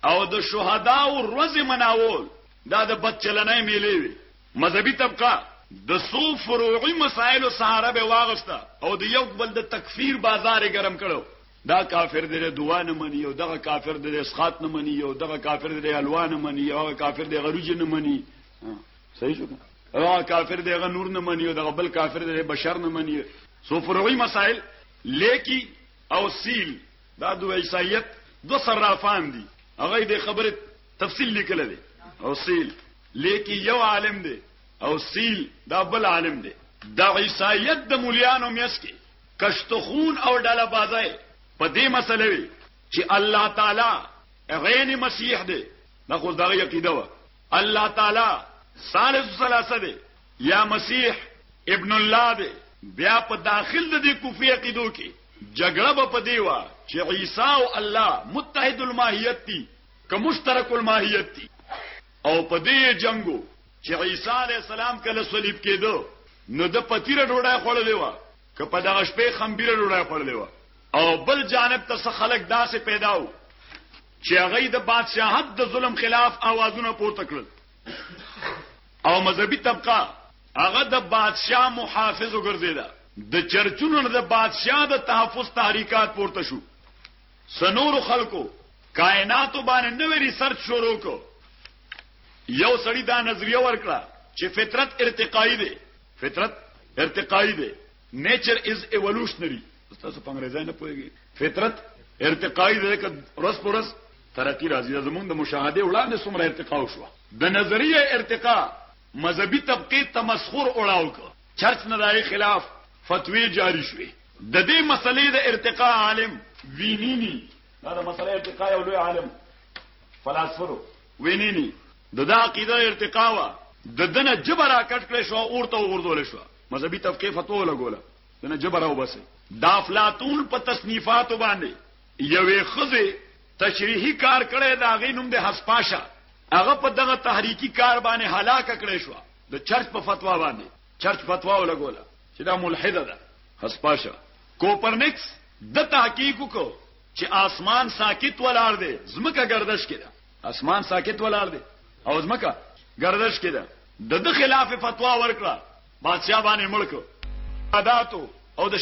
او د شهدا او روز مناول دا د بد چلنې میلې وي مذهبي طبقه د څو فروعي مسایلو سهاره به واغسته او د یو بل د تکفیر بازار یې ګرم کړو، دا کافر دی د دعا نه مني او دغه کافر دی د اسقاط نه مني او دغه کافر دی د حلوا نه مني او هغه کافر دی غروج نه مني صحیح شو هغه کافر دی هغه نور نه مني او دغه بل کافر دی بشر نه مني سو فروعي مسائل لیکي او سیل دا د عیسایت دو صرافان دي هغه د خبره تفصیل لیکل دي او سیل لیکي یو عالم دی او سیل دا بل عالم دی د عیسایت د مليانو میس کې کشتخون او ډله بازای په دې مسله وی چې الله تعالی غین مسیح دی دا خو دا عقیده و الله تعالی ثالث ثلاثه دی یا مسیح ابن الله دی بیا په داخل د دې کفر عقیدو کې جګړه په دی و چې عیسی او الله متحد الماهیت دي که مشترک الماهیت دي او په دې جنگو چې عیسی علی السلام کله صلیب کېدو نو د پتیره ډوډۍ خوړلې و که په دغه شپې خمبيره ډوډۍ خوړلې و او بل جانب ته څه خلک داسې پیداو چې هغه د بادشاہت د ظلم خلاف اوازونه پورته کړل او مذهبي طبقه هغه د بادشاہ محافظ وګرځیدا د چرچونو د بادشاہ د تحفظ تحریکات پورته شو څه نورو خلکو کائناتو باندې نوې ریسرچ شروع کو یو سړی دا نظریه ورکړه چې فطرت ارتقایی دی فطرت ارتقایی دی نیچر از ایولوشنری تاسو په انګریزي نه پوهیږئ فطرت ارتقایی دی که رس پر رس ترقی راځي زمونږ د مشاهده وړاندې څومره ارتقا وشو د نظریه ارتقا مذهبي طبقې تمسخر اوړاو کړ چرچ نه دای خلاف فتوی جاری شوې د دې مسلې د ارتقا عالم وینینی دا د مسلې ارتقا یو لوی عالم فلسفه وینینی د دا عقیده ارتقا وا د دنه جبر راکټ کړې شو اورته وردول شو مذهبي طبقه فتوا لګوله دنه جبر او بس دا افلاطون په تصنیفات باندې یوې ښځې تشریحي کار کړی د هغې نوم د حسپاشه هغه په دغه تحریکي کار باندې هلاک کړی شو د چرچ په فتوا باندې چرچ فتوا ولګوله چې دا ملحده ده حسپاشه کوپرنیکس د تحقیق وکړو چې آسمان ساکت ولاړ دی زمکه گردش کړه آسمان ساکت ولاړ دی او زمکه گردش کړه د د خلاف فتوا ورکړه بادشاہ باندې ملک اداتو او د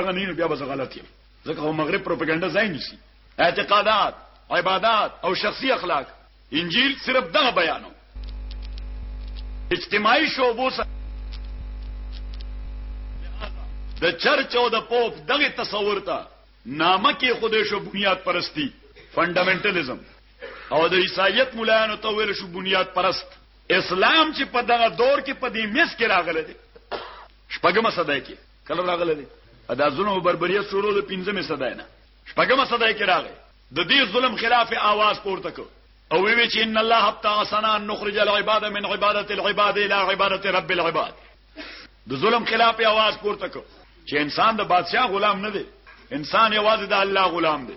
هغه نه بیا به غلط یم ځکه هو مغرب پروپاګاندا ځای نیسی اعتقادات عبادات او شخصي اخلاق انجیل صرف دغه بیانو اجتماعي شوبو سره د چرچ او د پوپ دغه تصور ته نامه کې خوده شو بنیاد پرستی فندامنټالیزم او د عیسایت مولانو ته ویل شو بنیاد پرست اسلام چې په دغه دور کې په دې مس کې راغله دي شپږم صدا کې کله راغله دي دا ظلم او بربریت شروع د 15 صدا نه شپږم صدا کې راغله د دې ظلم خلاف आवाज پورته کو او وی چې ان الله حتا سنا نخرج العباد من عبادت العباد الى عبادت رب العباد د ظلم خلاف आवाज پورته کو چې انسان د بادشاہ غلام نه دی انسان یوازې د الله غلام دی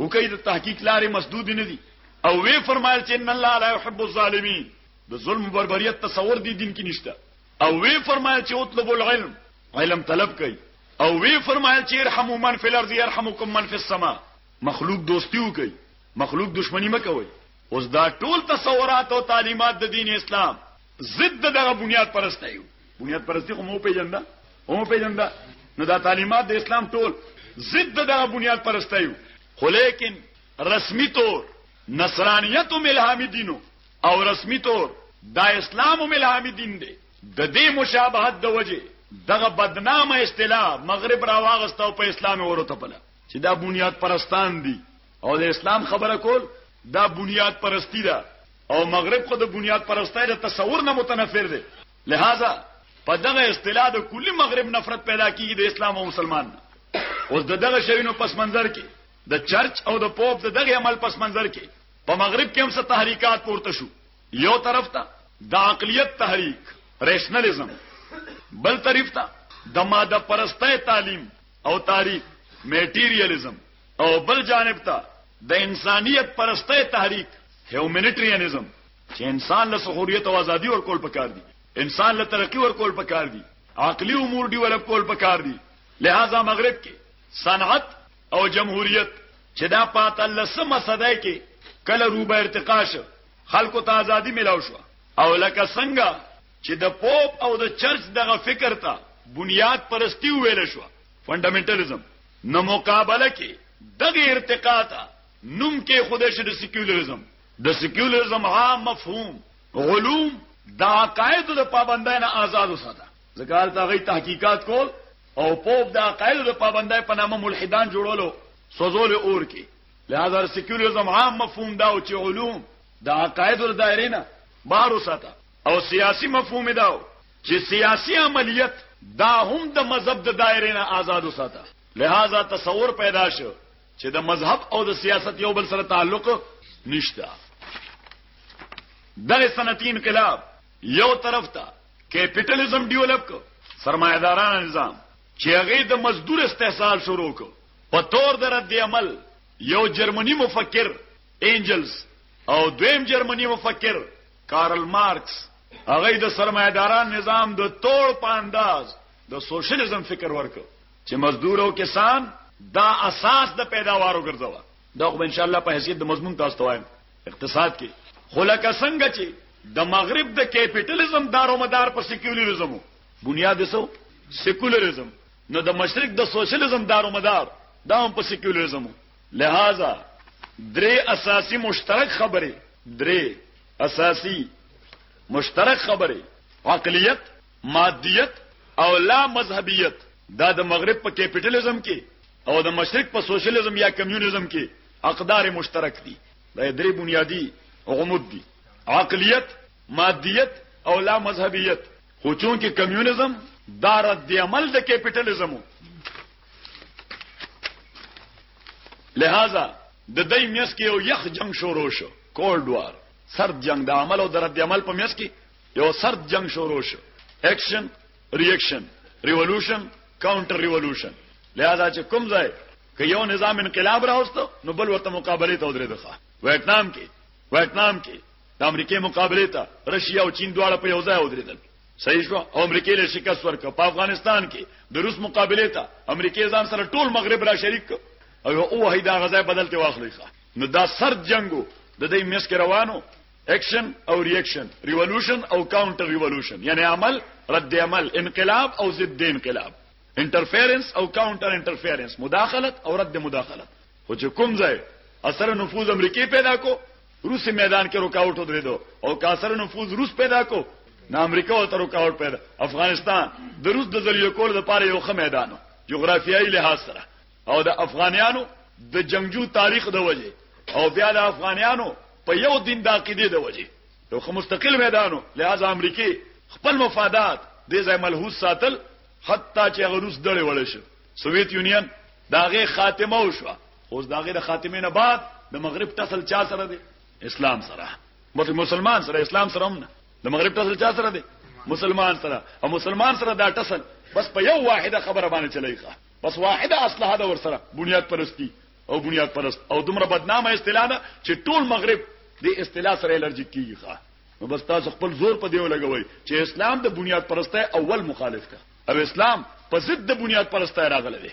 او کئی د تحقیق لارې مسدود نه دي او وی فرمایل چې ان الله لا يحب الظالمين د ظلم بربریت تصور دی دین کې نشته او وی فرمایل چې اطلب العلم علم طلب کړئ او وی فرمایل چې ارحموا من فی الارض يرحمكم من فی السماء مخلوق دوستی وکړئ مخلوق دشمنی مکوئ اوس دا ټول تصورات او تعلیمات د دین اسلام ضد دغه بنیاد پرسته یو بنیاد پرستی خو مو پیژنده مو پیژنده نو دا تعلیمات د اسلام ټول ضد دغه بنیاد پرسته یو خو لیکن رسمی طور نصرانیت هم الهامی دینو او رسمی طور دا اسلام هم الهامی دین دی د دې مشابهت د وجه دغه بدنامه اصطلاح مغرب را واغسته او په اسلام ورته پله چې دا بنیاد پرستان دي او د اسلام خبره کول دا بنیاد پرستی ده او مغرب خو د بنیاد پرستۍ د تصور نه متنفر دی لہذا په دغه اصطلاح د کلی مغرب نفرت پیدا کیږي د اسلام او مسلمان نه اوس د دغه شوینو پس منظر کې د چرچ او د پوپ د دغه عمل پس منظر کې په مغرب کې هم څه تحریکات پورته شو یو طرف ته د عقلیت تحریک ریشنلزم بل طرف ته د ماده پرسته تعلیم او تاریخ میټیریالیزم او بل جانب ته د انسانیت پرسته تحریک هیومنټریانیزم چې انسان له سخوریت او ازادي ورکول پکار دي انسان له ترقی ورکول پکار دي عقلی امور ډیولپ کول پکار دي لہذا مغرب کې صنعت او جمهوریت چې دا پاته لسمه صدای کې کله روبه ارتقا شو خلکو ته ازادي ملاو شو او لکه څنګه چې د پوپ او د چرچ دغه فکر ته بنیاد پرستی ویل شو فندامنټالیزم نه مقابله کې دغه ارتقا ته نوم کې خوده شي د سیکولریزم د سیکولریزم عام مفهوم علوم د عقاید د پابندۍ نه آزاد وساته ځکه تا غي تحقیقات کول او پوپ د عقاید د پابندۍ په نامه ملحدان جوړولو سوزول اور کې لہذا سیکولریزم عام مفهوم دا او چې علوم د عقاید د دایره نه بار وساته او سیاسي مفهوم یې داو چې سیاسي عملیت دا هم د مذهب د دایرې نه آزاد وساته لہذا تصور پیدا شو چې د مذهب او د سیاست یو بل سره تعلق نشته دغه صنعتي انقلاب یو طرف ته کیپټالیزم ډیولپ کو سرمایدارانه نظام چې هغه د مزدور استحصال شروع کو په تور د رد عمل یو جرمني مفکر انجلز او دویم جرمني مفکر کارل مارکس هغه د سرمایداران نظام د توړ په انداز د سوشلیزم فکر ورکو چې مزدور او کسان دا اساس د پیداوارو ګرځوا دا خو ان شاء الله په حیثیت د مضمون تاسو ته وایم اقتصاد کې خلک څنګه چې د مغرب د کیپټالیزم دارو مدار په سیکولریزم بنیاد سو سیکولریزم نو د مشرق د سوشلیزم دارو مدار دا هم په سیکولریزم لهذا درې اساسي مشترک خبرې درې اساسي مشترک خبرې عقلیت مادیت او لا مذهبیت دا د مغرب په کیپټالیزم کې او د مشرق په سوشلیزم یا کمیونیزم کې اقدار مشترک دي دا درې بنیادی غمود دي عقلیت مادیت او لا مذهبیت خو چون کې کمیونیزم دا رد عمل د کیپټالیزم لہذا د دې میس کې یو یخ جنگ شروع شو کولډ وار سرد جنگ د عمل او د رد عمل په میس کې یو سرد جنگ شروع شو اکشن ریاکشن ریولوشن کاونټر ریولوشن لہذا چې کوم ځای که یو نظام انقلاب راوستو نو بل ورته مقابله ته ودرې دغه ویتنام کې ویتنام کې د امریکای مقابله ته رشیا او چین دواړه په یو ځای ودرېدل صحیح شو امریکای له شکست ورک په افغانستان کې د روس مقابله ته امریکای ځان سره ټول مغرب را شریک او او هی دا غزا بدلته واخلې نو دا سرد جنگو د دې مس کې روانو اکشن او ریاکشن ریولوشن او کاونټر ریولوشن یعنی عمل رد عمل انقلاب او ضد انقلاب انټرفیرنس او کاونټر انټرفیرنس مداخلت او رد مداخلت خو چې کوم ځای اثر نفوذ امریکای پیدا کو روس میدان کې رکاوټ ودرېدو او کاسر نفوذ روس پیدا کو نه امریکا او تر رکاوټ پیدا افغانستان د روس د ذلیل کول لپاره یو ښه میدان جغرافیایي لحاظ سره او د افغانانو د جنگجو تاریخ د وجه او بیا د افغانانو په یو دین د عقیده د وجه یو خو مستقل میدانو لہذا امریکای خپل مفادات د ځای ملحوظ ساتل حتی چې هغه روس دړې وړې شو سوویت یونین داغه خاتمه وشوه اوس دا غیر خاتمه نه بعد د مغرب ټسل چا سره دی اسلام سره مطلب مسلمان سره اسلام سره هم نه د مغرب ټسل چا سره دی مسلمان سره او مسلمان سره دا ټسل بس په یو واحده خبره باندې چلای ښه بس واحده اصله دا ور سره بنیاد پرستی او بنیاد پرست او دومره بدنامه اصطلاح ده چې ټول مغرب د اصطلاح سره الرجی کیږي ښه نو بس تاسو خپل زور په دیو لګوي چې اسلام د بنیاد پرسته اول مخالف ده او اسلام په ضد د بنیاد پرسته راغلی دی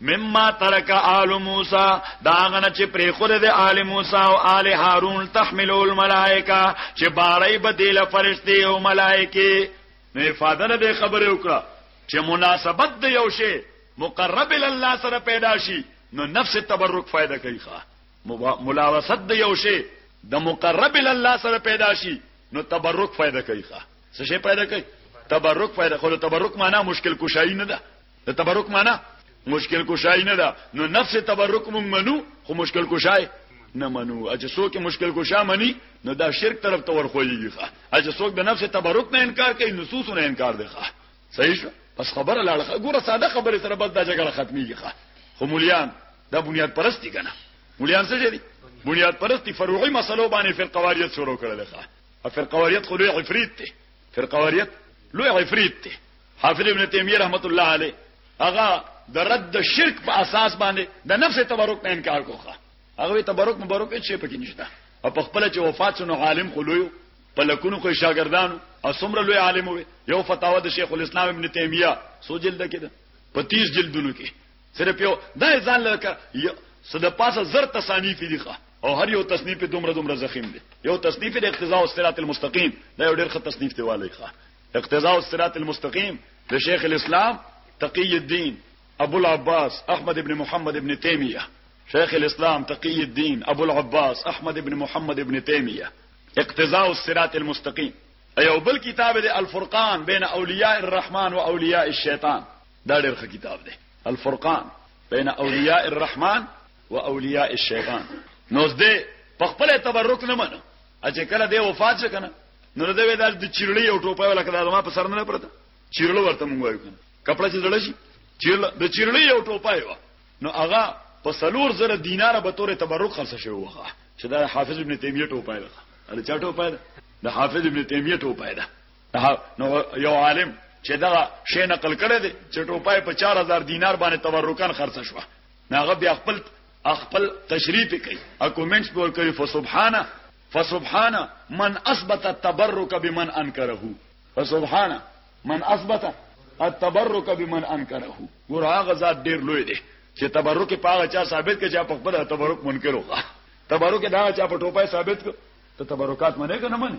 مما ترک آل موسی دا غنه چې پرې خود د آل موسی او آل هارون تحملوا الملائکه چې بارای بدیل فرشتي او ملائکه نو افاده نه به خبره وکړه چې مناسبت د یو شی مقرب الله سره پیدا شي نو نفس تبرک فائدہ کوي ښا ملاوسط د یو شی د مقرب الله سره پیدا شي نو تبرک فائدہ کوي ښا څه شی پیدا کوي تبرک فائدہ خو تبرک معنا مشکل کشایی نه ده د تبرک معنا مشکل کشای نه ده نو نفس تبرک مونږ منو خو مشکل کشای نه منو اجه څوک مشکل کشا مني نو دا شرک طرف ته ورخويږي ښه اجه څوک د نفس تبرک نه انکار کوي نصوص نه انکار دی ښه صحیح شو بس خبره لاړه ګوره ساده خبره سره بس دا جګړه ختميږي ښه خو مليان دا بنیاد پرستی کنه مليان څه دي بنیاد پرستی فروعي مسلو باندې فرقواریت شروع کړل ښه فرقواریت خو لوی عفریت دی فرقواریت لوی عفریت دی حافظ ابن تیمیه رحمت الله علیه هغه د رد د شرک په اساس باندې د نفس تبرک نه انکار کوخه هغه تبرک مبارک هیڅ شي پکې نشته او په خپل چې وفات شنو عالم خلویو په لکونو کې شاګردانو او څومره لوی عالم وي یو فتاوا د شیخ الاسلام ابن تیمیه سو جلد کې ده په 30 جلدونو کې صرف یو دا ځان لکه صد پاسه زر تصانیف دي ښه او هر یو تصنیف دومره دومره زخیم دی یو تصنیف د اقتضاء او صراط المستقیم دا یو ډېر ښه تصنیف دی والي ښه اقتضاء الصراط المستقیم د شیخ الاسلام تقی الدین ابو العباس احمد ابن محمد ابن تیمیه شیخ الاسلام تقی الدین ابو العباس احمد ابن محمد ابن تیمیه اقتضاء الصراط المستقیم ایو بل کتاب دی الفرقان بین اولیاء الرحمن و اولیاء الشیطان دا ډېر ښه کتاب دی الفرقان بین اولیاء الرحمن و اولیاء الشیطان نو دې په خپل تبرک نه منه چې کله دې وفات شو کنه نو دې ودا د چیرلې او ټوپه ولا کړه ما په سر نه پرته چیرلو ورته مونږ وایو کنه کپڑا چې زړه شي چیرل د چیرلې او ټوپه و نو هغه په سلور زره دینار به تورې تبرک خرڅ شوی وغه چې دا حافظ ابن تیمیه ټوپه ده دا چا ټوپه ده د حافظ ابن تیمیه ټوپه ده نو یو عالم چې دا شی نقل کړی دی چې ټوپه په 4000 دینار باندې تبرکان خرڅ شوه ناغه بیا خپل خپل تشریح پې کوي ا کومنټس په ور کوي فسبحانه فسبحانه من اثبت التبرک بمن انکره فسبحانه من اثبت التبرک بمن انکره ګور هغه ذات ډیر لوی دی چې تبرک په هغه چا ثابت کړي چې په خپل تبرک منکر وکړه تبرک دا چا په ټوپه ثابت کړ ته تبرکات منې کنه منې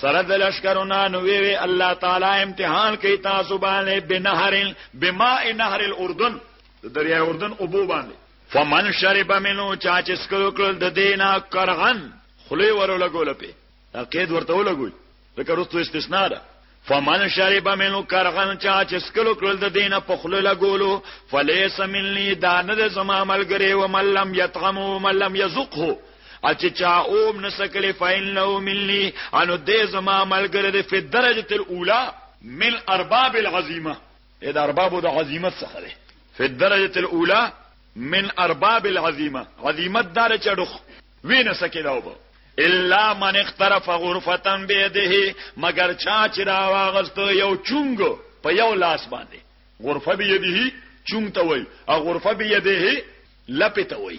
سره د لشکرونه نو وی وی الله تعالی امتحان کوي تاسو باندې بنهرن بماء نهر الاردن دریا اردن ابو باندې فمن شرب منو چا چې سکلو کړل د دینا کرغن خلی ورو لګول په تقید ورته ولګوي ځکه رستو استثناء ده فمن شرب منو کرغن چا چې سکلو کړل د دینه په خله لګولو فلیس منلی دانه د زما ملګری و ملم یطعم و ملم یذقه اچ چا اوم نسکل فین لو ملی انو دې زما ملګری دې په درجه الاولى من ارباب العظیمه اې ارباب د عظمت څخه دې په درجه الاولى من ارباب العظیمه عظمت دار چډخ وینه سکه دا وبو الا من اخترف غرفتا بيده مگر چا چې را واغست یو چونګ په یو لاس باندې غرفه بيده چونګ ته وای او غرفه بيده لپته وای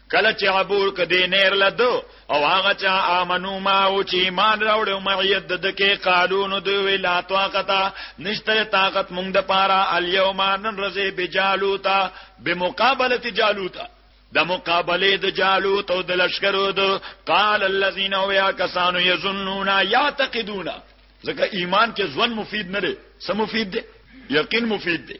کله چې عبور کدی نیر لدو او هغه چا امنو ما او چې ایمان راوړو معیت د دکې قالونو دی ویلا طاقت نشته طاقت مونږ د پاره الیوم نن رزه بجالوتا بمقابله جالوتا د مقابله د جالوت او د لشکرو د قال الذين ويا كسانو يظنون يعتقدون ځکه ایمان کې ځوان مفید نه لري سم مفید دی یقین مفید دی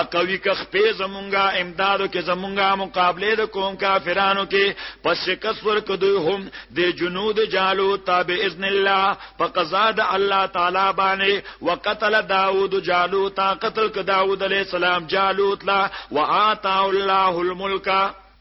اقوی که خپې زمونږه امدادو کې زمونږه مقابله د کوم کافرانو کې پس شکست ورکو دوی هم د جنود جالو تابع اذن الله په قضا د الله تعالی باندې وقتل داوود جالو تا قتل ک داوود علیہ السلام جالوت لا واعطاه الله الملک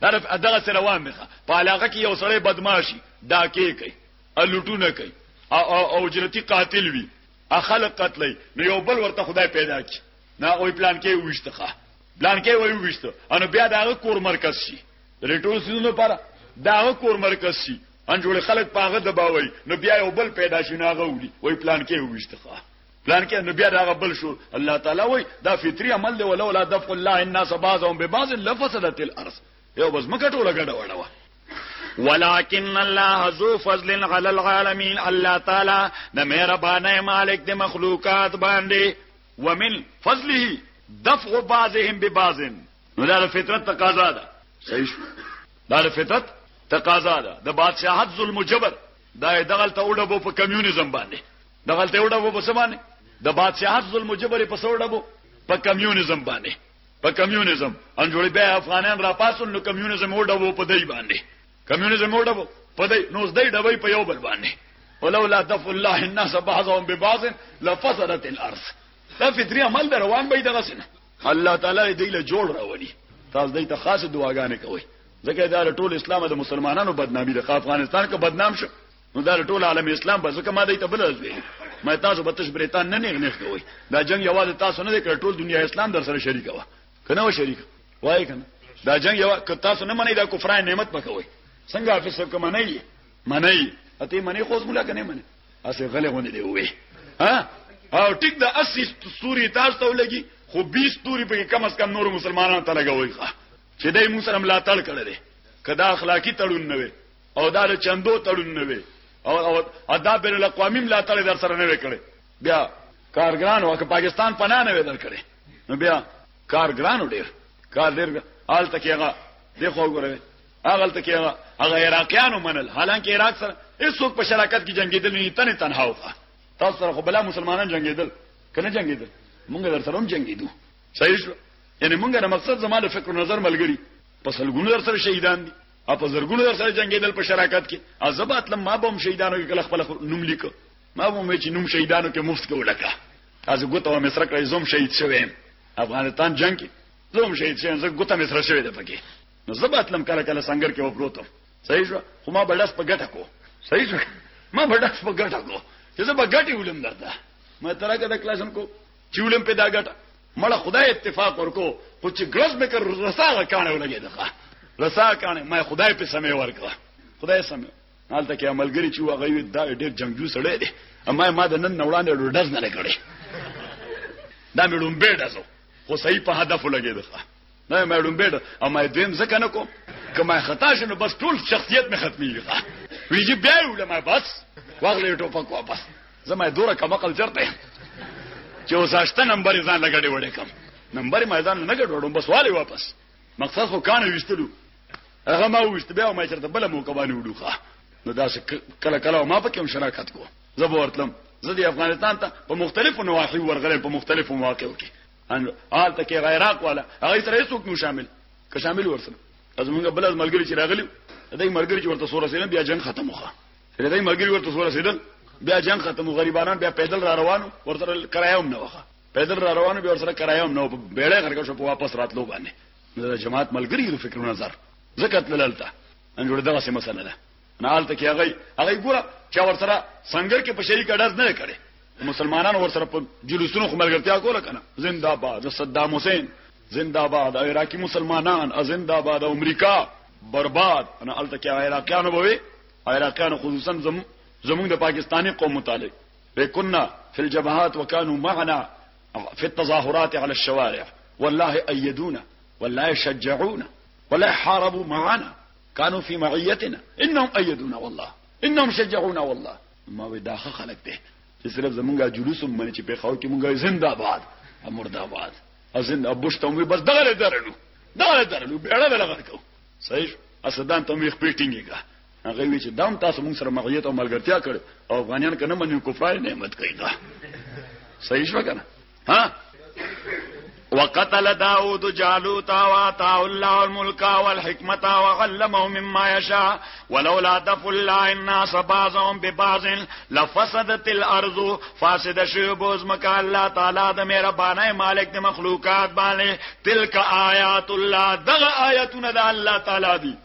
طرف دغه سره روان دی په علاقه کې یو سړی بدمعشي ډاکې کوي الټونه کوي او اجرتی قاتل وي اخلق قتلې نو یو بل ورته خدای پیدا کی نه او پلان کې وښتخه پلان کې وای وښته ان بیا دا کور مرکز شي ریټول سيزونو پر دا کور مرکز شي ان جوړ خلک پاغه دباوي نو بیا یو بل پیدا شي ناغه وړي وای پلان کې وښتخه پلان کې نو بیا دا غبل شو الله تعالی وای دا فطری عمل دی ولولا دفع الله الناس بعضهم ببعض لفسدت الارض یو بس مکه ټوله ګډه وډه وا ولكن الله ذو فضل على العالمين الله تعالی د مهربانه مالک د مخلوقات باندې ومن فضله دفع بعضهم ببعض نو دا فطرت تقاضا ده صحیح شو دا فطرت تقاضا ده د بادشاہت ظلم جبر دا دغلت اوډه په کمیونیزم باندې دغلته یو ډبو په څه باندې د بادشاہت ظلم جبر په څو ډبو په کمیونیزم باندې په کمیونیزم ان جوړي به افغانان را پاسول نو کمیونیزم و ډبو په دای باندې کمیونیزم و ډبو په دای نو زدای ډبې په یو بل باندې ولولا دف الله الناس بعضهم ببعض لفسدت الارض دا فطری عمل در روان به دغه سنه الله تعالی دې له جوړ راولي تاسو دې ته خاصه دعاګانې کوئ ځکه دا ټول اسلام د مسلمانانو بدنامي ده افغانستان که بدنام شو نو دا ټول عالم اسلام به ځکه ما دی ته بل ځوي ما تاسو به تش بریتان نه نیغ نیغ کوي دا جنگ یوازې تاسو نه کړ ټول دنیا اسلام در سره شریک و کنه و شریک وای کنه دا جنگ یو که تاسو نه منئ دا کفرای نعمت پکوي څنګه حافظ صاحب کوم نه یې منئ اته منئ خو مولا کنه منئ اسه غلې غونې دی وې ها او ټیک دا 80 ستوري تاسو ته ولګي خو 20 ستوري په کم اس کم نور مسلمانانو ته لګوي چې دای موږ سره ملاتړ کړی کدا اخلاقی تړون نه وي او دا له چندو تړون نه وي او او دا بین الاقوامی ملاتړ در سره نه وکړي بیا کارګران او پاکستان پناه نه ودر کړي نو بیا کارګران ډیر کار ډیر حال تکیغه دی خو ګوره هغه تکیغه هغه عراقیانو منل حالانکه عراق سره هیڅوک په شراکت کې جنگیدل نه تنه تنها وکړه تاسو سره خو بلا مسلمانان جنگیدل کنه جنگیدل مونږ در سره هم جنگیدو صحیح شو یعنی مونږه مقصد زماده فکر نظر ملګری پسلګونو در سره شهیدان دي او په زرګونو در سره جنگیدل په شراکت کې او زبات لم ما بم شهیدانو کې کله خپل نوم لیکو ما بم چې نوم شهیدانو کې مفت کو لکه از ګوت او مصر کړی زوم شهید شوم افغانستان جنگ کې زوم شهید شوم زه ګوت مصر شوی د پکې نو زبات لم کله کله سنگر کې وپروتم صحیح شو خو ما بلس په ګټه کو صحیح شو ما بلس په ګټه کو چې زه به ګټي ولم درته ما ترګه د کلاسن کو چولم پیدا ګټه مړه خدای اتفاق ورکو خو چې ګلز مې کر رسا کانه ولګي دغه رسا کانه ما خدای په سمې ورکړه خدای سمې حالته کې عملګری چې هغه وي دا ډېر جنگجو سړی دی اما ما د نن وړاندې ډز نه کړې دا مې ډومبې ډزو خو صحیح په هدف لګي دغه نه مې ډومبېډ او مې دویم ځکه نه کوم که مې خطا شنو بس ټول شخصیت مې ختمېږي ویجی بیا یو لمه بس واغلې ټوپک واپس زما دوره کم عقل چرته چې اوس اشته نمبر ځان لګړې وړې کم نمبر مې ځان نه ګډوډم بس والی واپس مقصد خو کانه وشتلو هغه ما وشت بیا ما چرته بل موقع باندې وډوخه نو دا کله کله ما پکې هم شراکت کو زه ورتلم زه د افغانستان ته په مختلفو نواحي ورغلم په مختلفو مواقعو کې ان آل تک غیراق والا هغه سره هیڅوک نو شامل که شامل ورسره از موږ بل از ملګری چې راغلی دای ملګری چې ورته سور سره بیا جنگ ختم وخه دای ملګری ورته سور سره بیا جنگ ختم غریبانان بیا پیدل را روانو ورته کرایه هم نه وخه پیدل را روانو بیا ورته کرایه هم نه بیړې غرګه شو په واپس راتلو باندې د جماعت ملګری د فکر نظر زکات لالتا ان جوړ دغه سم مسله ده نه حالت کې هغه هغه ګوره چې ور سره سنگر کې په شریک اډاز نه کړي مسلمانانو ور سره په جلوسونو خملګرتیا کوله کنه زنده باد صدام حسین زنده باد عراقي مسلمانان زنده باد امریکا برباد انا الته کې عراقیانو بوي عراقیانو خصوصا زم زمونږ د پاکستانی قوم متعلق وکنا فی الجبهات وکانو معنا فی التظاهرات علی الشوارع والله ايدونا والله شجعونا والله حاربوا معنا كانوا في معيتنا انهم ايدونا والله انهم شجعونا والله ما وی دا خلک دی چې صرف زمونږه جلوس باندې چې په خاو کې مونږه زنده باد امرد آباد ازن ابوش ته بس دغه درلو دغه درلو بیړه ولا غړکو صحیح اسدان ته مې خپل ټینګېګا هغه وی چې دام تاسو مونږ سره مغیت او ملګرتیا کړ او افغانان کنه منو کفر نعمت کوي دا صحیح شو کنه ها وقتل داود جالوت واتاه الله الملك والحكمة وعلمه مما يشاء ولولا دفع الله الناس بعضهم ببعض لفسدت الارض فاسد شو بوز مکا الله تعالی د مهربانه مالک د مخلوقات باندې تلک آیات الله دغه آیاتونه د الله تعالی دي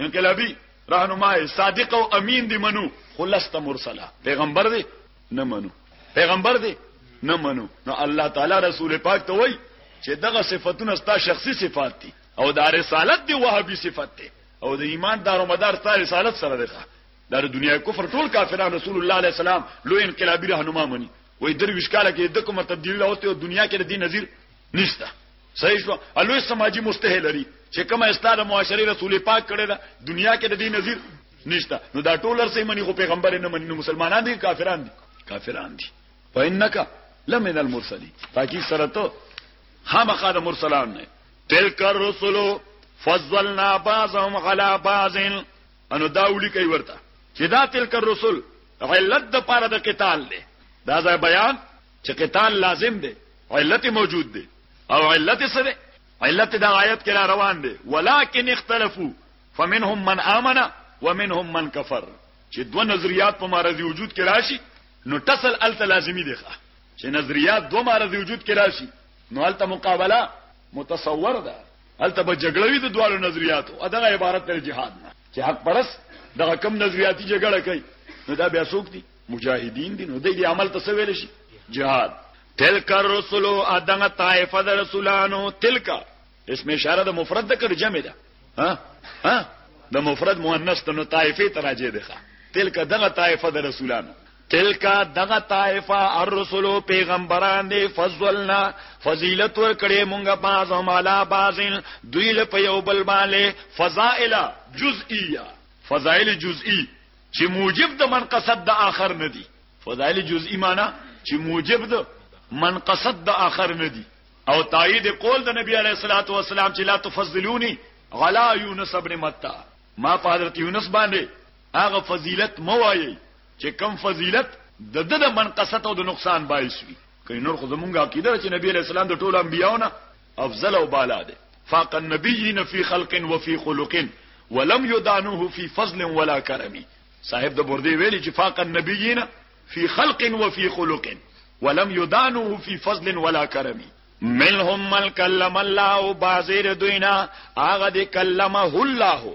انقلابی رهنمای صادق او امین دی منو خلصت مرسله پیغمبر دی نه منو پیغمبر دی نه منو نو الله تعالی رسول پاک ته وای چې دغه صفاتونه ستا شخصي صفات دي او د رسالت دی وهابي صفات دي او د ایمان دارو مدار ستا رسالت سره ده دا د دنیا کفر ټول کافرانو رسول الله علیه السلام لوی انقلابی رهنما مني وای درویش کاله کې د کومه تبدیلی راوته او دنیا کې د دین نظیر نشته صحیح شو الوی سماجی مستحیل لري چې کومه استاده معاشري رسول پاک کړي دا دنیا کې د دې نظیر نشته نو دا ټولر سي مني خو پیغمبر نه مني نو مسلمانان دي کافران دي کافران دي فإنك لمن المرسلين تاکي سره ته خامخا د مرسلان نه تلک الرسل فضلنا بعضهم على بعض انو دا ولي کوي ورته چې دا تلک الرسل علت د پاره د قتال له دا ځای بیان چې قتال لازم دی علت موجود دی او علت څه دی علت د آیت کې را روان دی ولکن اختلافو فمنهم من امن ومنهم من کفر چې دوه نظریات په معرض وجود کې راشي نو تصل الت لازمی دی ښه چې نظریات دوه معرض وجود کې راشي نو الت مقابله متصور ده الت به جګړوي د دوه نظریاتو اداغه عبارت تر جهاد نه چې حق پرس دغه کم نظریاتي جګړه کوي نو دا بیا څوک دي مجاهدین دي نو دې عمل ته ویل شي جهاد تلک الرسل ادنه طائفه د رسولانو تلک اسم اشاره د مفرد د کړ جمع ده ها ها د مفرد مؤنث ته نو طائفه تراجه ده تلک دغه طائفه د رسولانو تلک دغه طائفه الرسل پیغمبران دی فضلنا فضیلت ور کړې مونږه باز او مالا بازین دوی له په یو بل باندې فضائل جزئیه فضائل جزئی چې موجب د من قصد د آخر نه دي فضائل جزئی معنی چې موجب د من قصد د آخر نه دي او تایید قول د نبی علیه الصلاۃ والسلام چې لا تفضلونی غلا یونس ابن متا ما په حضرت یونس باندې هغه فضیلت مو وایي چې کم فضیلت د د د منقصت او د نقصان باعث وي کله نور خو زمونږه عقیده چې نبی علیہ السلام د ټولو انبیاونه افضل او بالا دی فاق النبیین فی خلق و فی خلق ولم یدانوه فی فضل ولا کرم صاحب د بردی ویلی چې فاق النبیین فی خلق و فی خلق ولم یدانوه فی فضل ولا کرم منهم من کلم الله بازیر دوینا هغه دی کلمه الله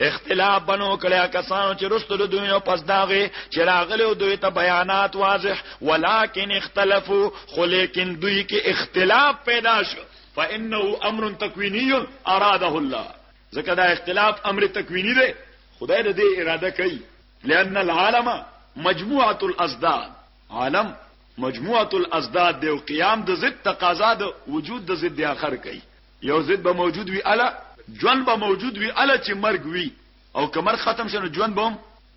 اختلاف بنو کړه کسانو چې رسول دوی نو پس داغه چې راغلو دوی ته بیانات واضح ولکن اختلافو خو لیکن دوی کې اختلاف پیدا شو فانه امر تکوینی اراده الله ځکه دا اختلاف امر تکوینی دی خدای د دې اراده کوي لئن العالم مجموعه الازداد عالم مجموعه الازداد دی او قیام د ضد تقاضا د وجود د ضد اخر کوي یو ضد به موجود وي اله ژوند به موجود وي اله چې مرګ وي او که مرګ ختم شنه ژوند به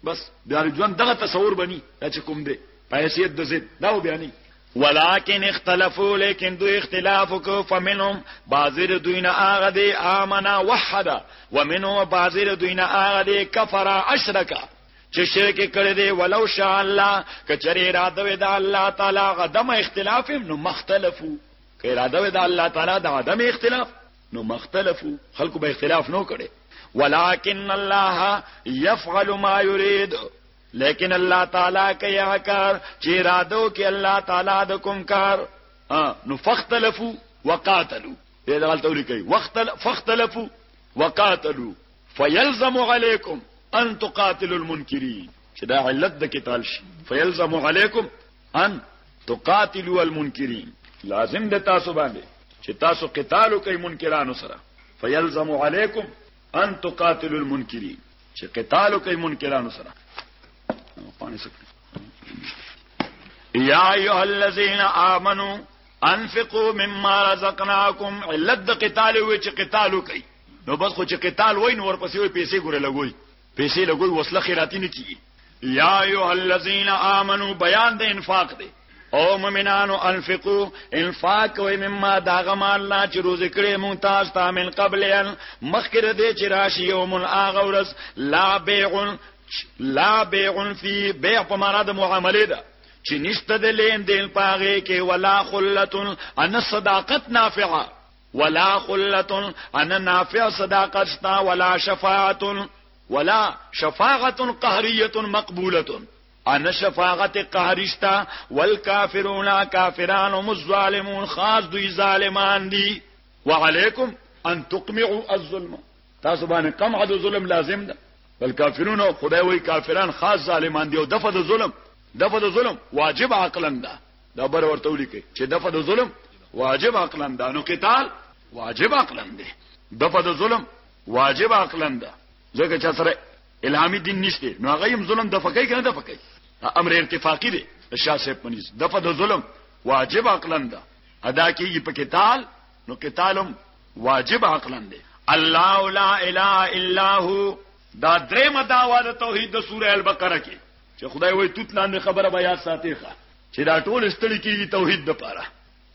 بس بیا ژوند دغه تصور بني چې کوم دی په حیثیت د ضد دا و بیانې ولكن اختلفوا لكن دو اختلاف کو فمنهم بازر دوینا آغا دی آمنا وحدا ومنهم بازر دوینا آغا دی کفر اشرکا چې شرک کړي دی ولو شاء الله کچری اراده وي د الله تعالی غدم اختلاف نو مختلفو که اراده وي د الله تعالی د عدم اختلاف نو مختلفو خلکو به اختلاف نو کړي ولكن الله يفعل ما يريد لیکن الله تعالی کوي هغه کار چې اراده وکړي الله تعالی د کوم کار نو فختلفو وقاتلو دې ډول توري کوي وخت فختلفو وقاتلو فيلزم عليكم ان تقاتلوا المنكرين چې دا علت د قتال شي فيلزم عليكم ان تقاتلوا المنکرین لازم ده تاسو باندې چې تاسو قتال کوي منکرانو سره فیلزم علیکم ان تقاتلوا المنکرین چې قتال کوي منکرانو سره پانی سکړي یا ایها الذین آمنو انفقوا مما رزقناکم علت قتال وی چې قتال کوي نو بس خو چې قتال وای نو ورپسې پیسې ګوره لګوي پیسې لګوي وسله خیراتي نه کیږي یا ایها الذین آمنو بیان د انفاق دی او مؤمنانو انفقو انفاق کوي مما داغه مال نه چې روزي کړي مونږ تاسو ته من قبل ان مخکره دې چې راشي یوم الاغورس لا بيع لا بيع فی بيع په معنا د معاملې ده چې نشته د لین دین پاغه کې ولا خلتن ان صداقت نافعه ولا خلتن انا نافع صداقت ستا ولا شفاعتن ولا شفاعتن قهریه مقبوله انا شفاعت قهری ستا والکافرون کافران هم الظالمون خاص دوی ظالمان دي وعليكم ان تقمعوا الظلم تاسو باندې قمع د ظلم لازم ده بل کافرون خدای وای کافران خاص ظالمان دي او دفع د ظلم دفع د ظلم واجب عقلا ده دا بر ورته ولیکي چې دفع د ظلم واجب عقلا ده نو قتال واجب عقلا ده دفع د ظلم واجب عقلا ده ځکه چې سره الهامي دین نشته نو هغه هم ظلم دفع کوي کنه دفع کوي امر ارتفاقی دی شاه صاحب پنيز دفع د ظلم واجب عقلا ده ادا کیږي په قتال نو قتالم واجب عقلا ده الله لا اله الا هو دا درې مداوا د توحید د سوره البقره کې چې خدای وای توت لاندې خبره به یاد ساتي ښه چې دا ټول ستړي کیږي توحید د پاره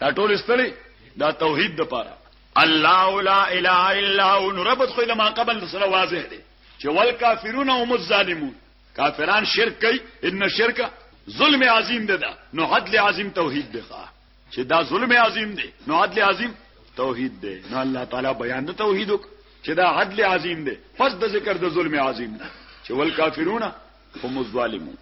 دا ټول ستړي دا توحید د پاره الله لا اله الا هو ربط خو ما قبل سره واضح دي چې ول کافرون هم الظالمون کافران شرک کوي ان شرک ظلم عظیم ده نو حد عظیم توحید ده چې دا ظلم عظیم دی نو عدل عظیم توحید دی نو الله تعالی بیان د توحید چې دا عدل عظیم دی پس د ذکر د ظلم عظیم دی چې ول کافرون هم الظالمون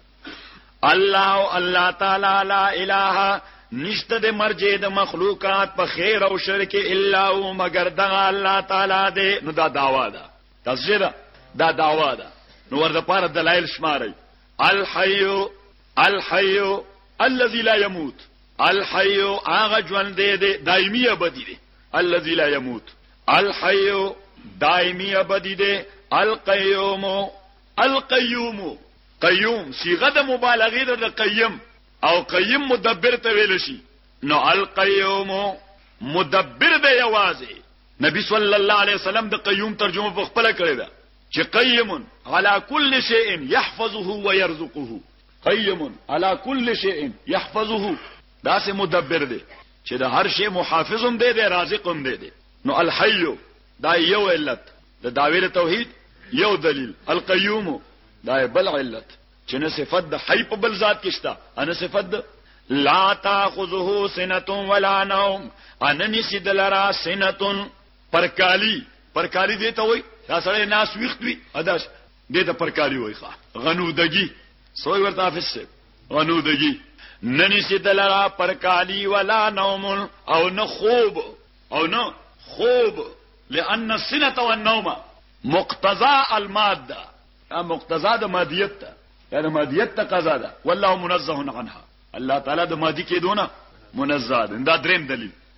الله الله تعالی لا اله نشته د مرجع د مخلوقات په خیر او شر کې الا او مگر د الله تعالی دی نو دا داوا ده تفسیر دا داوا ده نو ورته پاره دلایل شماري الحي الحي الذي لا يموت الحي هغه ژوند دی دی دایمي ابدی دی الذي لا يموت الحي دایمي ابدی دی القيوم القيوم قيوم صيغه د مبالغه ده د قيم او قيم مدبر ته ویل شي نو القيوم مدبر دی یوازې نبی صلی الله علیه وسلم د قیوم ترجمه په خپل کړی ده چې قیم علی کل شیء یحفظه و یرزقه قیم علی کل شیء یحفظه دا سه مدبر دی چې د هر شی محافظم دی دی رازقم دی دی نو الحی دا یو علت د داویر توحید یو دلیل القیوم دا بل علت چې نه صفت د حی په بل ذات کې شته ان صفت د لا تاخذه سنه ولا نوم ان نسد لرا سنه پرکالی پرکالی دی ته وای دا سړی ناس ویخت وی اداش دی ته پرکالی وای ښا غنودګي سوی ورته حافظ صاحب غنودګي ننی سی دلرا پرکالی ولا نوم او نه خوب او نه خوب لان السنه والنوم مقتضى الماده دا مقتضا د مادیت ته دا د مادیت تقاضا ده والله منزه عنها الله تعالی د مادی کېدونه منزه ده دا دریم دلیل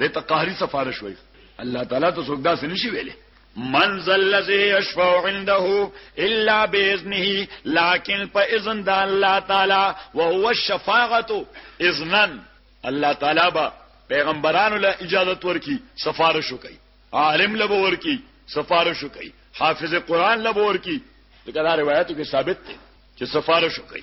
دې ته قهري سفارش وایي الله تعالی ته څوک داسې نشي ویلي من ذا الذي يشفع عنده الا باذنه لكن فاذن ذا الله تعالى وهو الشفاعه اذنا الله تعالى با پیغمبرانو له اجازه ورکی سفارش کوي عالم له ورکی سفارش کوي حافظ قران له ورکی دغه روایتو کې ثابت دي چې سفارش کوي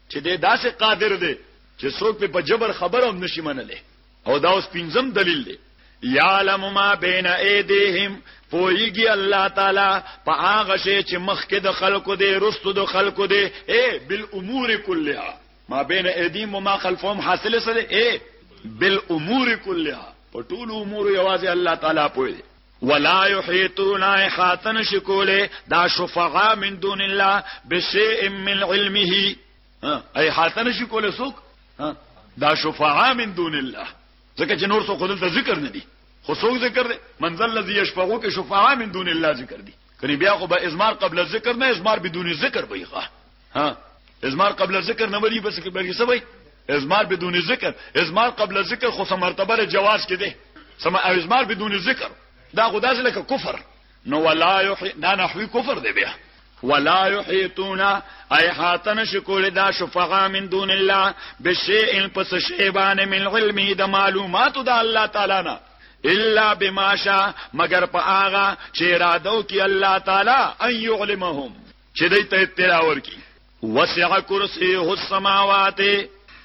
چې دی داسې قادر دی چې څوک په جبر خبره هم نشي منلی او دا اوس پنځم دلیل دی یعلم ما بین ایدیهم پویږي الله تعالی په هغه شی چې مخکې د خلکو دی رستو د خلکو دی اے بالامور کلها ما بین ایدیهم وما خلفهم حاصله سره اے بالامور کلها په ټول امور یوازې الله تعالی پوی دی ولا يحيطون احاتن شکوله دا شفعاء من دون الله بشيء من علمه احاتن شکوله سوق دا شفعاء من دون الله ځکه چې نور څوک دلته ذکر نه دي خو څوک ذکر دي منزل الذي يشفعو کې شفعاء من دون الله ذکر دي کله بیا خو به ازمار قبل ذکر نه ازمار بدون ذکر به ښه ها ازمار قبل ذکر نه وری بس بلکې څه وای ازمار بدون ذکر ازمار قبل ذکر خو سم مرتبه له جواز کې ده سم ازمار بدون ذکر دا خدای ځل کې کفر نو ولا یحی دا نحوی کفر دی بیا ولا یحیتون ایحاتن شکول دا شفقا من دون الله بشیء پس شیبان من علمی د معلومات د الله تعالی نه الا بما شاء مگر په هغه چې اراده وکي الله تعالی ان يعلمهم چې دې ته اطلاع ورکي وسع کرسیه السماوات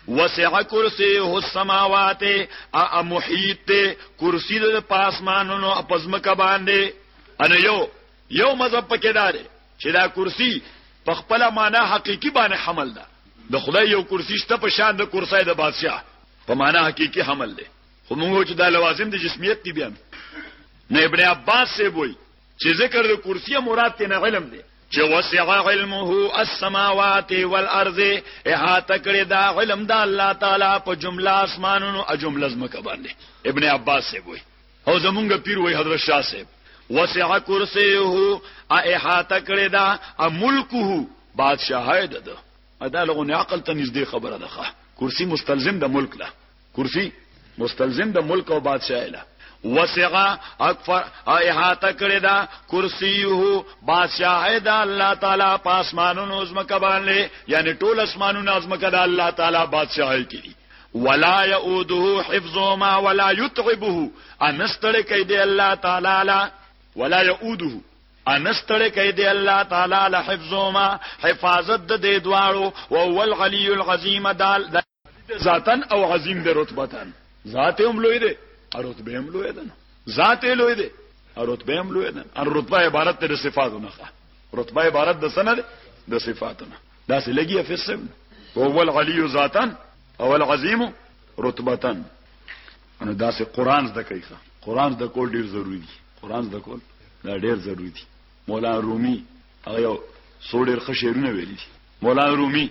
وسع کرسیه السماوات ا محیط کرسی د پاسمانونو پزمکه باندې ان یو یو مذهب پکې دار چې دا کرسی په خپل معنا حقيقي باندې حمل ده د خدای یو کرسی شته په شان د کرسای د بادشاہ په معنا حقيقي حمل ده خو موږ چې دا لوازم د جسمیت دی بیا نه ابن عباس سے وایي چې ذکر د کرسی مراد ته نه علم دی چې وسع علمه السماوات والارض احاطه کړی دا علم د الله تعالی په جمله اسمانونو او جمله زمکه باندې ابن عباس سی وای او زمونږ پیر وای حضرت شاه صاحب وسع کرسیه احاطه کړی دا ملکه بادشاہی ده دا لغونه عقل ته نږدې خبره ده کرسی مستلزم د ملک له کرسی مستلزم د ملک او بادشاہ له وسعه اکفر احاطه کړی دا کرسیه بادشاہ دا الله تعالی پاسمانونو زمکه باندې یعنی ټول اسمانونو زمکه دا الله تعالی بادشاہ کی ولا يؤده حفظهما ولا يتعبه انستړی کوي دی الله تعالی لا ولا يؤده انستړی کوي دی الله تعالی لا حفظهما حفاظت د دې دواړو او ول غلی العظیم دال ذاتن او عظیم دی رتبتن ذات هم لوی دی او رتبه هم لوی ده ذات لوی دی او رتبه هم لوی ده ان رتبه عبارت ده صفاتو نه رتبه عبارت ده سند ده صفاتو نه دا سه لګي په سم هو العلی ذاتن او العظیم رتبتن نو دا سه قران زده کوي قران زده کول ډیر ضروری دی قران زده کول دا ډیر ضروری دی مولانا رومي هغه یو سوډیر خشیرونه ویلي مولانا رومي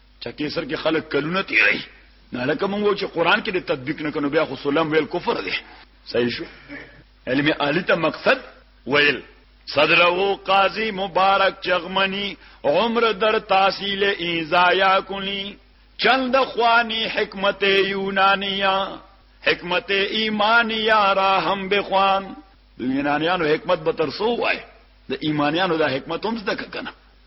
چکیسر کې خلک کلونه تیری نه لکه مونږ چې قران کې د تطبیق نه کنو بیا خو سلام ویل کفر دی صحیح شو علم اهلی ته مقصد ویل صدر او قاضی مبارک چغمنی عمر در تحصیل ایزایا کنی چند خوانی حکمت یونانیا حکمت ایمانیا را هم بخوان یونانیانو حکمت به ترسو وای د ایمانیانو دا حکمت هم زده کنه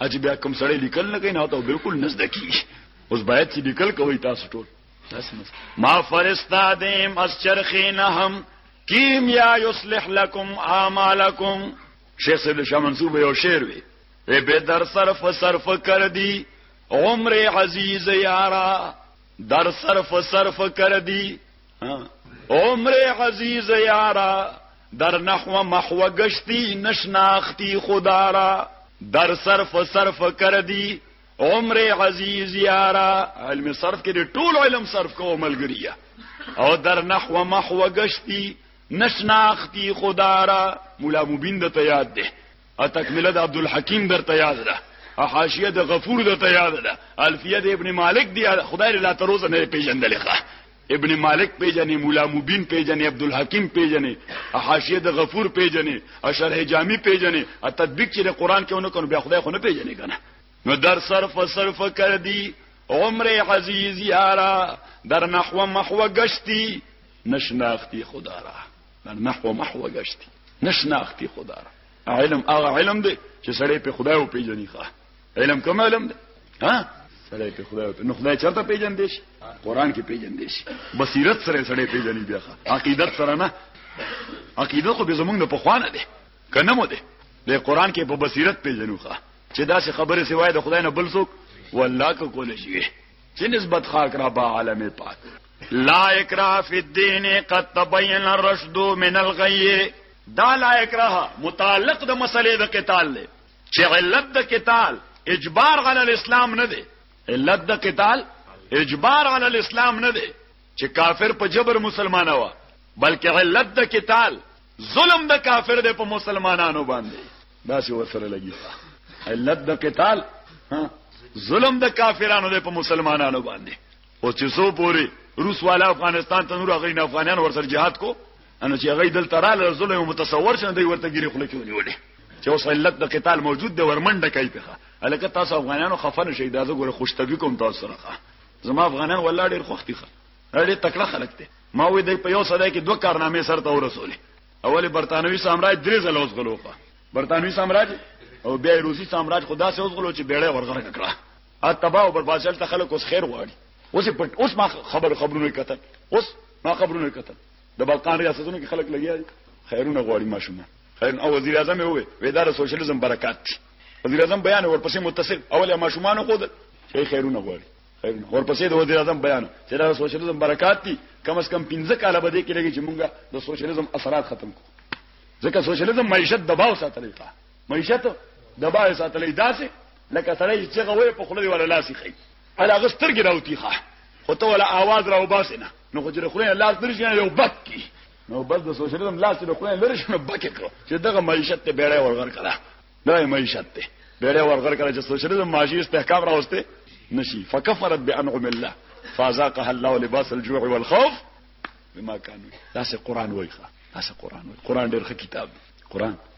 اجي بیا کوم سړی لیکل نه کوي نه ته بالکل نزد کی اوس باید چې لیکل کوي تاسو ټول تاسو ما فرستا دیم از چرخی نه هم کیم یا یصلح لكم اعمالکم شیخ سید شاه منصوب یو شعر وی ای به در صرف صرف کر دی عمر عزیز یارا در صرف صرف کر دی عمر عزیز یارا در نحو محو گشتی نشناختی خدا را در صرف صرف کردی عمر عزیز یارا علم صرف کې ټول علم صرف کو ملګریا او در نحو محو گشتی نشناختی خدا را مولا مبین د یاد ده او تکمله د عبدالحکیم درته یاد ده او حاشیه د غفور درته یاد ده الفیه د ابن مالک دی خدای لا تر اوسه نه پیژندل ښه ابن مالک پیژنې مولا مبین پیژنې عبدالحکیم پیژنې حاشیه د غفور پیژنې او شرح جامی پیژنې او تطبیق چې د قران کې ونه کړو بیا خدای خو نه پیژنې کنه نو در صرف صرف کړ دی عمر عزیز یارا در نحو محو گشتی نشناختی خدا را در نحو محو گشتی نشناختی خدا را علم هغه علم دی چې سړی په خدای او پیژني ښه علم کوم علم دی ها سړی په خدای نو خدای چرته پیژن دی شي قران کې پیژن دی شي بصیرت سره سړی پیژني بیا ښه عقیدت سره نه عقیده خو به زمونږ په خوانه دی کنه مو دی د قران کې په بصیرت پیژنو ښه چې دا څه خبره سوای د خدای نه بل څوک والله کو کول شي چې نسبت خاک را با عالم پاک لا اکراه فی الدین قد تبین الرشد من الغی دا لا اکراه متعلق د مسلې د قتال دی چې علت د قتال اجبار علی الاسلام نه دی علت د قتال اجبار علی الاسلام نه دی چې کافر په جبر مسلمانه وا بلکې علت د قتال ظلم د کافر دی په مسلمانانو باندې دا څه وسره لګی علت د قتال ظلم د کافرانو دی په مسلمانانو باندې او چې سو پوری روس والا افغانستان ته نور هغه نه افغانان ورسره jihad کو ان چې هغه دلته را لزل یو متصور شنه دی ورته ګیره خلک ونیولې چې اوس علت د قتال موجود دی ورمنډه کوي په الکه تاسو افغانانو خفن شي دا زه ګوره خوشتبي کوم تاسو سره زما افغانان ولا ډیر خوختي ښه ډیر تکړه خلک دي ما وې د په یو صدای کې دوه کارنامې سره ته ورسولې اوله برتانوي سامراج درې ځله اوس غلوخه برتانوي سامراج او بیا روسی سامراج خدا سه اوس غلو چې بیړې ورغره کړه ا تباہ او برباد شل ته خلک اوس خیر غواړي اوس پټ اوس ما خبر خبرونه کتل اوس ما خبرونه کتل د بلقان ریاستونو کې خلک لګیا دي خیرونه غواړي ماشومان خیر او وزیر اعظم یې وې وېدار سوشلیزم برکات وزیر اعظم بیان ورپسې متصل اول ماشومان خو د خیرونه غواړي خیرونه ورپسې د وزیر اعظم بیان چې دا سوشلیزم برکات دي کم از کم 15 کاله به دې کې لګي چې مونږه د سوشلیزم اثرات ختم کو ځکه سوشلیزم معیشت دباو ساتلی ښه معیشت د بار ساتلې داسې لکه سړی چې هغه وې په خله دی ولا لاسي خي الا غستر کې راوتی ښه خو ته ولا आवाज راو باسي نه نو خو جره خله لاس درځي نه یو بک کی نو بس د سوشلیزم لاس له خله لری شنو بک کړو چې دغه معیشت ته بیړې ورغر کړه دا معیشت ته بیړې ورغر کړه چې سوشلیزم معاشي استحکام راوسته نشي فكفرت بانعم الله فازاقها الله لباس الجوع والخوف بما كانوا دا سه قران وایخه دا سه قران وای قران ډېر ښه کتاب قران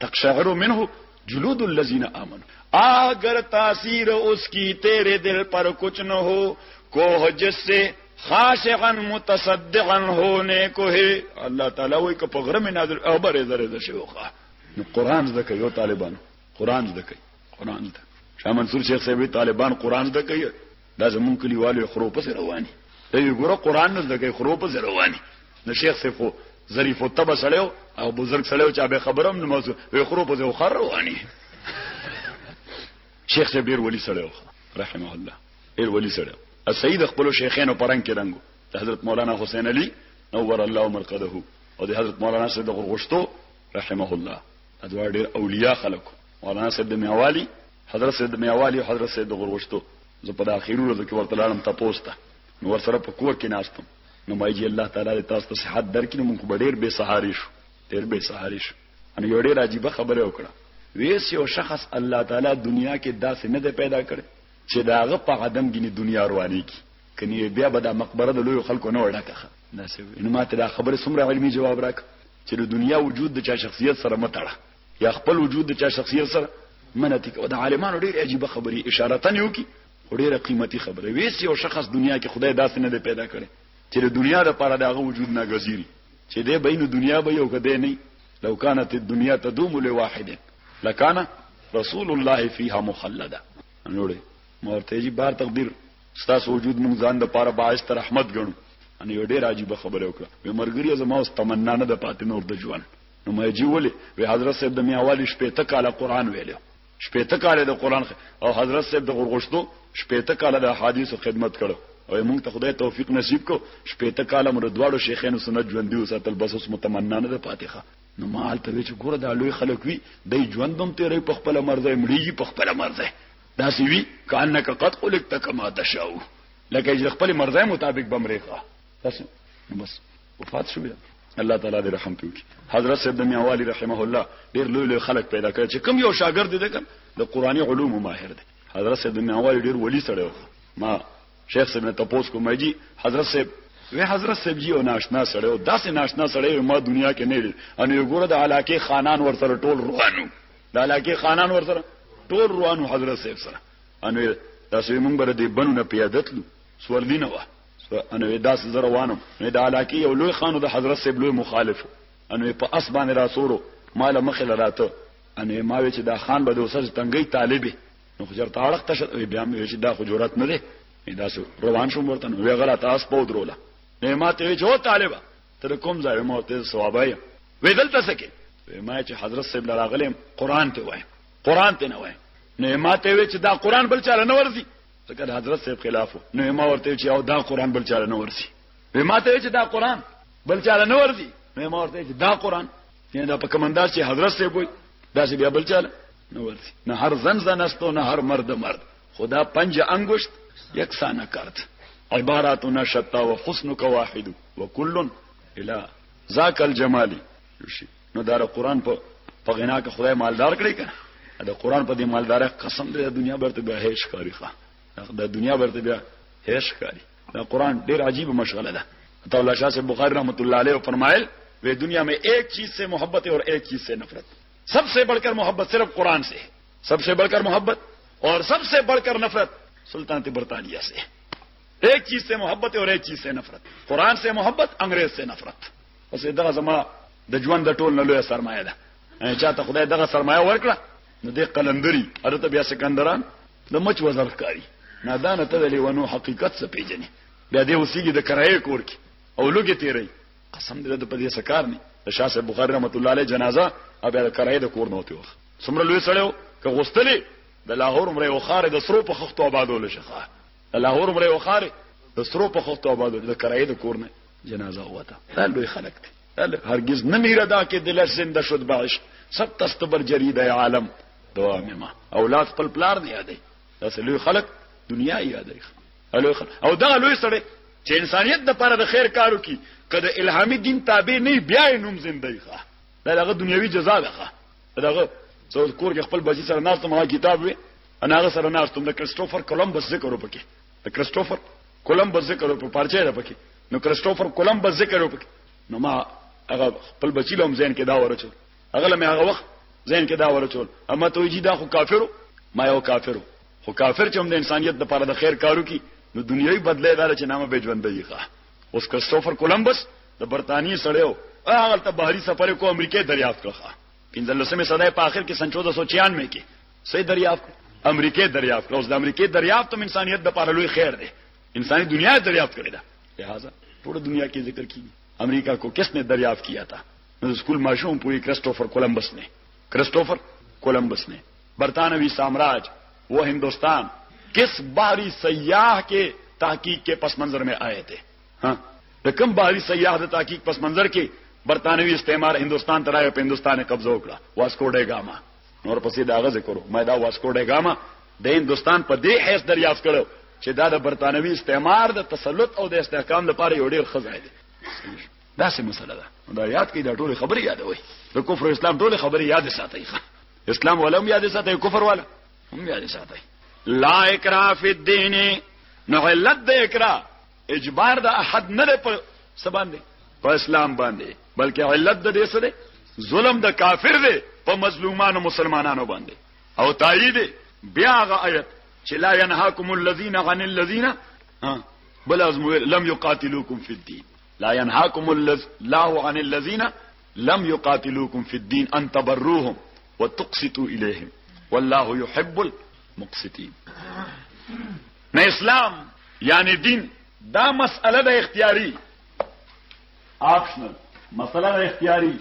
تقشعر منه جلود الذين امنوا اگر تاثیر اس کی تیرے دل پر کچھ نہ ہو کوہ جس سے خاشعا متصدعا ہونے کو ہے اللہ تعالی وای ک پغره می نازل ابر زره د شوخه نو قران زده کوي طالبان قران زده کوي قران زده شاه منصور شیخ صاحب طالبان قران زده کوي دا زمون کلیوالو خرو پس رواني دوی ګوره قران نه زده کوي خرو پس رواني نو شیخ صاحب خو ظریف او تبه سړیو او بزرګ سړیو چې به خبرم نه موضوع وي خرو پس او خر رواني شیخ صاحب ډیر ولی سړیو رحمه الله ډیر ولی سړیو السید خپل شیخینو پرنګ کې رنګو حضرت مولانا حسین علی نور الله مرقده او د حضرت مولانا سید غرغشتو رحمه الله دا دواړه ډېر اوليا خلک وو، مولانا صاحب د مياوالي، حضرت صاحب د مياوالي او حضرت صاحب د غروشتو. زه په دا اخري ورځو کې ورته لاړم تپوس ته، نو ورسره په کور کې ناست وم، نو ما ويل جي الله تعالی دې تاسو ته صحت درکړي، نو موږ خو به ډېر بې سهاري شو، ډېر بې سهاري شو. نو يوه ډېره عجيبه خبره يې وکړه، ويې هېڅ يو شخص الله تعالی دنيا کې داسې نه دی پيدا کړی چې د هغه په عدم ګينې دنيا روانېږي، کني بيا به دا مقبره د لويو خلکو نه وه ډکه. داسې ويې ويل، نو ما ته دا خبرې څومره علمي جواب راکړ. چې د دنیا وجود د چا شخصیت سره متړه یا خپل وجود د چا شخصیت سره منتی کوي د عالمانو ډېر عجیب خبري اشاره تنه وکي ډېر قیمتي خبره وي چې یو شخص دنیا کې خدای داسې نه پیدا کړي چې د دنیا لپاره دغه وجود نه غزيري چې دې بین دنیا به یو کده نه لو كانت الدنيا تدوم لواحد لكان رسول الله فيها مخلدا نوړي مورته جی بار تقدیر ستاسو وجود مونږ ځان د پاره باعث ته رحمت ګڼو ان یو ډیر عجیب خبره وکړه وې مرګري زما اوس تمنا نه د پاتې نور د ژوند نو مې جی ولې وې حضرت صاحب د میاوالي شپې ته کاله قران ویلو شپې ته کاله د قران او حضرت صاحب د غرغشتو شپې ته کاله د حدیثو خدمت کړو او موږ ته خدای توفیق نصیب کو شپې ته کاله مر دواړو شیخانو سنت ژوند دی وساتل بس اوس متمنا نه ده پاتېخه نو مال ته چې ګوره دا لوی خلک وي د ژوندوم تیرې په خپل مرزه مړیږي په خپل مرزه داسې وي کانک قد خلقت کما تشاء لکه چې خپل مرزه مطابق بمرېخه بس بس وفات شو بیا الله تعالی دې رحم وکړي حضرت سید میاوالی رحمه الله ډېر لوی لوی خلک پیدا کړ چې کوم یو شاګرد دې کړ د قرآني علوم ماهر دی حضرت سید میاوالی ډېر ولی سره و ما شیخ سید ته پوس کوم جی حضرت سید وی حضرت سید جی او ناشنا سره او داسې ناشنا سره ما دنیا کې نه لري ان یو ګوره د علاقه خانان ورته ټول روانو دا لاکه خانان ور سره ټول روانو حضرت صاحب سره انو تاسو موږ بر دې بنونه پیادتلو سورلینه وا انو داس زه روانم نو دا لاکه یو لوی خانو د حضرت صاحب لوی مخالف انو په اس باندې را سورو مال مخه لراته انو ما وی چې دا خان به د وسر تنګي طالبې نو خجر تاړق تش بیا مې چې دا خو جرأت نه ده دا روان شوم ورته نو وی غلا تاسو په دروله نه ماته وی چې او طالبہ ته د کوم ځای مو ته ثوابای وې دلته سکه وې ما چې حضرت صاحب لراغلم قران ته وای قران ته نه وای نو ما ته وې چې دا قران بل چاله نه ورزي ځکه د حضرت صاحب خلاف نو ما ورته چې او دا قران بل چاله نه ورزي وې ما ته چې دا قران بل چاله نه ورزي نو ما ورته چې دا قران یعنی دا په کمندار چې حضرت صاحب وای دا چې بیا بل چاله نه ورزي نه هر زن زن استو نه هر مرد مرد خدا پنج انگشت یکسانه کرد عباراتنا شتا و حسنک واحد و کلن الا ذاک الجمالی نو دار قرآن په په غنا کې خدای مالدار کړی کنه دا قرآن په دې مالدار قسم دې دنیا برته به هیڅ کاری ښه دا دنیا برته بیا هیڅ کاری دا قرآن ډیر عجیب مشغله ده عطا الله شاه سے بخاری رحمت الله علیه فرمایل وی دنیا میں ایک چیز سے محبت ہے اور ایک چیز سے نفرت سب سے بڑھ کر محبت صرف قرآن سے سب سے بڑھ کر محبت اور سب سے بڑھ کر نفرت سلطانت برطانیہ سے ایک چیز سے محبت اور ایک چیز سے نفرت قرآن سے محبت انگریز سے نفرت اسے دغه زما د ژوند د ټول نه لوی سرمایه ده چاته خدای دغه سرمایه ورکړه نو د قلندری ارته بیا سکندران د مچ وزر کاری نادان ته لیوانو حقیقت څه پیژني بیا دې اوسېږي د کرایې کور کې او لوګي تیري قسم دې د پدې سکار نه د شاه صاحب بخاری رحمت الله علیه جنازه او بیا د کرای د کور نه وته وخت څومره لوی سړیو که غوستلې د لاهور عمره او خار د سرو په خختو آبادول شخه د لاهور عمره او خار د سرو په خختو آبادول د کرای د کور نه جنازه وته دا لوی خلک دي هرگز نمیره دا که دلش زنده شد باش سب تستبر جرید عالم دوام ما اولاد خپل پلار نه یادې دا لوی خلک دنیا یادې الوی خل او دا الوی سړی چې انسانيت د پاره د خیر کارو کی کده الهامي دین تابع نه بیا نوم زنده ښه دا دغه دنیوي جزا ده ښه دغه څو کور کې خپل بچی سره ناس ته کتاب وي انا هغه سره ناس ته د کریسټوفر کولمبس ذکر وکړي د کریسټوفر کولمبس ذکر وکړي پارچه ده پکې نو کریسټوفر کولمبس ذکر وکړي نو ما هغه خپل بچی لوم زین کې دا ورچو هغه لمه هغه وخت زین کې دا ورچو اما ته جی دا خو کافرو ما یو کافرو خو کافر چې هم د انسانیت لپاره د خیر کارو کی نو دنیوي بدله دار چې نامه به ژوند دی ښه اوس کریسټوفر کولمبس د برتانی سړیو هغه ته بحری سفر کو امریکای دریافت کړه 15مې صدای په اخر کې سن 1496 کې صحیح دریافت امریکای دریافت کړه اوس د امریکای دریافت هم انسانیت د لپاره لوی خیر دی انساني دنیا دریافت کړی دا لہذا ټول دنیا کې ذکر کیږي امریکا کو کس نے دریافت کیا تھا نو سکول ماشوم پوری کرسٹوفر کولمبس نے کرسٹوفر کولمبس نے برطانوي سامراج و هندوستان کس بحري سیاح کې تحقیق کې پس منظر مې آئے ته ها د کوم بحري سیاح د تحقیق پس منظر کې برطانوي استعمار هندوستان ته راغی په هندوستان قبضه وکړه واسکو ډه ګاما نور پسې دا غزه کړو مې دا واسکو ډه ګاما د هندوستان په دې حیث دریافت کړو چې دا د برطانوي استعمار د تسلط او د استحکام لپاره یو ډیر خزای دی دا څه مسله ده دا یاد کړئ دا ټول خبري یادوي د کفر اسلام ټول خبري یاد ساتي اسلام ولا هم یاد ساتي کفر ولا هم یاد ساتي لا اکراه فی الدین نو علت د اکراه اجبار د احد نه په سبان دی په اسلام باندې بلکې علت د دې سره ظلم د کافر دی په مظلومانو مسلمانانو باندې او تایید بیا غ آیت چې لا ينهاکم الذين عن الذين بل ازمو لم يقاتلوكم في الدين لا ينهاكم الله عن الذين لم يقاتلوكم في الدين ان تبروهم وتقسطوا اليهم والله يحب المقسطين نه اسلام یعنی دین دا مسئله د اختیاري آپشنل مسئله د اختیاري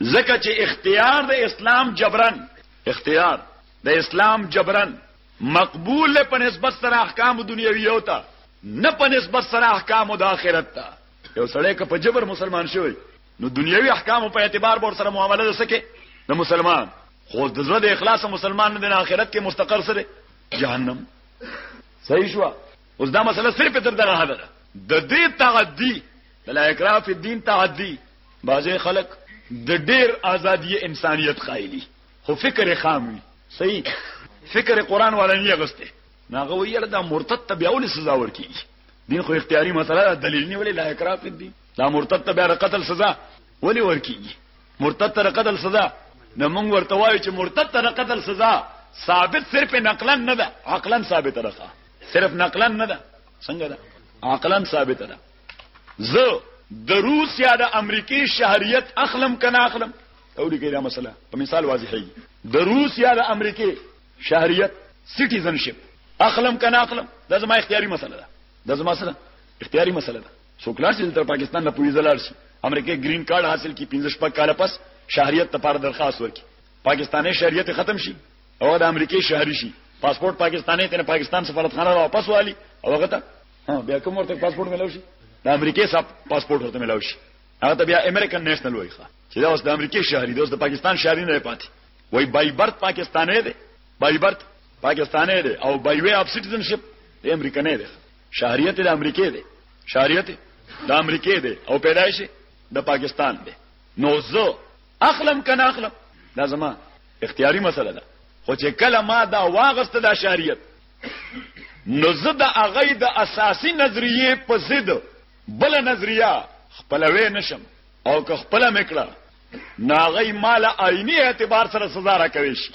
زکه چې اختیار د اسلام جبرن اختیار د اسلام جبرن مقبول دی په نسبت سره احکام دنیویو ته نه په نسبت سره احکام د آخرت ته یو سړی که په جبر مسلمان شوی نو دنیوي احکام په اعتبار بور سره معامله ده سکه د مسلمان خو د زړه د اخلاص مسلمان نه د آخرت کې مستقر سره جهنم صحیح شو اوس دا مسله صرف تر دغه حد ده د دې تعدی لا اکراه فی الدین تعدی بعضی خلک د ډیر ازادي انسانیت قایلی خو فکر خام وي صحیح فکر قران والا نه غسته ناغه ویل دا مرتد ته بیا ولې سزا ورکي دین خو اختیاري مسله ده دلیل نه ولې لا اقرار دي دا مرتد ته بیا قتل سزا ولې ورکي مرتد ته قتل سزا نه مونږ ورته وایو چې مرتد ته قتل سزا ثابت صرف نقلا نه ده عقلا ثابت ده صرف نقلا نه ده څنګه ده عقلا ثابت ده زه د روسیا د امریکای شهریت اخلم کنه اخلم ته ولیکي دا مسله په مثال واضحه وي د روسیا د امریکې شهریت سټیزنشپ اخلم کنه اخلم دا زما اختیاري مسله ده دا زما سره اختیاري مسله ده څوک لاړ شي تر پاکستان نه پوي زلار شي امریکې گرین کارت حاصل کی 15 شپږ کال پس شهریت لپاره درخواست ورکړي پاکستاني شهریت ختم شي او د امریکې شهري شي پاسپورت پاکستاني ته پاکستان سفارتخانه واپس والی او هغه ته بیا کوم ورته پاسپورت ملو شي د امریکې سب پاسپورت ورته ملو شي هغه ته بیا امریکن نېشنل وایي ښه چې دا اوس د امریکای شهري دی اوس د پاکستان شهري نه پاتې وای بایبرت پاکستاني دی بایبرت پاکستاني دی او بای وی اف سټیزنشپ د امریکا نه دی شهریت د امریکا دی شهریت د امریکا دی او پیدایش د پاکستان دی نو زه اخلم کنه اخلم دا زما اختیاري مسله ده خو چې کله ما دا واغست دا شهریت نو زه د هغه د اساسي نظریه په ضد بل نظریه خپلوي نشم او که خپل مکړه ناغی مال عینی اعتبار سره سزا را کوي شي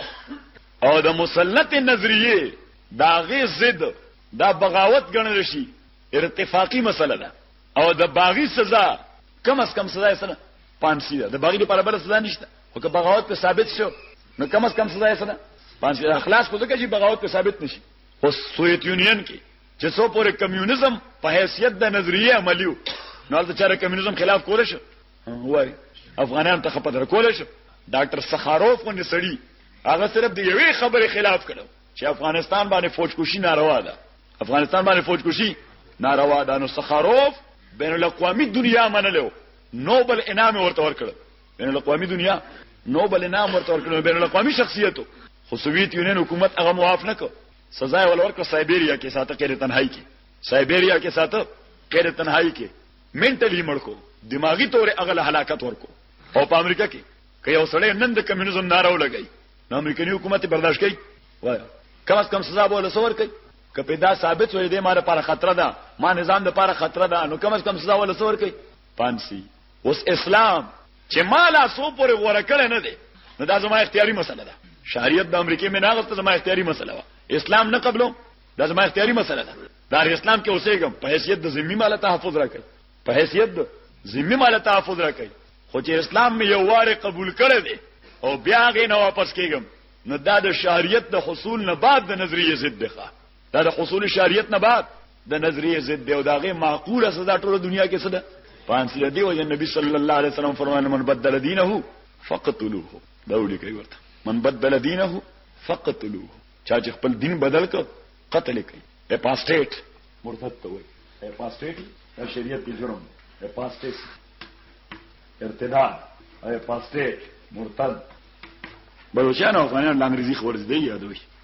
او د مسلط نظریه داغه ضد دا بغاوت ګڼل شي ارتفاقی مسله ده او د باغی سزا کم از کم سزا یې سره پانسی ده د باغی لپاره بل سزا نشته او که بغاوت په ثابت شو نو کم از کم سزا یې سره پانسی اخلاص کو ځکه چې بغاوت په ثابت نشي او سویت یونین کې چې څو پورې کمیونیزم په حیثیت د نظریه عملیو نو هلته چاره کمیونیزم خلاف کول شي وای افغانان ته خپه درکول شي ډاکټر سخاروف غونې سړي هغه صرف د یوې خبرې خلاف کړو چې افغانستان باندې فوجکشي ناروا ده افغانستان باندې فوجکشي ناروا ده نو سخاروف بین الاقوامی دنیا منلو نوبل انعام ورته ورکړ بین الاقوامی دنیا نوبل انعام ورته ورکړ بین الاقوامی شخصیتو خو سوویت یونین حکومت هغه معاف نه کړ سزا ول ورکړه سایبیریا کې ساته قید تنهایی کې سایبیریا کې ساته قید تنهایی کې منټلی مړکو دماغي تور اغل هلاکت ورکو او په امریکا کې که یو سړی نن د کمیونیزم ناره ولګي نو امریکایي حکومت برداشت کوي وای کم از کم سزا بوله سور کوي که پیدا ثابت وي د ماره پر خطر ده ما نظام د پر خطر ده نو کم از کم سزا ولا سور کوي پانسی اوس اسلام چې ما لا سو پورې غوړه کړی نه دی نو دا زما اختیاري مسله ده شریعت د امریکای مې ناغسته زما اختیاري مسله وه اسلام نه قبلو دا زما اختیاري مسله ده دا اسلام کې اوسېږم په حیثیت د ذمي مال تحفظ راکړي په حیثیت د ذمي مال تحفظ راکړي خو چې اسلام مې یو واره قبول کړی دی او بیا غې نه واپس کېږم نو دا د شریعت د حصول نه بعد د نظریه ضد ده دا د اصول شریعت نه بعد د نظریه ضد دی او داغه معقوله سزا ټول دنیا کې څه ده پانسی دی وجه نبی صلی الله علیه وسلم فرمایله من بدل دینه فقتلوه دا وړي کوي ورته من بدل دینه فقتلوه چا چې خپل دین بدل کړ قتل کوي اپاسټیټ مرتد ته وایي اپاسټیټ د شریعت کې جرم اپاسټیټ ارتداد اپاسټیټ مرتد بلوچستان او افغانان لانګریزي خورځ دی یادوي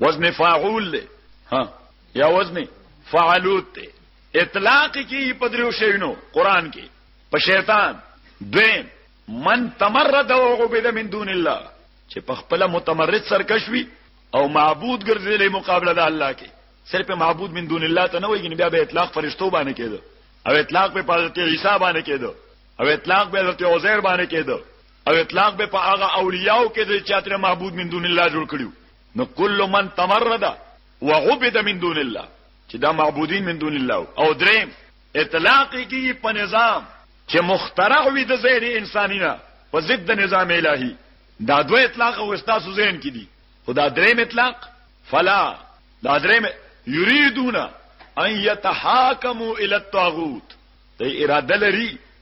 وزن فاعول دی ها یا وزن فعلوت دی اطلاق کی په دریو شینو قران کې په شیطان دویم من تمرد او عبد من دون الله چې په خپل متمرد سرکشوي او معبود ګرځېلې مقابله د الله کې صرف معبود من دون الله ته نه وایي بیا به اطلاق فرشتو باندې کېده او اطلاق په حضرت عیسی باندې کېده او اطلاق به حضرت عزیر باندې کېده او اطلاق به په هغه اولیاو کې د چاتره معبود من دون الله جوړ کړیو نو کل من تمرد وعبد من دون الله چې دا معبودین من دون الله او دریم اطلاق کیږي په نظام چې مخترع وي د زهر انساني نه په ضد نظام الهي دا دوه اطلاق او استاسو ذهن کې دي خدا دریم اطلاق فلا دا دریم یریدون ان یتحاکموا الی الطاغوت ته اراده لري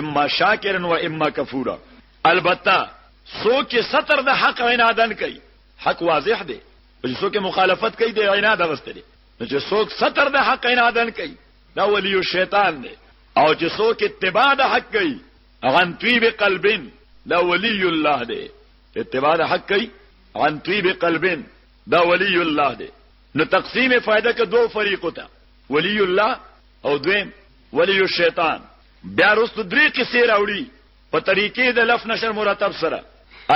اما شاکرا و اما کفورا البته څوک چې ستر د حق عنادن کوي حق واضح دی چې څوک مخالفت کوي د عناد غسته دی نو چې څوک ستر د حق عنادن کوي دا ولی شیطان دی او چې څوک اتباع د حق کوي غن طیب قلبین دا ولی الله دی اتباع د حق کوي عن طیب قلبین دا ولی الله دی نو تقسیم فائدہ کې دوه فریقو ته ولی الله او دویم ولی الشیطان بیا رستو درې قصې راوړي په طریقې د لف نشر مرتب سره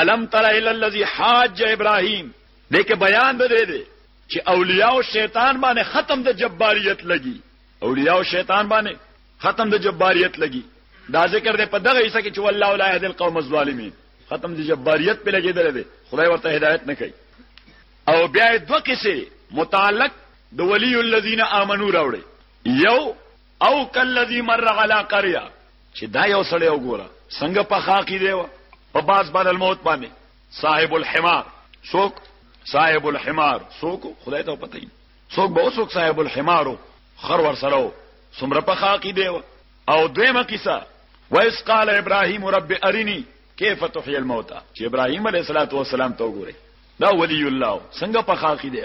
الم تر الى الذي حاج ابراهيم دغه بیان به دی دی چې اولیاء او شیطان باندې ختم د جباریت لګي اولیاء او شیطان باندې ختم د جباریت لګي دا ذکر دی په دغه حصہ کې چې والله لا يهدي القوم الظالمين ختم د جباریت په لګیدل دی خدای ورته هدایت نه کوي او بیا دوه کیسې متعلق د ولی الذین آمنو راوړي یو او کلذي مر علی قريه چې دا یو سړی وګوره څنګه په خاقی دی و په باز باندې الموت باندې صاحب الحمار څوک صاحب الحمار څوک خدای ته پته څوک به څوک صاحب الحمارو خر ور سره سمره په خاقی دی و او دویمه قصه وایس قال ابراهيم رب ارني كيف تحيي الموتى چې ابراهيم عليه الصلاه والسلام ته وګوره دا ولي الله څنګه په خاقي دی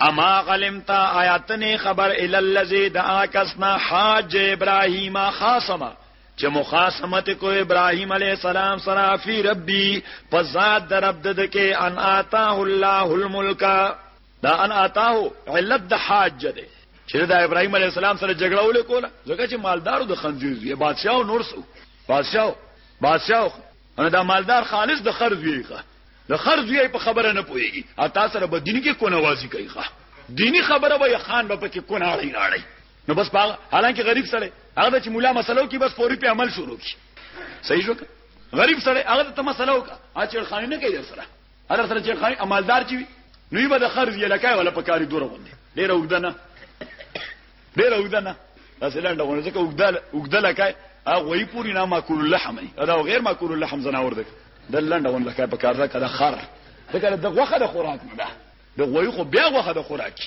اما علمت آیاتنی خبر ال الذی دعا کسنا حاج ابراهیم خاصما چې مخاصمت کو ابراهیم علی السلام سره فی ربی فزاد در رب د کې ان آتاه الله الملک دا ان آتاه علت د حاج ده چې دا ابراهیم علی السلام سره جګړه ولې کوله ځکه چې مالدارو د خنځیر دی بادشاہ نور سو بادشاہ بادشاہ ان دا مالدار خالص د خرج ویخه د خر زوی په خبره نه پويږي او تاسو سره به دین کې کو نوازي کوي ښه دینی خبره به خان به پکې کو نه اړي راړي نو بس پاغه حالانکه غریب سره هغه چې مولا مسلو کې بس فوري په عمل شروع کی صحیح شو غریب سره هغه ته مسلو کا اچر خان نه کوي سره هر سره چې خان عملدار چی نو یې به د خرج یې لکای ولا پکاري دوره غوندي ډیر وګدنه ډیر اوږده نه داسې لنډه غونه ځکه اوږده اوږده لکه هغه وی پوری نه ماکول اللحم دا غیر ماکول اللحم زناور ده د لنډه غونه لکه په کار ده کله خر دا کله د غوخه د خوراک نه ده د غوی خو بیا غوخه د خوراک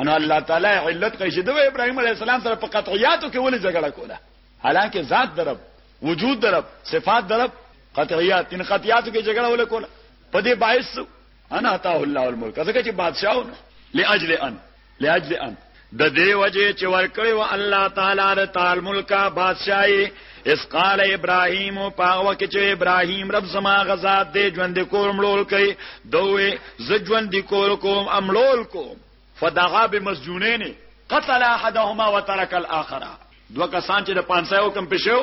انا الله تعالی علت کوي چې د ابراهيم عليه السلام سره په قطعياتو کې ولې جګړه کوله حالانکه ذات درب وجود درب صفات درب قطعيات ان قطعياتو کې جګړه ولې کوله په دې باعث انا عطا الله الملک ځکه چې بادشاہونه لاجل ان لاجل ان د دې وجه چې ورکړی و الله تعالی د تعال ملک بادشاہي اس قال ابراهيم او پاغه وخت چې ابراهيم رب زما غزاد دې ژوند کول مړول کوي دوی ز ژوند کول کوم امړول کوم فدعا بمسجونين قتل احدهما وترك الاخر دوه کسان چې د پانسایو کم پښو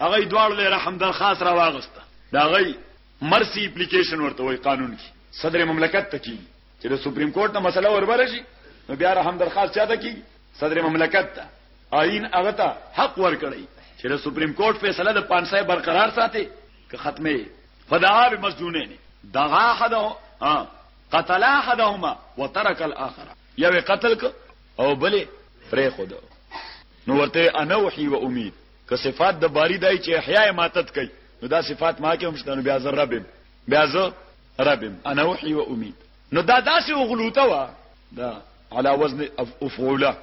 هغه دوړ له رحم در خاص را واغسته دا غي مرسي اپلیکیشن ورته وي قانون کې صدر مملکت تکي چې د سپریم کورټ نه مسله وربره شي نو بیا رحم درخواست چاته کی صدر مملکت ته آئین هغه ته حق ورکړي چې د سپریم کورټ فیصله د پانسای برقرار ساتي که ختمه فدعا بمسجونین دغه حدو قتل احدهما وترك الاخر یو قتل ک او بلې پرې خود نو ورته انا وحي و امید که صفات د باری دای چې احیاء ماتت کوي نو دا صفات ما کې هم شته نو بیا زربم بیا زه ربم انا وحي و امید نو دا داسې وغلوته وا دا علا وزن افعوله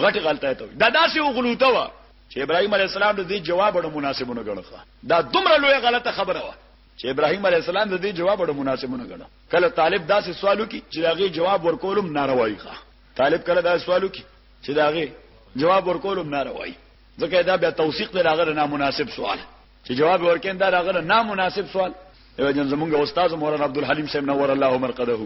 غټ غلطه ته دا داسې وغلوته وا چې ابراهيم عليه السلام د دې جواب ډو مناسبونه غړخه دا دومره لوی غلطه خبره وا چې ابراهيم عليه السلام د دې جواب ډو مناسبونه غړ کله طالب داسې سوالو کې چې داغه جواب ورکولم ناروایي ښه طالب کله دا سوالو کې چې داغه جواب ورکولم ناروایي ځکه دا بیا توثیق دی هغه نه مناسب سوال چې جواب ورکین دا راغله نامناسب سوال یو جن زمونږ استاد مولانا عبدالحلیم صاحب نور الله مرقده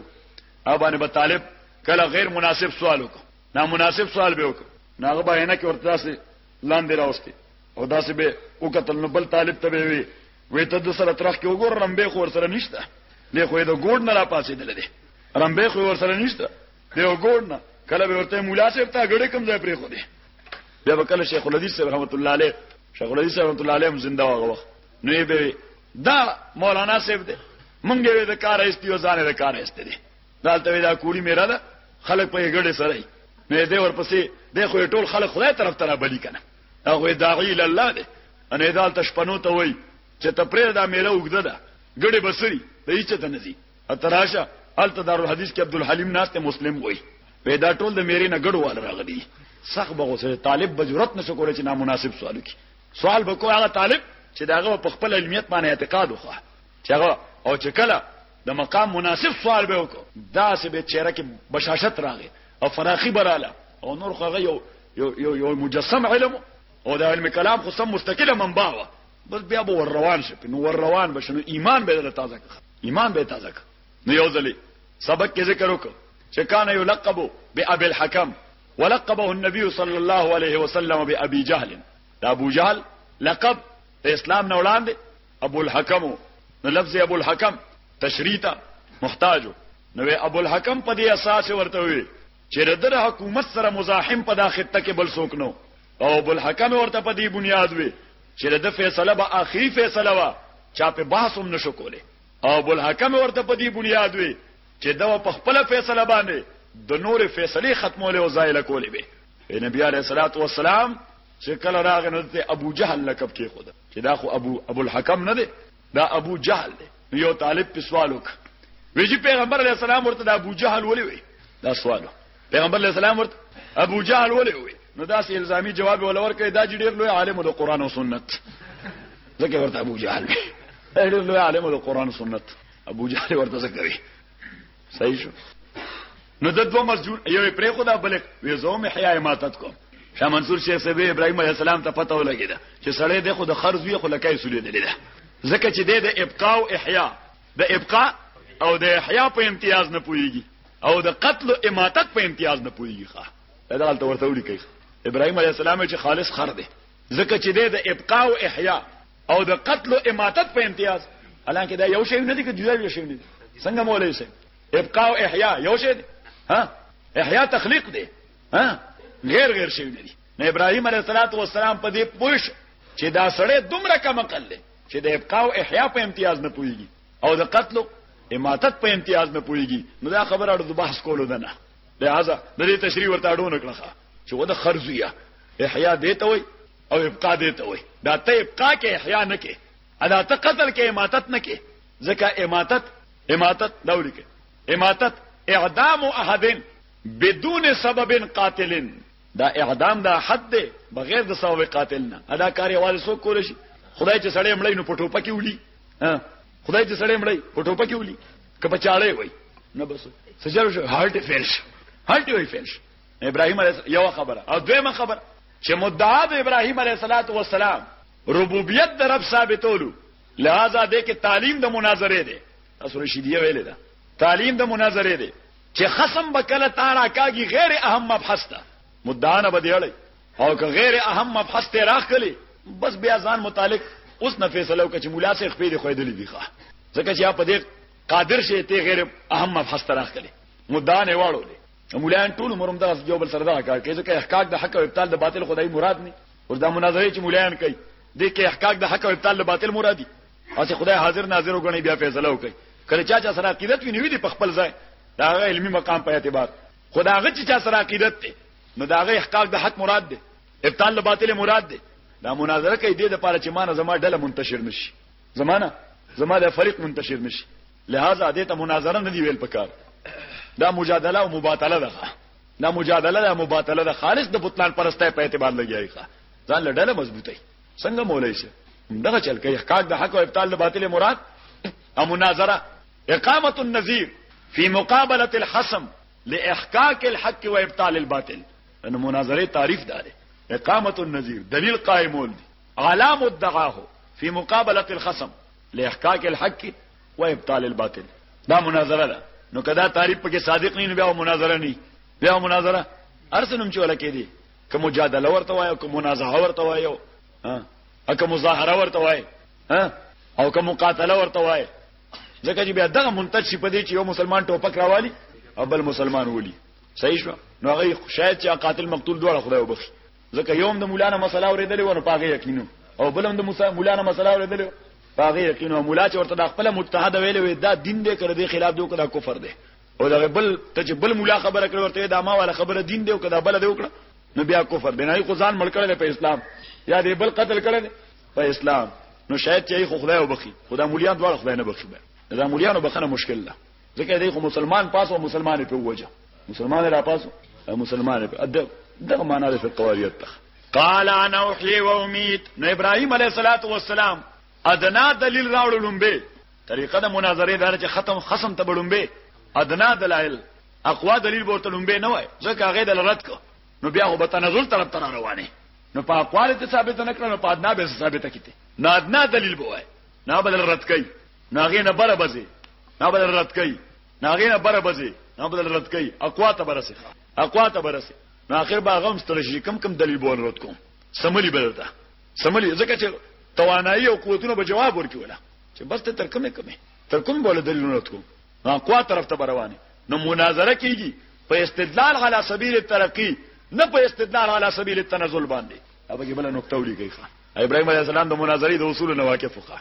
او باندې به طالب کله غیر مناسب سوال وکړ نامناسب سوال به وکړ ناغه به نه کې ورته سي لاندې راوستي او دا سه به وکتل نو بل طالب ته وی وی ته د سره ترخ کې وګور رمبه خور سره نشته له خو د ګوډ نه را پاسې دلې رمبه خور سره نشته دیو ګور نه کله به ورته مولا صاحب ته غړې کم ځای پرې خو دې بیا به کله شیخ الحدیث صاحب رحمت الله علیه شیخ الحدیث رحمت الله علیه زنده وغه نو یې به دا مولانا صاحب دې مونږ یې د کار ایستي او ځان د کار ایستي دي دالته دا کوړی میرا ده خلک په غړې سره نه دې ورپسې د خو ټول خلک خدای طرف ته را بلی کنه هغه داعی الله دې ان دالته شپنو ته وای چې ته پرې دا میرا وګده ده غړې بسري ته هیڅ ته نه اتراشه الته دار الحدیث کې عبد الحلیم ناس ته مسلم وای پیدا ټول د میرې نه ګډوال راغلی سخت به غوسه طالب به جرأت نشو کولای چې نامناسب سوال وکړي سوال به کوه هغه طالب چې داغه په خپل علمیت باندې اعتقاد وخواه چې هغه او چې کله د مقام مناسب سوال به وکړو دا سه به چهره کې بشاشت راغی او فراخي براله او نور خو یو یو یو مجسم علم او د علم کلام خو سم مستقله منبع و بس بیا به ور روان شي نو ور روان به شنو ایمان به له تازه کړ ایمان به تازه کړ نو یو ځلې سبق کې ذکر وکړ چې کان یو لقب به ابي الحکم ولقبه النبي صلى الله عليه وسلم به ابي جهل دا ابو جهل لقب د اسلام نه وړاندې ابو الحکم نو لفظ ابو الحکم تشریطا محتاجو نو ابو الحکم په دې اساس ورته وي چې د ده د حکومت سره مزاحم په دا خطه کې بل څوک نه او ابوالحکم ورته په دې بنیاد وي چې د ده فیصله به اخري فیصله وه چا په بحث هم نشو کولی او ابوالحکم ورته په دې بنیاد وي چې دا په خپل فیصله باندې د نور فیصله ختمول او زایل کولې به نبی علیہ الصلوۃ والسلام چې کله راغی نو ته ابو جهل لقب کې خود چې دا خو ابو ابو الحکم نه دی دا ابو جهل دی نو یو طالب په سوال وک وی چې پیغمبر علی السلام ورته دا ابو جهل ولې وی دا سوال پیغمبر علی السلام ورته ابو جهل ولې وی نو دا سي الزامي جواب ول ورکړي دا چې ډیر لوی عالم د قران او سنت ځکه ورته ابو جهل ډیر لوی عالم د قران او سنت ابو جهل ورته څه کوي صحیح شو نو د دوه مسجون یو پرې خدا بلک وې زو مې حیا ماتت کوم شاه منصور شیخ صاحب ابراهیم علیه السلام ته پته ولګیدا چې سړی د خود خرج وی خلکای سولې دلیدا ځکه چې د ابقاء او احیا د ابقاء او د احیا په امتیاز نه پويږي او د قتل او اماتت په امتیاز نه پويږي ښا دا حالت ورته وړي کوي ابراهيم عليه السلام چې خالص خر دی ځکه چې د ابقاء او احیا او د قتل او اماتت په امتیاز الانکه دا یو شی نه دی که جدا یو شی نه دی څنګه مولای شي ابقاء او احیا یو شی دی ها احیا تخلیق دی ها غیر غیر شی نه دی نو ابراهیم علیه الصلاۃ والسلام په دې پوښ چې دا سړی دومره کم عقل دی چې د ابقاء او احیا په امتیاز نه پويږي او د قتل او اماتت په امتیاز نه پويږي نو دا خبره د بحث کولو ده نه لہذا د دې تشریح ورته اډو نکړه چې و د خرزیه احیا دې ته وای او ابقا دې ته وي دا ته ابقا کې احیا نه کې ادا ته قتل کې اماتت نه کې ځکه اماتت اماتت دوري کې اماتت اعدام احدن بدون سبب قاتل دا اعدام دا حد دی بغیر د سبب قاتل نه ادا کاری والي سو کول شي خدای چې سړی مړی نو پټو پکې ولي خدای چې سړی مړی پټو پکې ولي کپچاړې وای نه بس سجل هارت فیل هارت وی فیل ابراهيم عليه یو خبره او دویمه خبره چې مدعا د ابراهيم عليه صلوات و سلام ربوبیت د رب ثابتولو لہذا د کې تعلیم د مناظره دی تاسو رشیدیه ویل ده تعلیم د مناظره دی چې خصم بکله تاړه کاږي غیر اهم مبحث ده مدعا نه بدیړي او که غیر اهم مبحث ته راخلی بس بیا ځان متعلق اوس نه فیصله وکړي چې مولا سي خپې دی خو دې دی ښه ځکه چې په دې قادر شي ته غیر اهم مبحث ته راخلی مدعا نه واړو مولایان ټول عمر هم دا یو بل سره دا کار کوي ځکه احقاق د حق او ابطال د باطل خدای مراد نه او دا مناظره چې مولایان کوي د کې احقاق د حق او ابطال د باطل مرادي او چې خدای حاضر ناظر وګڼي بیا فیصله وکړي کله چا چا سره عقیدت ویني دی په خپل ځای دا علمي مقام په اعتبار خدای هغه چې چا سره عقیدت دی نو دا هغه احقاق د حق مراد دی ابطال د باطل مراد دی دا مناظره کوي د لپاره چې مان زما ډله منتشر نشي زمانہ زما د فريق منتشر نشي لهذا دې ته مناظره نه دی ویل پکار دا مجادله او مباتله ده دا مجادله ده مباتله ده خالص د بوتلان پرسته په اعتبار لګیای ښه ځان لړله مضبوطی څنګه مولای شي دغه چل کوي حقاق د حق او ابطال د باطل مراد او مناظره اقامه النذير في مقابله الحسم لاحقاق الحق وابطال الباطل ان مناظره تعریف دار اقامه النذير دلیل قائمول علام الدعاه في مقابله الخصم لاحقاق الحق و ابطال الباطل دا مناظره ده نو کدا تعریف پکې صادق نه بیا مناظره نه بیا مناظره ارسنم چې ولکې دي که مجادله ورته وایو که منازعه ورته وایو ها که مظاهره ورته وایو ها او که مقاتله ورته وایو ځکه چې بیا دغه منتج شي په دې چې یو مسلمان ټوپک راوالي او بل مسلمان ولي صحیح شو نو هغه شاید چې قاتل مقتول دواړه خدای وبخښي ځکه یو هم د مولا نه مسله اورېدلې و نو پاغه یقینو او بل هم د موسی مولا نه مسله اورېدلې پاغه یقینو مولا چې ورته د خپل متحد ویلې وې دا دین دې کړ دې خلاف دوی کړه کفر دې او دا بل ته چې بل مولا خبره کړ ورته دا ما والا خبره دین دې او کدا بل دې وکړه نو بیا کفر دې نه خو ځان مړ کړل په اسلام یا دې بل قتل کړل په اسلام نو شاید چې خدای وبخي خدای مولیان دواړه خدای نه بخي دا مولیانو بخنه مشکل ده ځکه دی خو مسلمان پاس او مسلمان په وجه مسلمان را پاس او مسلمان په ادب دغه معنا د قواریت ته قال انا احيي واميت نو ابراهيم عليه الصلاه والسلام ادنا دلیل راوړل لومبه طریقه د مناظره دار چې ختم خصم ته بړومبه ادنا دلایل اقوا دلیل ورته لومبه نه وای ځکه هغه د رد کو نو بیا هو به تنزل طرف تر روانه نو په اقوال ته ثابت نه کړو په ادنا به ثابت کیته نه ادنا دلیل بوای نه بدل رد کوي ناغې نه بره بځي نه بدل رد کوي ناغې نه بره بځي نه بدل رد کوي اقوا ته برسه اقوا ته برسه نو اخر با غم ستړي شي کم کم دلیل بول رد کوم سملی بدلته سملی ځکه چې توانایي او قوتونه به جواب ورکړي ولا چې بس ته تر کومه کومه تر کوم بوله دلیل رد کوم نو اقوا طرف ته روانه نو مناظره کیږي په استدلال علی سبیل الترقی نه په استدلال علی سبیل التنزل باندې هغه بل نقطه ولیکي ابراهيم عليه السلام د مناظرې د اصول نه واقف وکړه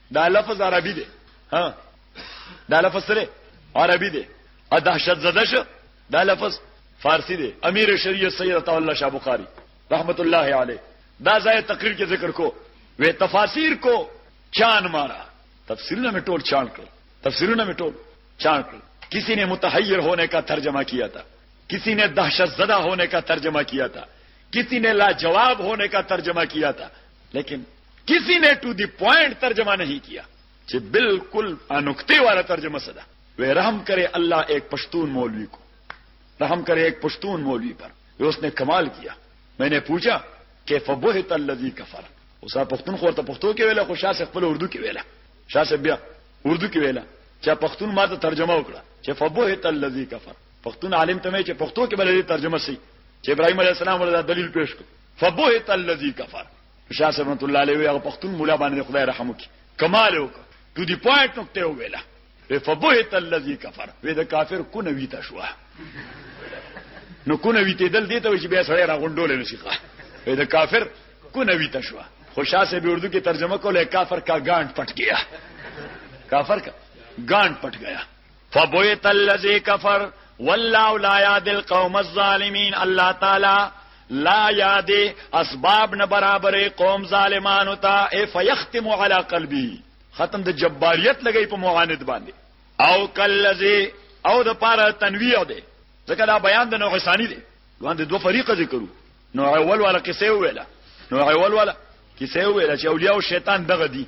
دا لفظ عربي دی ها دا لفظ سره عربي دی ا دهشت زده شو دا لفظ فارسی دی امیر شریعت سید عطا الله شاه بخاری رحمت الله علیه دا ځای تقریر کې ذکر کو وې تفاسیر کو چان مارا تفسیرونه مې ټول چان کړ تفسیرونه مې ټول چان کړ کسی نے متحیر ہونے کا ترجمہ کیا تھا کسی نے دہشت زدہ ہونے کا ترجمہ کیا تھا کسی نے لاجواب ہونے کا ترجمہ کیا تھا لیکن کسی نے ټو دی پوائنٹ ترجمه نہیں کیا چې بالکل انکته والا ترجمه صدا وی رحم کرے اللہ ایک پشتون مولوی کو رحم کرے ایک پشتون مولوی پر وی اس نے کمال کیا میں نے پوچھا کہ فبہت اللذی کفر اسا پختون خورتا پختو کې ویلا خو شاسه خپل اردو کې ویلا شاسه بیا اردو کې ویلا چې پختون ما ته ترجمه وکړه چې فبهت الذی کفر پختون عالم ته چې پښتو کې بلې ترجمه سي چې ابراهيم عليه السلام ولدا دلیل پیش کړ فبهت الذی کفر شاه صاحب رحمت الله علیه هغه پښتون مولا باندې خدای رحم وکي کمال وکړه ټو دی پوینټ نقطه ویلا فبهت الذي كفر وې دا کافر کو نه ویتا شو نو کو نه ویته دل دیته چې بیا سړی را غونډول نه شيخه وې دا کافر کو نه ویتا شو خوشا سے بھی اردو کی ترجمہ کو لے کافر کا گانٹ پٹ گیا کافر کا گانٹ پٹ گیا فبویت الذی کفر والله لا یاد القوم الظالمین الله تعالی لا یاد اسباب نه برابرې قوم ظالمانو ته اف یختم علی قلبی ختم د جباریت لګی په معاند باندې او کلذی او د پاره تنویع دی ځکه دا بیان د نوع ثانی دی باندې دوه فریقه ذکرو نو اول ولا کیسه ویلا نو اول ولا کیسه ویلا چې اولیاء او شیطان دغه دي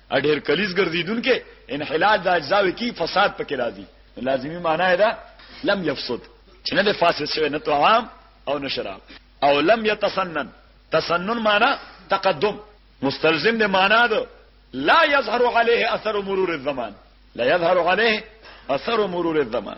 اډیر کلیز ګرځیدونکې انحلال د اجزاوی کی فساد پکې راځي لازمی معنی ده لم یفسد چې نه د فاسد شوی نه طعام او نه شراب او لم یتسنن تسنن معنی تقدم مستلزم د معنی ده لا يظهر عليه اثر مرور الزمان لا يظهر عليه اثر مرور الزمان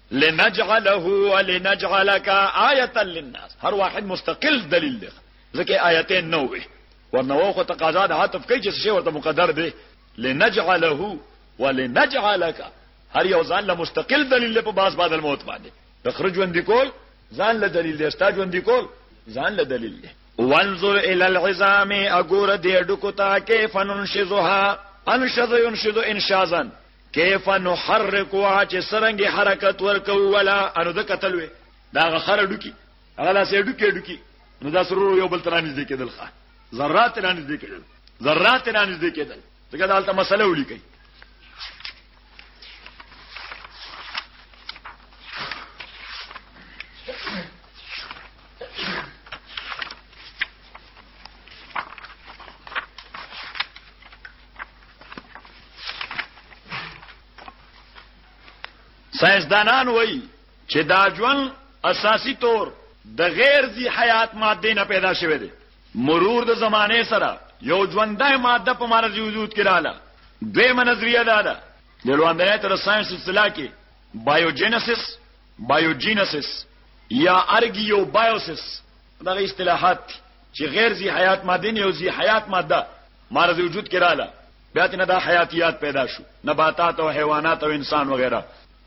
لنجعله ولنجعلك آیه للناس هر واحد مستقل دلیل دی ځکه آیتین نو وي ورنو خو تقاضا د عاطف کوي چې شی ورته مقدر دی لنجعله ولنجعلك هر یو ځان له مستقل دلیل په باس بعد الموت باندې تخرج وند کول ځان له دلیل دی استاد وند کول ځان له دلیل دی وانظر الى العظام اغور دې ډکو تا کې فننشزها انشز ينشز انشازن کیف نحرکوها چې سرنګي حرکت ورکو ولا انو د قتل وي دا غخره ډوکی هغه لا سې ډوکی ډوکی نو دا سرور یو بل ترانه دې کېدل ښه ذرات ترانه دې کېدل ذرات ترانه دې کېدل څنګه دا البته مسله ولیکي ساينسدانان وایي چې دا ژوند اساسي تور د غیر ذی حیات ماده نه پیدا شوه دی مرور د زمانه سره یو ژوندای ماده په مارز وجود کې رااله دویمه نظریه دا ده د لوندنې تر ساينس اصطلاح کې بایوجینسس بایوجینسس یا ارګیو بایوسس دغه اصطلاحات چې غیر ذی حیات ماده نه او ذی حیات ماده مارز وجود کې رااله بیا تنه دا حیاتیات پیدا شو نباتات او حیوانات او انسان وغیرہ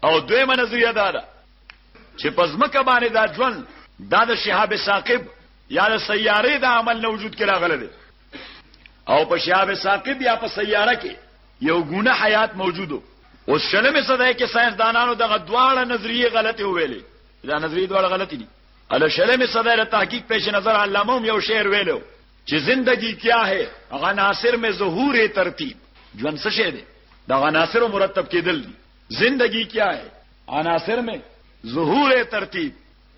او دوی منظریه دا ده چې پزمکه باندې دا ژوند دا د شهاب ثاقب یا د سیاره د عمل نه وجود کې راغله ده او په شهاب ثاقب یا په سیاره کې یو ګونه حیات موجودو او شلمه صدای کې ساينس دانانو دغه دواړه نظریه غلطي ویلې دا نظریه دواړه غلطي دي ال شلمه صدای له تحقیق پیش نظر علامه یو شعر ویلو چې زندگی کیا ہے غناصر میں ظهور ترتیب ژوند څه شی دی د غناصر مرتب کېدل دي زندگی کیا ہے عناصر میں ظهور ترتیب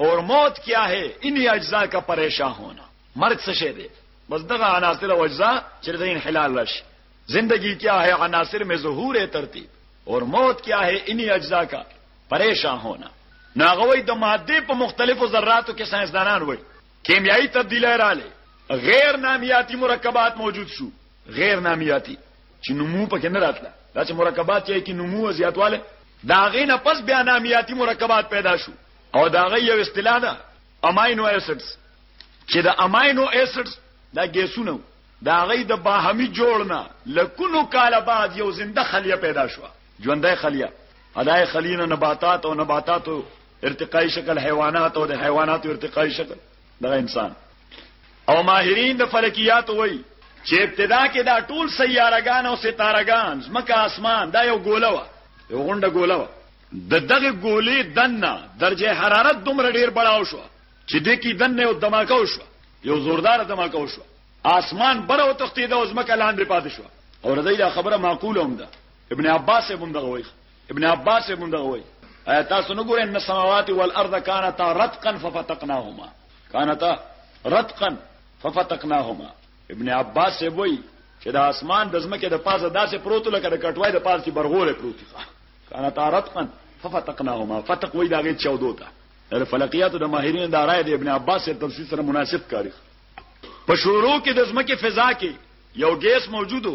اور موت کیا ہے انہی اجزاء کا پریشان ہونا مرګ څه شی دی بس دغه عناصر او اجزاء چې د انحلال راشي زندگی کیا ہے عناصر میں ظهور ترتیب اور موت کیا ہے انہی اجزاء کا پریشان ہونا ناغوی د ماده په مختلفو ذراتو کې ساينسدانان وایي کیمیایی تبدیلی رااله غیر نامیاتی مرکبات موجود شو غیر نامیاتی چې نمو پکې نه راتله دا چې مرکبات یې کې نمو او زیاتواله دا غې نه پس بیا نامیاتی مرکبات پیدا شو او دا غي یو اصطلاح ده امینو اسیدز چې د امینو اسیدز دا ګیسونه دا غي د باهمي جوړنه لکونو کال بعد یو زنده خلیه پیدا شو ژوندۍ خلیه ادای خلینه نباتات او نباتاتو ارتقای شکل حیوانات او د حیواناتو ارتقای شکل دغه انسان او ماهرین د فلکیات وایي چې ابتدا کې دا ټول سیارهګان او ستارهګان زمکه اسمان دا یو ګوله و یو غونډه ګوله و د دغه ګولې دنه درجه حرارت دومره ډیر بڑاو شو چې د کی دنه یو دماکو شو یو زوردار دماکو شو اسمان بره او تختی د زمکه لاندې پاتې شو او رضی دا خبره معقوله هم ده ابن عباس صاحب هم دغه وایي ابن عباس صاحب هم دغه وایي آیا تاسو نه ګورئ ان السماوات والارض كانتا رتقا ففتقناهما كانتا رتقا ففتقناهما ابن عباس صاحب وایي چې د اسمان د زمکه د پاسه داسې پروت لکه د کټوای د پاسه کې برغوله پروت ښه کانه تارتقن ففتقناهما فتق وای داغه 14 ته د فلقیات د ماهرین د رائے د ابن عباس سره تفسیر سره مناسب کاری په شروع کې د زمکه فضا کې یو ګیس موجودو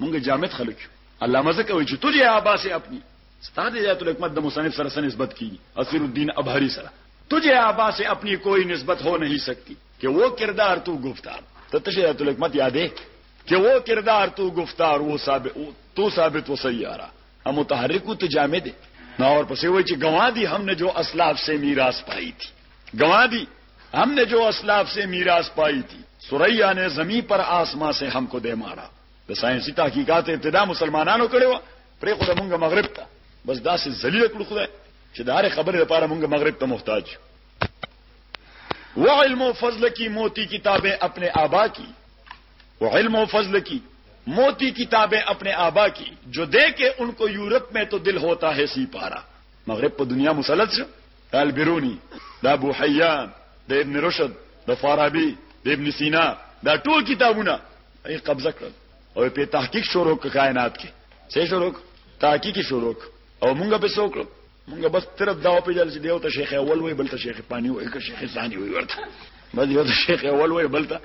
مونږ جامد خلک یو الله مزه کوي چې تجه عباس اپنی ستاد ذات الحکمت د مصنف سره سره نسبت کیږي اسیر الدین ابهری سره تجه عباس اپنی کوئی نسبت هو نہیں سکتی کہ وہ کردار تو گفتار تو تجه ذات الحکمت یاد ہے کہ وہ کردار تو گفتار وہ ثابت تو ثابت و سیارا ہم متحرک تو جامد ہے نہ اور پسے ہوئے چی گواہ دی ہم نے جو اسلاف سے میراث پائی تھی گواہ دی هم نه جو اسلاف سه میراث پای تی سوریا نه زمین پر آسما سه هم کو دی مارا د ساينسي تحقیقات ابتدا مسلمانانو کړو پرې خو مونږه مغرب ته بس داسې ذلیل کړو خدای چې د هر خبرې لپاره مونږه مغرب ته محتاج و علم و فضل کی موتی کتابیں اپنے آبا کی و علم و فضل کی موتی کتابیں اپنے آبا کی جو دے کے ان کو یورپ میں تو دل ہوتا ہے سی پارا مغرب په دنیا مسلط شو د البروني، د ابو حيان، د ابن رشد، د فارابي، د ابن سینا دا ټول کتابونه یې قبضه کړل او په تحقیق شروع ک کائنات کې څه شروع تحقیق شروع او مونږ به څوک مونږ بس تر دا په جل چې دیو ته شیخ اول وای بل ته شیخ پانی وای که شیخ ثانی وای ورته بس یو ته شیخ اول وای بل ته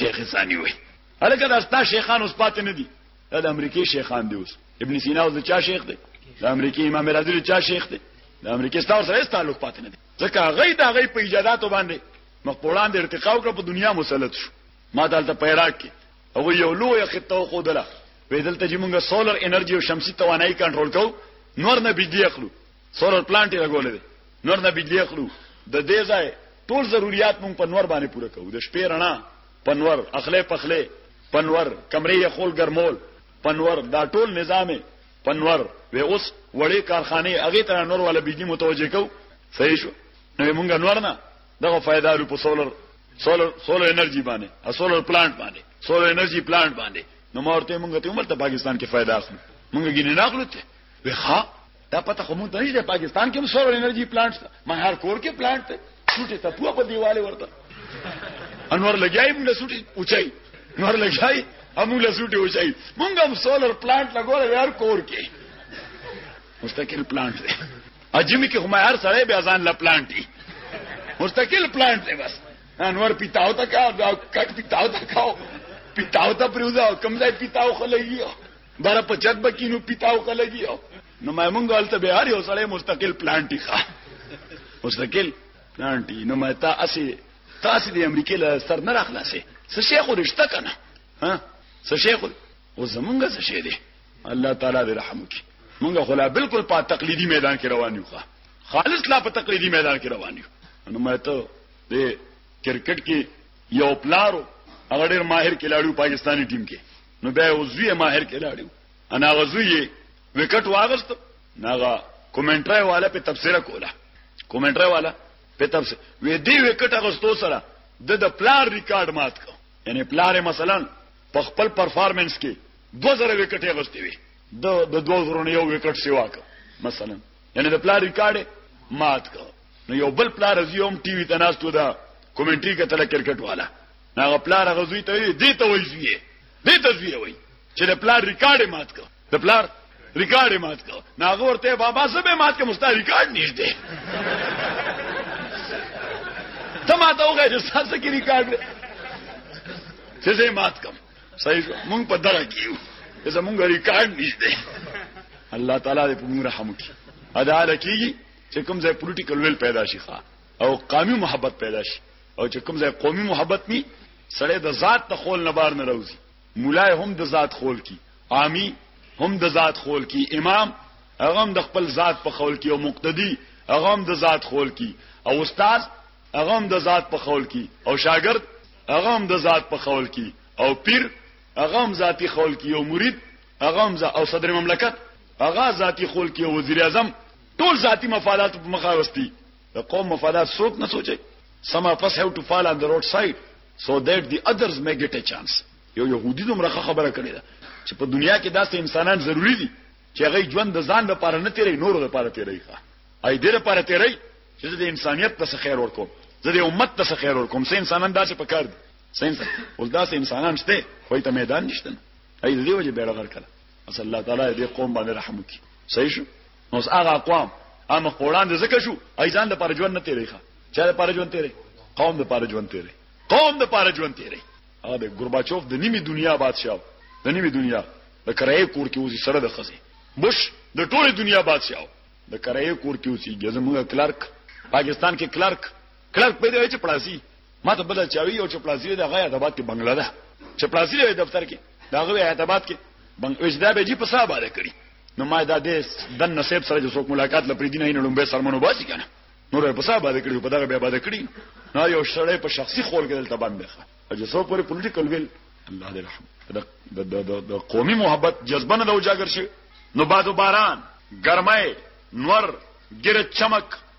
شیخ ثانی وای هلکه دا ستا شیخان اوس پاتې نه دي دا د امریکای شیخان دی اوس ابن سینا اوس د چا شیخ دی د امریکای امام رازی د چا شیخ دی د امریکای ستاسو سره تعلق پاتې نه دی ځکه غي دا غي په ایجاداتو باندې مخپولان د ارتقا وکړه په دنیا مسلط شو ما دلته پیراک کې او یو لوی خطه خو دلا وې دلته چې موږ سولر انرژي او شمسي توانایي کنټرول کوو نور نه بجلی اخلو سولر پلانټ لګولې دي نور نه بجلی اخلو د دې ځای ټول ضرورت مونږ په نور باندې پوره کوو د شپې رڼا پنور اخله پخله پنور کمرې یخول ګرمول پنور دا ټول نظام پنور و اوس وړې کارخانه هغه تر نور ولا بجلی متوجه کو صحیح شو نو موږ نور نه دغه فائدہ لرو په سولر سولر سولر انرژي باندې او سولر پلانټ باندې سولر انرژي پلانټ باندې نو مورته موږ ته عمر ته پاکستان کې فائدہ اخلو موږ ګینه نه اخلو ته وخا دا پته خو مونږ ته نشته پاکستان کې هم سولر انرژي پلانټ مهار کور کې پلانټ ته سوټه ته پوه په دیواله ورته انور لګیای مونږ سوټه اوچای نور لګیای امو له سوټه اوچای مونږ هم سولر پلانټ لګول یار کور کې مستقل پلانټ دی اجمی کې هم هر سره به ازان لا پلانټ دی مستقل پلانټ دی بس انور پیتاو تا کا کټ پیتاو تا کاو پیتاو تا پریوزا کم ځای پیتاو خلګیو بره په چت بکی نو پیتاو کلګي او نو ما مونږ ولته به هر یو سړی مستقل پلانټي ښه مستقل پلانټي نو ما تا اسی تاسو د امریکای له سر نه راخلاصې څه شیخ ورشته کنه ها څه شیخ او زمونږه څه شی دی الله تعالی دې رحم وکړي مونږ خو لا بالکل په تقلیدي میدان کې روان یو خالص لا په تقلیدي میدان کې روان یو نو ما ته د کرکټ کې یو پلارو هغه ډیر ماهر کلاړو پاکستانی ټیم کې نو بیا یو زوی ماهر کې لاړیو انا غزوی وکټ واغست ناغه کومنټرای والا په تفسیر کوله کومنټرای والا په تفسیر وې دی وکټ غستو سره د د پلار ریکارډ مات کو یعنی پلار مثلا په خپل پرفارمنس کې 2000 وکټ غستې وي د د 2000 یو وکټ سیوا کو مثلا یعنی د پلار ریکارډ مات کو نو یو بل پلار زیوم ټي وي تناستو دا کومنټري کتل کرکټ والا هغه پلار هغه زوی ته وی دی ته وی زوی دی ته زوی وی چې د پلار ریکارډ مات کړ د پلار ریکارډ مات کړ ناغه ورته بابا سبه مات کړ مستا ریکارډ نشته ته ما ته وګورې چې تاسو کې ریکارډ څه زه مات کم صحیح مونږ په دغه کیو زه مونږ ریکارډ نشته الله تعالی دې په موږ رحم وکړي ادا لکېږي چې کوم ځای پولیټیکل ویل پیدا شي او قومي محبت پیدا شي او چې کوم ځای قومي محبت ني سړی د ذات ته خول نه بار نه راوځي مولای هم د ذات خول کی عامي هم د ذات خول کی امام هغه هم د خپل ذات په خول کی او مقتدی هغه هم د ذات خول کی او استاد هغه هم د ذات په خول کی او شاګرد هغه هم د ذات په خول کی او پیر هغه هم ذاتی خول کی او مرید هغه هم او صدر مملکت هغه ذاتی خول کی او وزیر اعظم ټول ذاتی مفادات په مخاوستي د قوم مفادات څوک نه سوچي سم پس هاو ټو فال ان د روډ سايد سو دیټ دی اذرز می ګټ ا چانس یو یهودي دومره خبره کړې ده چې په دنیا کې داسې انسانان ضروری دي چې هغه ژوند د ځان لپاره نه تیری نور لپاره تیری ښه اې دې لپاره تیری چې د انسانیت ته خیر ورکوم زه د امت ته خیر ورکوم سې انسانان داسې پکار دي سې انسان ول داسې انسانان شته خو ته میدان نشته اې دې وجه بیړه غر کړه اصل الله تعالی دې قوم باندې رحم وکړي صحیح شو نو هغه اقوام هم قران دې زکه شو ایزان د پر ژوند نه تیرې ښه چا د پر ژوند تیرې قوم د پر ژوند تیرې قوم د پر ژوند تیرې او د ګورباچوف د نیمه دنیا بادشاہ د نیمه دنیا د کرای کور کې وځي سره د خزه بش د ټوله دنیا بادشاہ د کرای کور کې وځي زموږ کلارک پاکستان کې کلارک کلارک پیدا چې پړاسي ما ته بل چاوي او چې پلازیره د غیا دبات کې بنگله ده چې پلازیره دفتر کې دا غوې اعتباد کې بنګ وجدا به جی په صاحب اړه کړی نو ما دا د دن نصیب سره چې څوک ملاقات لپاره دینه نه لومبه سرمنو باسي کنه نور په صاحب اړه کړی په دغه به اړه کړی نو یو شړې په شخصي خول کې دلته باندې ښه چې څو پورې پولیټیکل ویل الله دې رحم د قومي محبت جذبه نه د وجاګر شي نو باد باران ګرمای نور ګرچمک